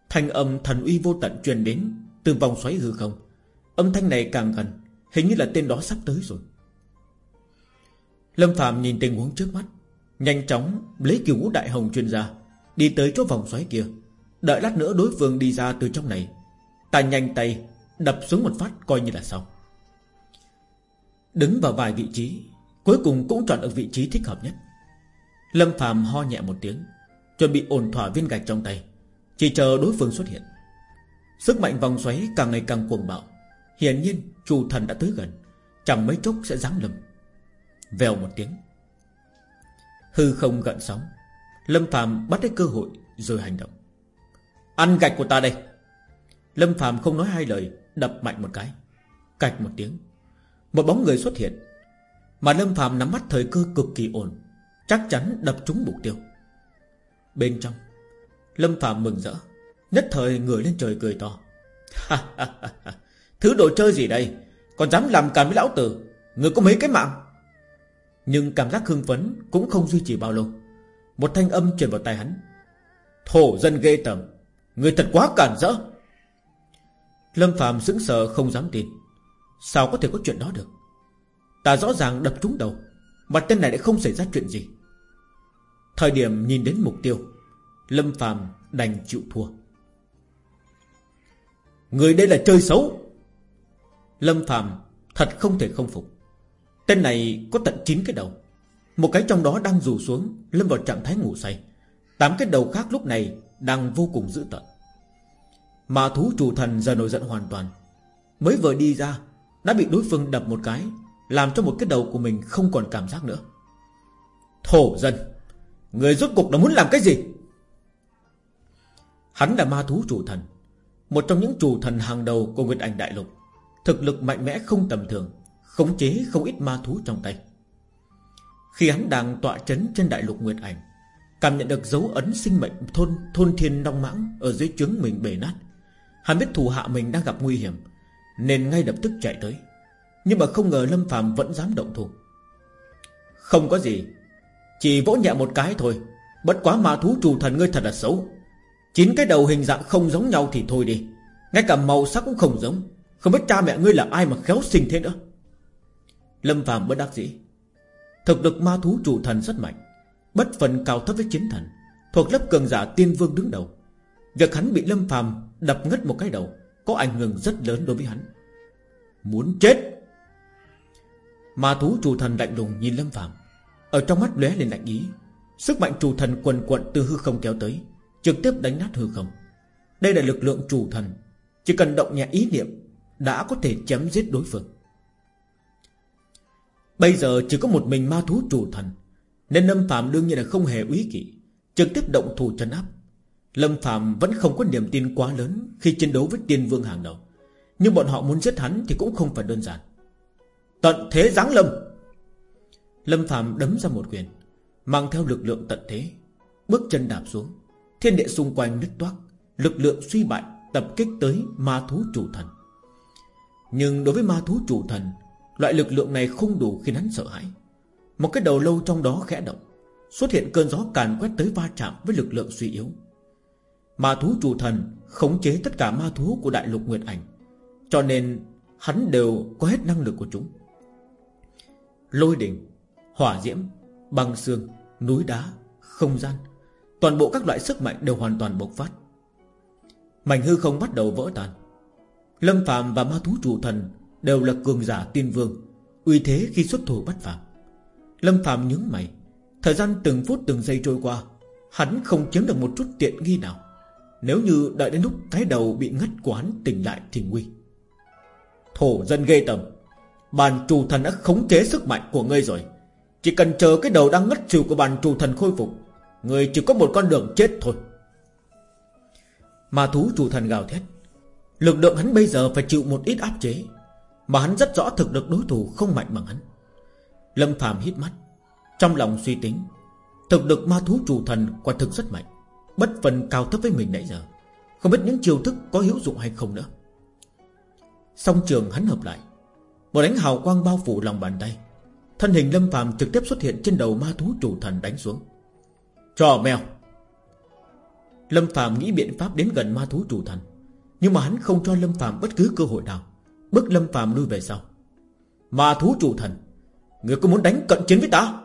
Thanh âm thần uy vô tận truyền đến Từ vòng xoáy hư không. Âm thanh này càng gần, Hình như là tên đó sắp tới rồi. Lâm Phạm nhìn tình huống trước mắt, Nhanh chóng lấy kiều ngũ đại hồng chuyên gia Đi tới chỗ vòng xoáy kia. Đợi lát nữa đối phương đi ra từ trong này, Ta nhanh tay Đập xuống một phát coi như là xong. Đứng vào vài vị trí, Cuối cùng cũng chọn được vị trí thích hợp nhất. Lâm Phạm ho nhẹ một tiếng Chuẩn bị ổn thỏa viên gạch trong tay. Chỉ chờ đối phương xuất hiện. Sức mạnh vòng xoáy càng ngày càng cuồng bạo. Hiển nhiên, chủ thần đã tới gần. Chẳng mấy chốc sẽ giáng lâm. Vèo một tiếng. Hư không gợn sóng. Lâm Phạm bắt lấy cơ hội, rồi hành động. Ăn gạch của ta đây. Lâm Phạm không nói hai lời, Đập mạnh một cái. Cạch một tiếng. Một bóng người xuất hiện. Mà Lâm Phạm nắm bắt thời cơ cực kỳ ổn. Chắc chắn đập trúng mục tiêu. Bên trong. Lâm Phạm mừng rỡ, Nhất thời người lên trời cười to. Thứ đồ chơi gì đây? Còn dám làm càn với lão tử, Người có mấy cái mạng? Nhưng cảm giác hưng phấn cũng không duy trì bao lâu. Một thanh âm truyền vào tai hắn. Thổ dân ghê tởm, Người thật quá cản rỡ. Lâm Phạm sững sờ không dám tin. Sao có thể có chuyện đó được? Ta rõ ràng đập trúng đầu, Mà tên này lại không xảy ra chuyện gì. Thời điểm nhìn đến mục tiêu, Lâm Phạm đành chịu thua. Người đây là chơi xấu. Lâm Phạm thật không thể không phục. Tên này có tận 9 cái đầu. Một cái trong đó đang rủ xuống, Lâm vào trạng thái ngủ say. Tám cái đầu khác lúc này Đang vô cùng dữ tợn. Mà thú chủ thần giờ nổi giận hoàn toàn. Mới vừa đi ra, Đã bị đối phương đập một cái, Làm cho một cái đầu của mình không còn cảm giác nữa. Thổ dân! Người rốt cuộc đã muốn làm cái gì? Hắn là ma thú chủ thần, Một trong những chủ thần hàng đầu của Nguyệt Ảnh Đại Lục, Thực lực mạnh mẽ không tầm thường, Khống chế không ít ma thú trong tay. Khi hắn đang tọa chấn trên Đại Lục Nguyệt Ảnh, Cảm nhận được dấu ấn sinh mệnh thôn thôn thiên long mãng Ở dưới trướng mình bể nát, Hắn biết thù hạ mình đang gặp nguy hiểm, Nên ngay lập tức chạy tới. Nhưng mà không ngờ Lâm phàm vẫn dám động thủ. Không có gì chỉ vỗ nhẹ một cái thôi. Bất quá ma thú chủ thần ngươi thật là xấu. Chín cái đầu hình dạng không giống nhau thì thôi đi. Ngay cả màu sắc cũng không giống. Không biết cha mẹ ngươi là ai mà khéo sinh thế nữa. Lâm phàm bất đắc dĩ. Thực lực ma thú chủ thần rất mạnh. Bất phần cao thấp với chiến thần. Thuộc lớp cường giả tiên vương đứng đầu. Việc hắn bị Lâm phàm đập ngất một cái đầu Có ảnh hưởng rất lớn đối với hắn. Muốn chết! Ma thú chủ thần lạnh lùng nhìn Lâm phàm. Ở trong mắt lóe lên lạnh ý. Sức mạnh chủ thần quần quận từ hư không kéo tới, Trực tiếp đánh nát hư không. Đây là lực lượng chủ thần, Chỉ cần động nhẹ ý niệm, Đã có thể chém giết đối phương. Bây giờ chỉ có một mình ma thú chủ thần, Nên Lâm Phạm đương nhiên là không hề úy kỵ Trực tiếp động thủ chân áp. Lâm Phạm vẫn không có niềm tin quá lớn Khi chiến đấu với tiên vương hàng đầu, Nhưng bọn họ muốn giết hắn thì cũng không phải đơn giản. Tận thế giáng lâm! Lâm Phạm đấm ra một quyền, Mang theo lực lượng tận thế, Bước chân đạp xuống. Thiên địa xung quanh nứt toác, Lực lượng suy bại, tập kích tới ma thú chủ thần. Nhưng đối với ma thú chủ thần, Loại lực lượng này không đủ khiến hắn sợ hãi. Một cái đầu lâu trong đó khẽ động, Xuất hiện cơn gió càn quét tới va chạm với lực lượng suy yếu. Ma thú chủ thần Khống chế tất cả ma thú của đại lục Nguyệt Ảnh, Cho nên Hắn đều có hết năng lực của chúng. Lôi đỉnh Hỏa diễm, Băng xương, Núi đá, Không gian, Toàn bộ các loại sức mạnh đều hoàn toàn bộc phát. Mảnh hư không bắt đầu vỡ tan. Lâm Phạm và ma thú chủ thần Đều là cường giả tiên vương, Uy thế khi xuất thủ bắt phạm Lâm Phạm nhướng mày, Thời gian từng phút từng giây trôi qua, Hắn không chiếm được một chút tiện nghi nào. Nếu như đợi đến lúc cái đầu bị ngất của hắn tỉnh lại thì nguy. Thổ dân ghê tầm Bàn chủ thần đã khống chế sức mạnh của ngươi rồi. Chỉ cần chờ cái đầu đang ngất xỉu của bàn chủ thần khôi phục, người chỉ có một con đường chết thôi. Ma thú chủ thần gào thét. Lực lượng hắn bây giờ phải chịu một ít áp chế, Mà hắn rất rõ thực lực đối thủ không mạnh bằng hắn. Lâm phàm hít mắt, Trong lòng suy tính, Thực lực ma thú chủ thần quả thực rất mạnh, Bất phần cao thấp với mình nãy giờ. Không biết những chiêu thức có hữu dụng hay không nữa. Song trường hắn hợp lại, Một đánh hào quang bao phủ lòng bàn tay. Thân hình Lâm phàm trực tiếp xuất hiện trên đầu ma thú chủ thần đánh xuống. Trò mèo. Lâm phàm nghĩ biện pháp đến gần ma thú chủ thần, Nhưng mà hắn không cho Lâm phàm bất cứ cơ hội nào. Bức Lâm phàm lui về sau. Ma thú chủ thần, Người có muốn đánh cận chiến với ta?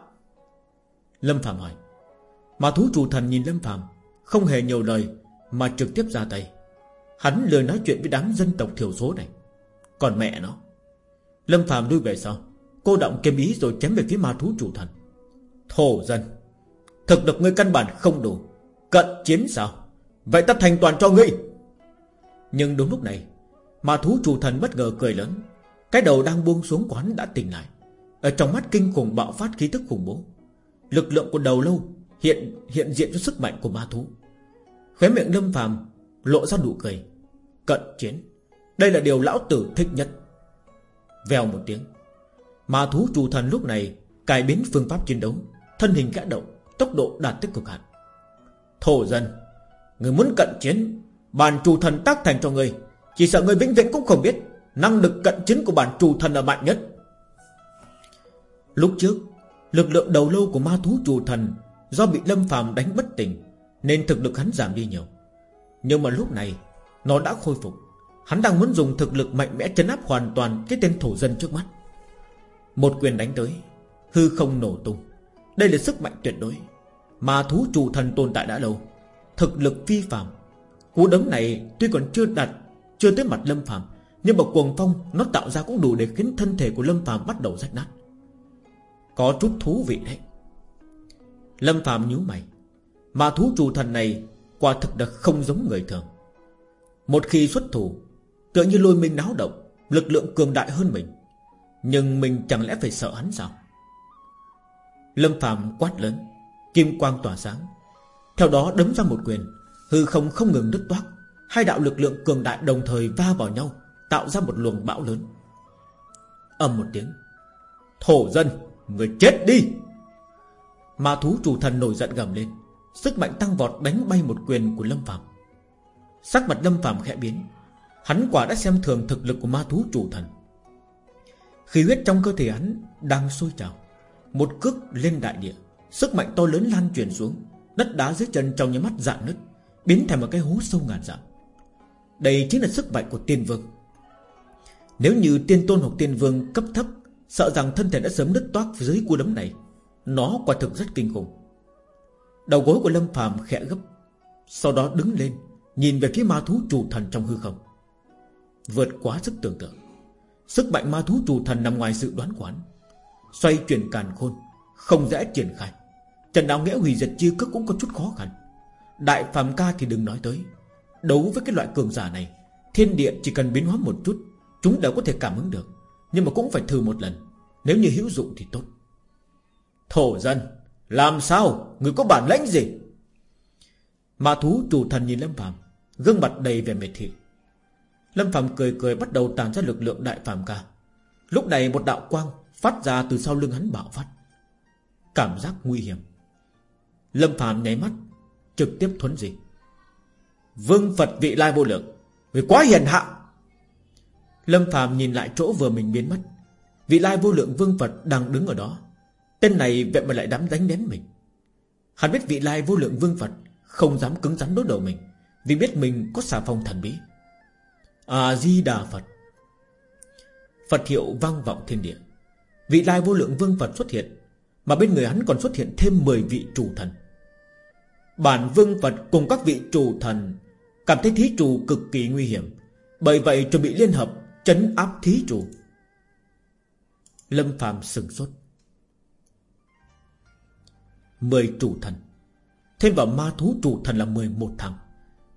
Lâm phàm hỏi. Ma thú chủ thần nhìn Lâm phàm, Không hề nhiều lời, Mà trực tiếp ra tay. Hắn lười nói chuyện với đám dân tộc thiểu số này. Còn mẹ nó. Lâm phàm lui về sau. Cô động kiếm ý rồi chém về phía ma thú chủ thần. Thổ dân, Thực lực ngươi căn bản không đủ, Cận chiến sao? Vậy ta thành toàn cho ngươi. Nhưng đúng lúc này, ma thú chủ thần bất ngờ cười lớn. Cái đầu đang buông xuống quán đã tỉnh lại. Ở trong mắt kinh khủng bạo phát khí tức khủng bố. Lực lượng của đầu lâu Hiện hiện diện cho sức mạnh của ma thú. Khóe miệng lâm phàm Lộ ra nụ cười. Cận chiến, Đây là điều lão tử thích nhất. Vèo một tiếng Ma thú chủ thần lúc này Cải biến phương pháp chiến đấu, Thân hình gã động, Tốc độ đạt tới cực hạn. Thổ dân, Người muốn cận chiến, Bản chủ thần tác thành cho người, Chỉ sợ người vĩnh viễn cũng không biết Năng lực cận chiến của bản chủ thần là mạnh nhất. Lúc trước, Lực lượng đầu lâu của ma thú chủ thần Do bị lâm phàm đánh bất tỉnh, Nên thực lực hắn giảm đi nhiều. Nhưng mà lúc này, Nó đã khôi phục. Hắn đang muốn dùng thực lực mạnh mẽ chấn áp hoàn toàn Cái tên thổ dân trước mắt. Một quyền đánh tới, Hư không nổ tung. Đây là sức mạnh tuyệt đối. Mà thú chủ thần tồn tại đã lâu, Thực lực phi phàm. Cú đấm này tuy còn chưa đặt Chưa tới mặt Lâm phàm, Nhưng mà cuồng phong nó tạo ra cũng đủ để khiến thân thể của Lâm phàm bắt đầu rách nát. Có chút thú vị đấy. Lâm phàm nhíu mày. Mà thú chủ thần này Quả thực là không giống người thường. Một khi xuất thủ, Tựa như lôi mình náo động, Lực lượng cường đại hơn mình. Nhưng mình chẳng lẽ phải sợ hắn sao? Lâm Phạm quát lớn, Kim quang tỏa sáng. Theo đó đấm ra một quyền, Hư không không ngừng đứt toát. Hai đạo lực lượng cường đại đồng thời va vào nhau, Tạo ra một luồng bão lớn. Âm một tiếng, Thổ dân, Người chết đi! Ma thú chủ thần nổi giận gầm lên, Sức mạnh tăng vọt đánh bay một quyền của Lâm Phạm Sắc mặt Lâm Phạm khẽ biến, Hắn quả đã xem thường thực lực của ma thú chủ thần. Khí huyết trong cơ thể hắn Đang sôi trào. Một cước lên đại địa, Sức mạnh to lớn lan truyền xuống, Đất đá dưới chân trong những mắt dạn nứt, Biến thành một cái hố sâu ngàn dặm. Đây chính là sức mạnh của tiên vương. Nếu như tiên tôn hoặc tiên vương cấp thấp, Sợ rằng thân thể đã sớm đứt toát dưới cú đấm này, Nó quả thực rất kinh khủng. Đầu gối của Lâm phàm khẽ gấp, Sau đó đứng lên, Nhìn về phía ma thú chủ thần trong hư không. Vượt quá sức tưởng tượng. Sức mạnh ma thú chủ thần nằm ngoài sự đoán quán Xoay chuyển càn khôn, Không dễ triển khai. Trần Đạo Nghĩa hủy diệt chia cước cũng có chút khó khăn. Đại phàm ca thì đừng nói tới. Đấu với cái loại cường giả này, Thiên địa chỉ cần biến hóa một chút, Chúng đều có thể cảm ứng được. Nhưng mà cũng phải thử một lần. Nếu như hữu dụng thì tốt. Thổ dân, Làm sao? Người có bản lãnh gì? Ma thú chủ thần nhìn Lâm Phạm Gương mặt đầy vẻ mệt thị. Lâm Phạm cười cười bắt đầu tàn ra lực lượng đại phàm ca. Lúc này một đạo quang Phát ra từ sau lưng hắn bạo phát. Cảm giác nguy hiểm. Lâm Phạm nháy mắt, Trực tiếp thuấn gì Vương Phật vị lai vô lượng, Người quá hiền hạ. Lâm Phạm nhìn lại chỗ vừa mình biến mất. Vị lai vô lượng vương Phật đang đứng ở đó. Tên này vậy mà lại dám đánh đến mình. Hắn biết vị lai vô lượng vương Phật Không dám cứng rắn đối đầu mình, Vì biết mình có xà phong thần bí. A-di-đà Phật. Phật hiệu vang vọng thiên địa. Vị lai vô lượng vương Phật xuất hiện, Mà bên người hắn còn xuất hiện thêm 10 vị chủ thần. Bản vương Phật cùng các vị chủ thần Cảm thấy thí chủ cực kỳ nguy hiểm, Bởi vậy chuẩn bị liên hợp, Chấn áp thí chủ. Lâm phàm sừng sốt. Mười chủ thần. Thêm vào ma thú chủ thần là 11 thằng.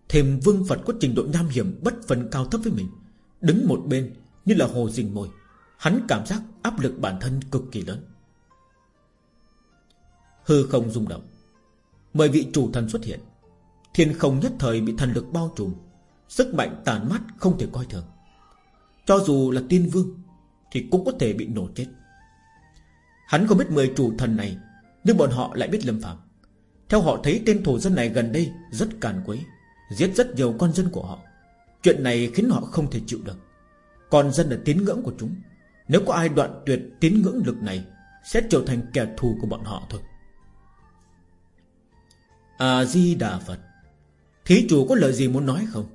Thêm vương Phật có trình độ nham hiểm Bất phần cao thấp với mình. Đứng một bên như là hồ rình mồi, Hắn cảm giác áp lực bản thân cực kỳ lớn. Hư không rung động. Mười vị chủ thần xuất hiện. Thiên không nhất thời bị thần lực bao trùm, Sức mạnh tàn mắt không thể coi thường. Cho dù là tiên vương Thì cũng có thể bị nổ chết. Hắn không biết mười chủ thần này, Nhưng bọn họ lại biết lâm phạm Theo họ thấy tên thổ dân này gần đây Rất càn quấy. Giết rất nhiều con dân của họ. Chuyện này khiến họ không thể chịu được. Con dân là tín ngưỡng của chúng. Nếu có ai đoạn tuyệt tín ngưỡng lực này, Sẽ trở thành kẻ thù của bọn họ thôi. A-di-đà Phật. Thí chủ có lời gì muốn nói không?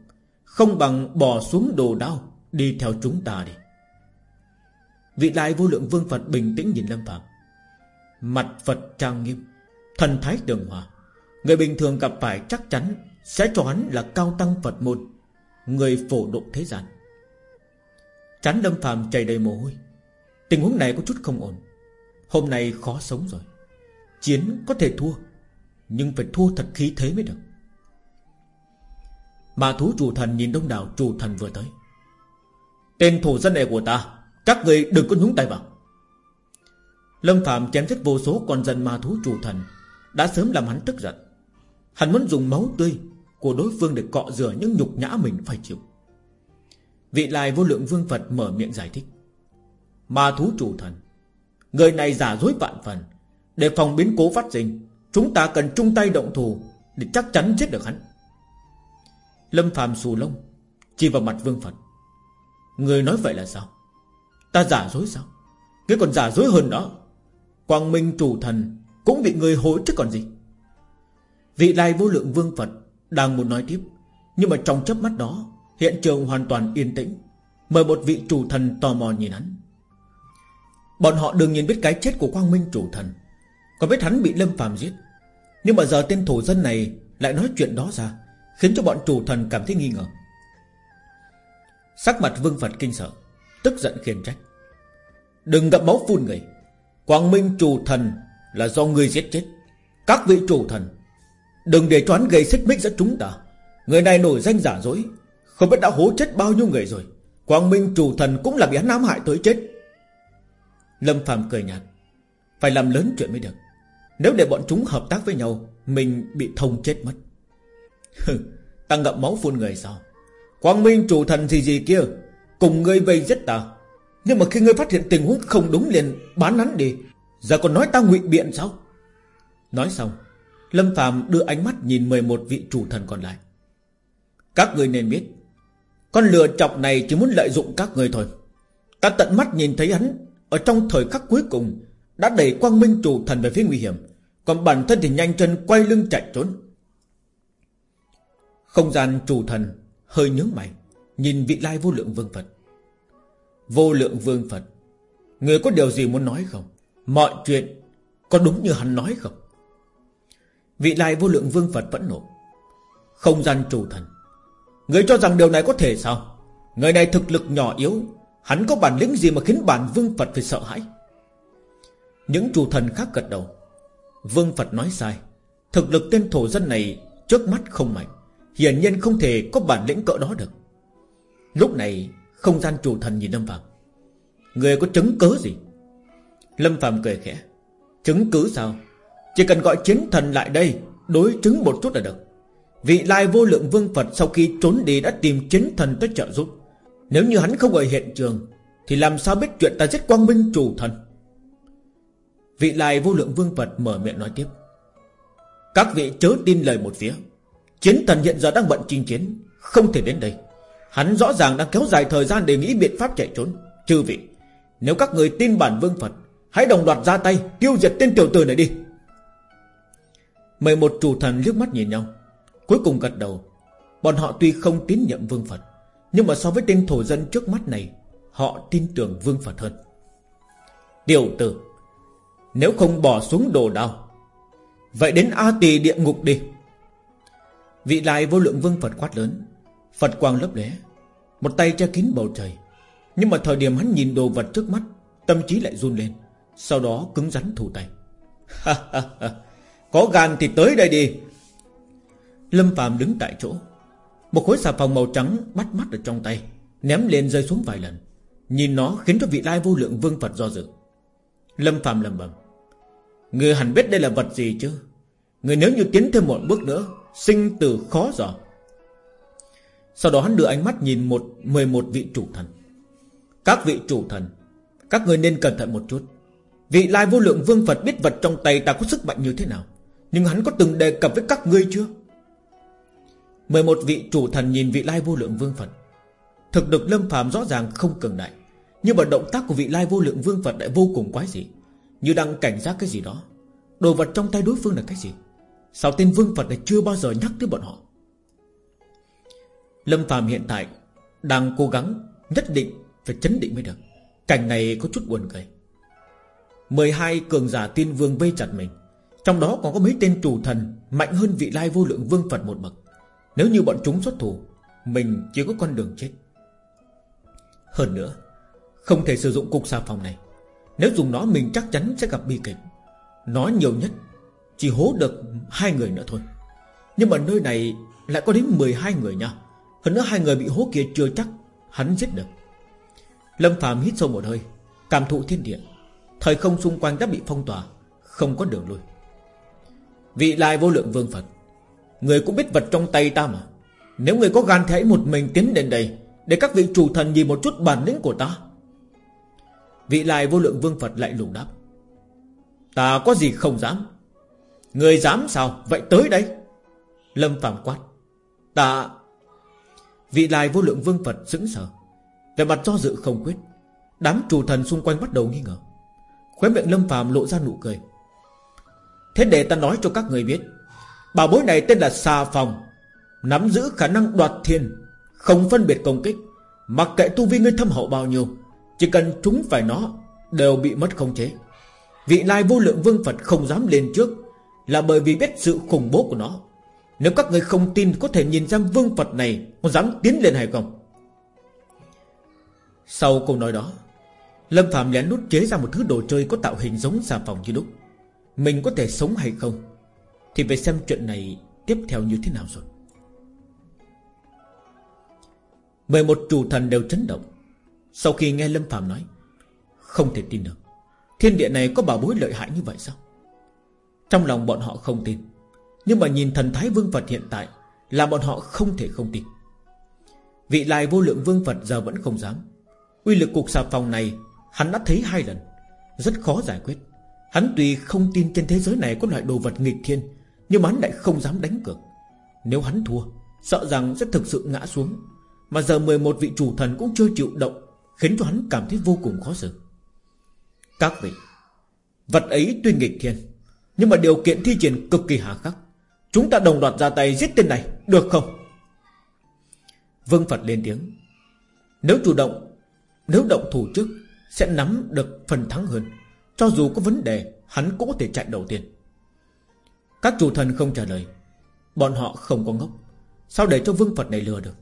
Không bằng bỏ xuống đồ đao, Đi theo chúng ta đi. Vị đại vô lượng vương Phật bình tĩnh nhìn Lâm Phạm Mặt Phật trang nghiêm, Thần thái đường hòa. Người bình thường gặp phải chắc chắn sẽ cho hắn là cao tăng Phật môn, Người phổ độ thế gian. Chán Lâm phàm chảy đầy mồ hôi. Tình huống này có chút không ổn. Hôm nay khó sống rồi. Chiến có thể thua, Nhưng phải thua thật khí thế mới được. Mà thú chủ thần nhìn đông đảo chủ thần vừa tới. Tên thủ dân này của ta, Các người đừng có nhúng tay vào. Lâm Phạm chém giết vô số con dân ma thú chủ thần, Đã sớm làm hắn tức giận. Hắn muốn dùng máu tươi Của đối phương để cọ rửa những nhục nhã mình phải chịu. Vị lai vô lượng vương Phật mở miệng giải thích. Ma thú chủ thần, Người này giả dối vạn phần. Để phòng biến cố phát sinh, Chúng ta cần chung tay động thủ Để chắc chắn giết được hắn. Lâm phàm xù lông, Chỉ vào mặt vương Phật. Người nói vậy là sao? Ta giả dối sao? Cái còn giả dối hơn đó Quang Minh chủ thần Cũng bị người hối chứ còn gì. Vị lai vô lượng vương Phật Đang muốn nói tiếp. Nhưng mà trong chớp mắt đó, Hiện trường hoàn toàn yên tĩnh. Mời một vị chủ thần tò mò nhìn hắn. Bọn họ đương nhiên biết cái chết của Quang Minh chủ thần. Còn biết hắn bị Lâm phàm giết. Nhưng mà giờ tên thổ dân này Lại nói chuyện đó ra, Khiến cho bọn chủ thần cảm thấy nghi ngờ. Sắc mặt vương Phật kinh sợ, Tức giận khiển trách. Đừng gặp máu phun người. Quang Minh chủ thần là do người giết chết. Các vị chủ thần Đừng để toán gây xích mích giữa chúng ta. Người này nổi danh giả dối. Không biết đã hố chết bao nhiêu người rồi. Quang Minh chủ thần cũng là bị hắn ám hại tới chết. Lâm Phạm cười nhạt. Phải làm lớn chuyện mới được. Nếu để bọn chúng hợp tác với nhau, Mình bị thông chết mất. [laughs] Ta ngậm máu phun người sao? Quang Minh chủ thần gì gì kia? Cùng ngươi vây giết ta. Nhưng mà khi ngươi phát hiện tình huống không đúng liền Bán hắn đi. Giờ còn nói ta ngụy biện sao? Nói xong Lâm Phạm đưa ánh mắt nhìn 11 vị chủ thần còn lại. Các người nên biết, Con lừa chọc này chỉ muốn lợi dụng các người thôi. Ta tận mắt nhìn thấy hắn Ở trong thời khắc cuối cùng Đã đẩy quang minh chủ thần về phía nguy hiểm, Còn bản thân thì nhanh chân quay lưng chạy trốn. Không gian chủ thần Hơi nhướng mày, Nhìn vị lai vô lượng vương Phật. Vô lượng vương Phật, Người có điều gì muốn nói không? Mọi chuyện có đúng như hắn nói không? Vị lai vô lượng vương Phật vẫn nộ Không gian chủ thần. Người cho rằng điều này có thể sao? Người này thực lực nhỏ yếu. Hắn có bản lĩnh gì mà khiến bản vương Phật phải sợ hãi? Những chủ thần khác gật đầu. Vương Phật nói sai. Thực lực tên thổ dân này Trước mắt không mạnh. Hiển nhiên không thể có bản lĩnh cỡ đó được. Lúc này, Không gian chủ thần nhìn Lâm Phạm Người có chứng cứ gì? Lâm Phạm cười khẽ. Chứng cứ sao? Chỉ cần gọi chiến thần lại đây, Đối chứng một chút là được. Vị lai vô lượng vương Phật sau khi trốn đi đã tìm chiến thần tới trợ giúp. Nếu như hắn không ở hiện trường, Thì làm sao biết chuyện ta giết quang minh chủ thần? Vị lai vô lượng vương Phật mở miệng nói tiếp. Các vị chớ tin lời một phía. Chiến thần hiện giờ đang bận chinh chiến, Không thể đến đây. Hắn rõ ràng đang kéo dài thời gian để nghĩ biện pháp chạy trốn. Chư vị, Nếu các người tin bản vương Phật, Hãy đồng loạt ra tay, tiêu diệt tên tiểu tử này đi. Mười một chủ thần liếc mắt nhìn nhau. Cuối cùng gật đầu. Bọn họ tuy không tín nhiệm vương Phật, Nhưng mà so với tên thổ dân trước mắt này, Họ tin tưởng vương Phật hơn. Điều tử Nếu không bỏ xuống đồ đao, Vậy đến A tỳ địa ngục đi. Vị lại vô lượng vương Phật quát lớn. Phật quang lấp lé Một tay che kín bầu trời. Nhưng mà thời điểm hắn nhìn đồ vật trước mắt, Tâm trí lại run lên, Sau đó cứng rắn thủ tay. Có gan thì tới đây đi. Lâm Phạm đứng tại chỗ. Một khối xà phòng màu trắng bắt mắt ở trong tay, Ném lên rơi xuống vài lần. Nhìn nó khiến cho vị lai vô lượng vương Phật do dự. Lâm Phạm lầm bầm Người hẳn biết đây là vật gì chứ? Người nếu như tiến thêm một bước nữa, Sinh tử khó dò. Sau đó hắn đưa ánh mắt nhìn một 11 vị chủ thần. Các vị chủ thần, Các người nên cẩn thận một chút. Vị lai vô lượng vương Phật biết vật trong tay ta có sức mạnh như thế nào? Nhưng hắn có từng đề cập với các ngươi chưa? 11 vị chủ thần nhìn vị lai vô lượng vương Phật. Thực lực lâm phàm rõ ràng không cường đại, Nhưng mà động tác của vị lai vô lượng vương Phật lại vô cùng quái dị, Như đang cảnh giác cái gì đó. Đồ vật trong tay đối phương là cái gì? Sao tên vương Phật này chưa bao giờ nhắc tới bọn họ? Lâm phàm hiện tại Đang cố gắng Nhất định phải chấn định mới được. Cảnh này có chút buồn cười. 12 cường giả tiên vương vây chặt mình. Trong đó còn có mấy tên chủ thần, Mạnh hơn vị lai vô lượng vương Phật một bậc. Nếu như bọn chúng xuất thủ, Mình chỉ có con đường chết. Hơn nữa, Không thể sử dụng cục xà phòng này. Nếu dùng nó, mình chắc chắn sẽ gặp bi kịch. Nó nhiều nhất, Chỉ hố được hai người nữa thôi. Nhưng mà nơi này lại có đến 12 người nha. Hơn nữa hai người bị hố kia chưa chắc Hắn giết được. Lâm Phạm hít sâu một hơi, Cảm thụ thiên địa. Thời không xung quanh đã bị phong tỏa, Không có đường lui. Vị lai vô lượng vương Phật, Người cũng biết vật trong tay ta mà. Nếu người có gan thì hãy một mình tiến đến đây, Để các vị chủ thần nhìn một chút bản lĩnh của ta. Vị lai vô lượng vương Phật lại lùng đáp. Ta có gì không dám? Người dám sao? Vậy tới đây. Lâm Phạm quát. Ta, Vị lai vô lượng vương Phật sững sờ. Về mặt do dự không quyết, Đám chủ thần xung quanh bắt đầu nghi ngờ. Khóe miệng Lâm Phạm lộ ra nụ cười. Thế để ta nói cho các người biết. Bảo bối này tên là xà phòng Nắm giữ khả năng đoạt thiên, Không phân biệt công kích. Mặc kệ tu vi ngươi thâm hậu bao nhiêu, Chỉ cần chúng phải nó Đều bị mất không chế. Vị lai vô lượng vương Phật không dám lên trước Là bởi vì biết sự khủng bố của nó. Nếu các người không tin Có thể nhìn xem vương Phật này, Có dám tiến lên hay không? Sau câu nói đó, Lâm Phạm lén nút chế ra một thứ đồ chơi Có tạo hình giống xà phòng như đúc mình có thể sống hay không? Thì phải xem chuyện này Tiếp theo như thế nào rồi. 11 chủ thần đều chấn động. Sau khi nghe Lâm Phạm nói, Không thể tin được. Thiên địa này có bảo bối lợi hại như vậy sao? Trong lòng bọn họ không tin. Nhưng mà nhìn thần thái vương Phật hiện tại Là bọn họ không thể không tin. Vị lại vô lượng vương Phật giờ vẫn không dám. Uy lực cục xà phòng này Hắn đã thấy hai lần. Rất khó giải quyết. Hắn tuy không tin trên thế giới này có loại đồ vật nghịch thiên, nhưng mà hắn lại không dám đánh cược. Nếu hắn thua, Sợ rằng sẽ thực sự ngã xuống. Mà giờ 11 vị chủ thần cũng chưa chịu động, Khiến cho hắn cảm thấy vô cùng khó xử. Các vị, Vật ấy tuy nghịch thiên, Nhưng mà điều kiện thi triển cực kỳ hà khắc. Chúng ta đồng loạt ra tay giết tên này, Được không? Vương Phật lên tiếng. Nếu chủ động, Nếu động thủ trước, Sẽ nắm được phần thắng hơn. Cho dù có vấn đề, Hắn cũng có thể chạy đầu tiên. Các chủ thần không trả lời. Bọn họ không có ngốc. Sao để cho vương Phật này lừa được?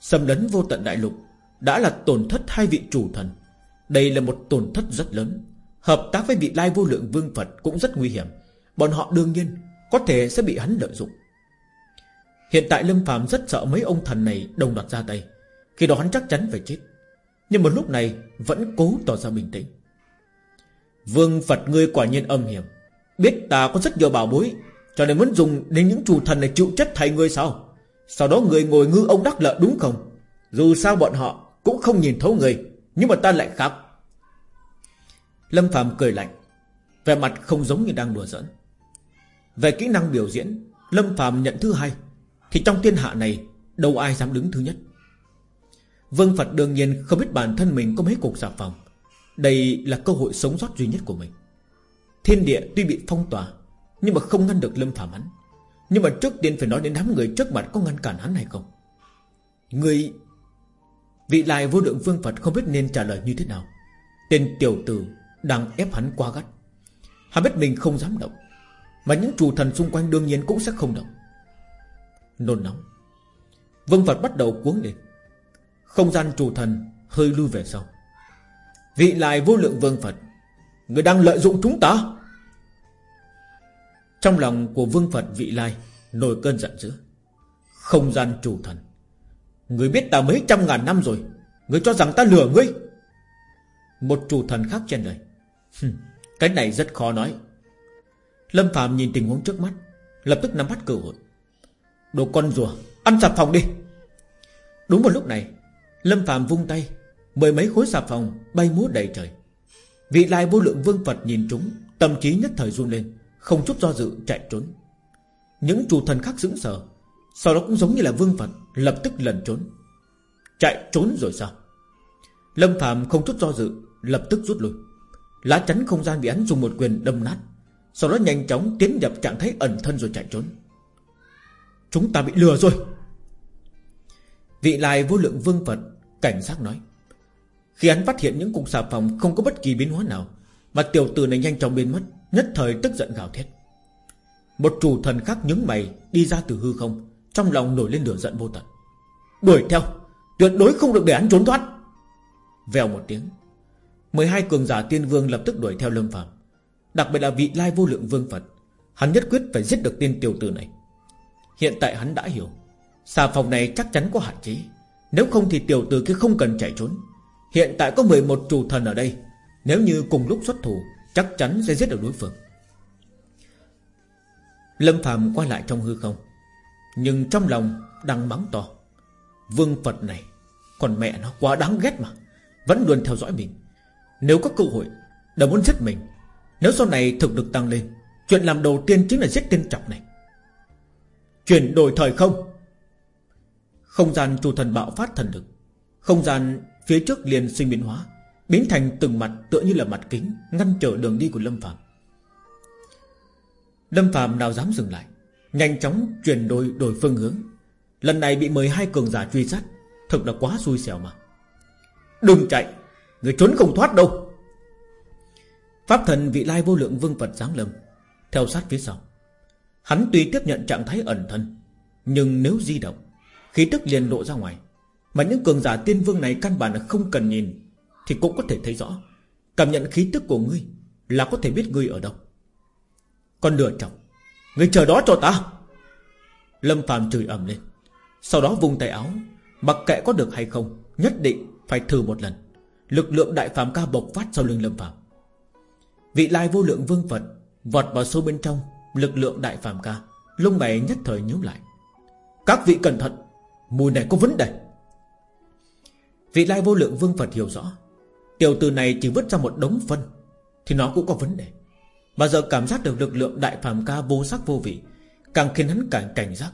Xâm lấn vô tận đại lục, Đã là tổn thất hai vị chủ thần. Đây là một tổn thất rất lớn. Hợp tác với vị lai vô lượng vương Phật Cũng rất nguy hiểm. Bọn họ đương nhiên Có thể sẽ bị hắn lợi dụng. Hiện tại Lâm phàm rất sợ mấy ông thần này Đồng loạt ra tay. Khi đó hắn chắc chắn phải chết. Nhưng một lúc này Vẫn cố tỏ ra bình tĩnh. Vương Phật ngươi quả nhiên âm hiểm. Biết ta có rất nhiều bảo bối, Cho nên muốn dùng đến những chủ thần này chịu chất thay ngươi sao? Sau đó người ngồi ngư ông đắc lợi đúng không? Dù sao bọn họ Cũng không nhìn thấu người, Nhưng mà ta lại khác. Lâm Phạm cười lạnh, Vẻ mặt không giống như đang đùa giỡn. Về kỹ năng biểu diễn, Lâm Phạm nhận thứ hai, Thì trong thiên hạ này Đâu ai dám đứng thứ nhất. Vương Phật đương nhiên không biết bản thân mình có mấy cục xà phòng đây là cơ hội sống sót duy nhất của mình. Thiên địa tuy bị phong tỏa, Nhưng mà không ngăn được Lâm Phạm hắn. Nhưng mà trước tiên phải nói đến đám người trước mặt có ngăn cản hắn hay không? Người Vị lại vô lượng Vương Phật không biết nên trả lời như thế nào. Tên tiểu tử đang ép hắn qua gắt. Hắn biết mình không dám động, Mà những chủ thần xung quanh đương nhiên cũng sẽ không động. Nôn nóng, Vương Phật bắt đầu cuống lên. Không gian chủ thần hơi lui về sau. Vị lại vô lượng vương Phật, Người đang lợi dụng chúng ta. Trong lòng của vương Phật vị lai, Nổi cơn giận dữ. Không gian chủ thần, Người biết ta mấy trăm ngàn năm rồi, Người cho rằng ta lừa ngươi. Một chủ thần khác trên đời. Cái này rất khó nói. Lâm Phạm nhìn tình huống trước mắt, Lập tức nắm bắt cơ hội. Đồ con rùa, Ăn sạp phòng đi. Đúng một lúc này, Lâm Phạm vung tay Mười mấy khối xà phòng bay múa đầy trời. Vị lai vô lượng vương Phật nhìn chúng, Tâm trí nhất thời run lên, Không chút do dự chạy trốn. Những chủ thần khác sững sờ, Sau đó cũng giống như là vương Phật, Lập tức lần trốn. Chạy trốn rồi sao? Lâm Phạm không chút do dự, Lập tức rút lui. Lá chắn không gian bị hắn dùng một quyền đâm nát, Sau đó nhanh chóng tiến nhập trạng thái ẩn thân rồi chạy trốn. Chúng ta bị lừa rồi. Vị lai vô lượng vương Phật Cảnh giác nói khi hắn phát hiện những cục xà phòng không có bất kỳ biến hóa nào, Mà tiểu tử này nhanh chóng biến mất, Nhất thời tức giận gào thét. Một chủ thần khác nhướng mày, Đi ra từ hư không, Trong lòng nổi lên lửa giận vô tận. Đuổi theo, Tuyệt đối không được để hắn trốn thoát. Vèo một tiếng 12 cường giả tiên vương lập tức đuổi theo Lâm Phạm Đặc biệt là vị lai vô lượng vương Phật, Hắn nhất quyết phải giết được tên tiểu tử này. Hiện tại hắn đã hiểu, Xà phòng này chắc chắn có hạn chế, Nếu không thì tiểu tử kia không cần chạy trốn. Hiện tại có 11 chủ thần ở đây. Nếu như cùng lúc xuất thủ, Chắc chắn sẽ giết được đối phương. Lâm Phạm quay lại trong hư không. Nhưng trong lòng đang mắng to. Vương Phật này Còn mẹ nó, quá đáng ghét mà. Vẫn luôn theo dõi mình. Nếu có cơ hội, Đã muốn giết mình. Nếu sau này thực được tăng lên, Chuyện làm đầu tiên chính là giết tên trọng này. Chuyển đổi thời không. Không gian chủ thần bạo phát thần lực. Không gian phía trước liền sinh biến hóa, Biến thành từng mặt tựa như là mặt kính, Ngăn trở đường đi của Lâm Phạm Lâm Phạm nào dám dừng lại, Nhanh chóng chuyển đổi đổi phương hướng. Lần này bị 12 cường giả truy sát thật là quá xui xẻo mà. Đừng chạy, Người trốn không thoát đâu. Pháp thần vị lai vô lượng vương Phật giáng lâm. Theo sát phía sau, Hắn tuy tiếp nhận trạng thái ẩn thân, Nhưng nếu di động, Khí tức liền lộ ra ngoài mà những cường giả tiên vương này căn bản là không cần nhìn Thì cũng có thể thấy rõ. Cảm nhận khí tức của ngươi Là có thể biết ngươi ở đâu. Con lừa chồng, Ngươi chờ đó cho ta. Lâm phàm chửi ầm lên. Sau đó vung tay áo Mặc kệ có được hay không Nhất định phải thử một lần. Lực lượng đại phàm ca bộc phát sau lưng Lâm phàm. Vị lai vô lượng vương Phật Vọt vào sâu bên trong Lực lượng đại phàm ca Lông mày nhất thời nhíu lại. Các vị cẩn thận Mùi này có vấn đề. Vị lai vô lượng vương Phật hiểu rõ. Tiểu từ này chỉ vứt ra một đống phân Thì nó cũng có vấn đề. Mà giờ cảm giác được lực lượng đại phàm ca vô sắc vô vị Càng khiến hắn càng cảnh giác.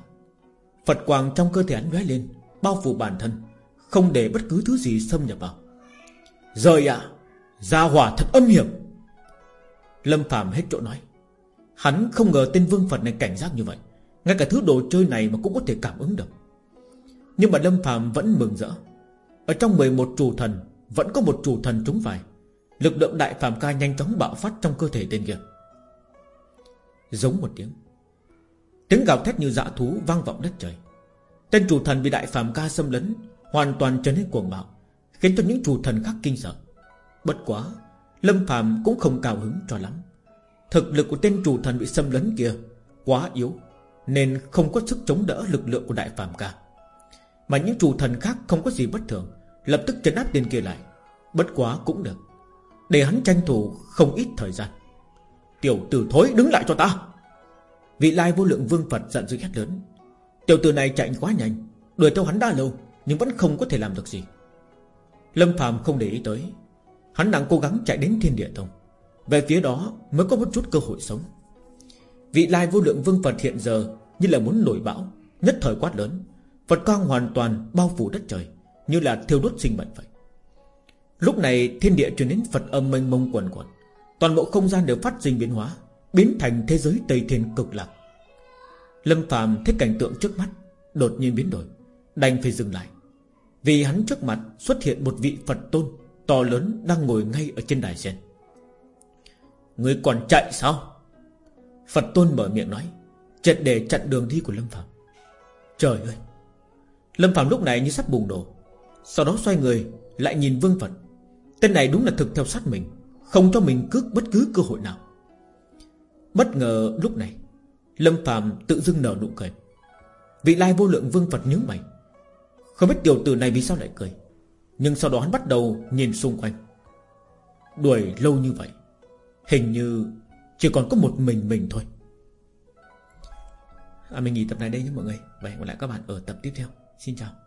Phật quang trong cơ thể hắn lóe lên Bao phủ bản thân Không để bất cứ thứ gì xâm nhập vào. Rời ạ à, Gia hỏa thật âm hiểm. Lâm phàm hết chỗ nói. Hắn không ngờ tên vương Phật này cảnh giác như vậy. Ngay cả thứ đồ chơi này mà cũng có thể cảm ứng được. Nhưng mà Lâm phàm vẫn mừng rỡ. Ở trong 11 chủ thần, Vẫn có một chủ thần trúng phải. Lực lượng đại phàm ca nhanh chóng bạo phát trong cơ thể tên kia. Giống một tiếng. Tiếng gào thét như dạ thú vang vọng đất trời. Tên chủ thần bị đại phàm ca xâm lấn, Hoàn toàn trở nên cuồng bạo, Khiến cho những chủ thần khác kinh sợ. Bất quá, Lâm phàm cũng không cao hứng cho lắm. Thực lực của tên chủ thần bị xâm lấn kia Quá yếu, Nên không có sức chống đỡ lực lượng của đại phàm ca. Mà những chủ thần khác không có gì bất thường. Lập tức chấn áp tên kia lại. Bất quá cũng được. Để hắn tranh thủ không ít thời gian. Tiểu tử thối đứng lại cho ta. Vị lai vô lượng vương Phật giận dữ hét lớn. Tiểu tử này chạy quá nhanh, Đuổi theo hắn đã lâu, Nhưng vẫn không có thể làm được gì. Lâm phàm không để ý tới. Hắn đang cố gắng chạy đến thiên địa tông. Về phía đó mới có một chút cơ hội sống. Vị lai vô lượng vương Phật hiện giờ Như là muốn nổi bão, Nhất thời quát lớn. Phật quang hoàn toàn bao phủ đất trời. Như là thiêu đốt sinh mệnh vậy. Lúc này thiên địa truyền đến Phật âm mênh mông quần quần, Toàn bộ không gian đều phát sinh biến hóa, Biến thành thế giới Tây Thiên cực lạc. Lâm Phạm thấy cảnh tượng trước mắt Đột nhiên biến đổi, Đành phải dừng lại. Vì hắn trước mặt xuất hiện một vị Phật tôn To lớn đang ngồi ngay ở trên đài sen. Người còn chạy sao? Phật tôn mở miệng nói Chật để chặn đường đi của Lâm Phạm Trời ơi! Lâm Phạm lúc này như sắp bùng nổ sau đó xoay người lại nhìn Vương Phật. Tên này đúng là thực theo sát mình Không cho mình cướp bất cứ cơ hội nào. Bất ngờ lúc này Lâm Phạm tự dưng nở nụ cười. Vị lai vô lượng Vương Phật nhướng mày. Không biết tiểu tử này vì sao lại cười Nhưng sau đó hắn bắt đầu nhìn xung quanh. Đuổi lâu như vậy Hình như Chỉ còn có một mình mình thôi. À, Mình nghỉ tập này đây nhé mọi người. Và hẹn gặp lại các bạn ở tập tiếp theo. Xin chào.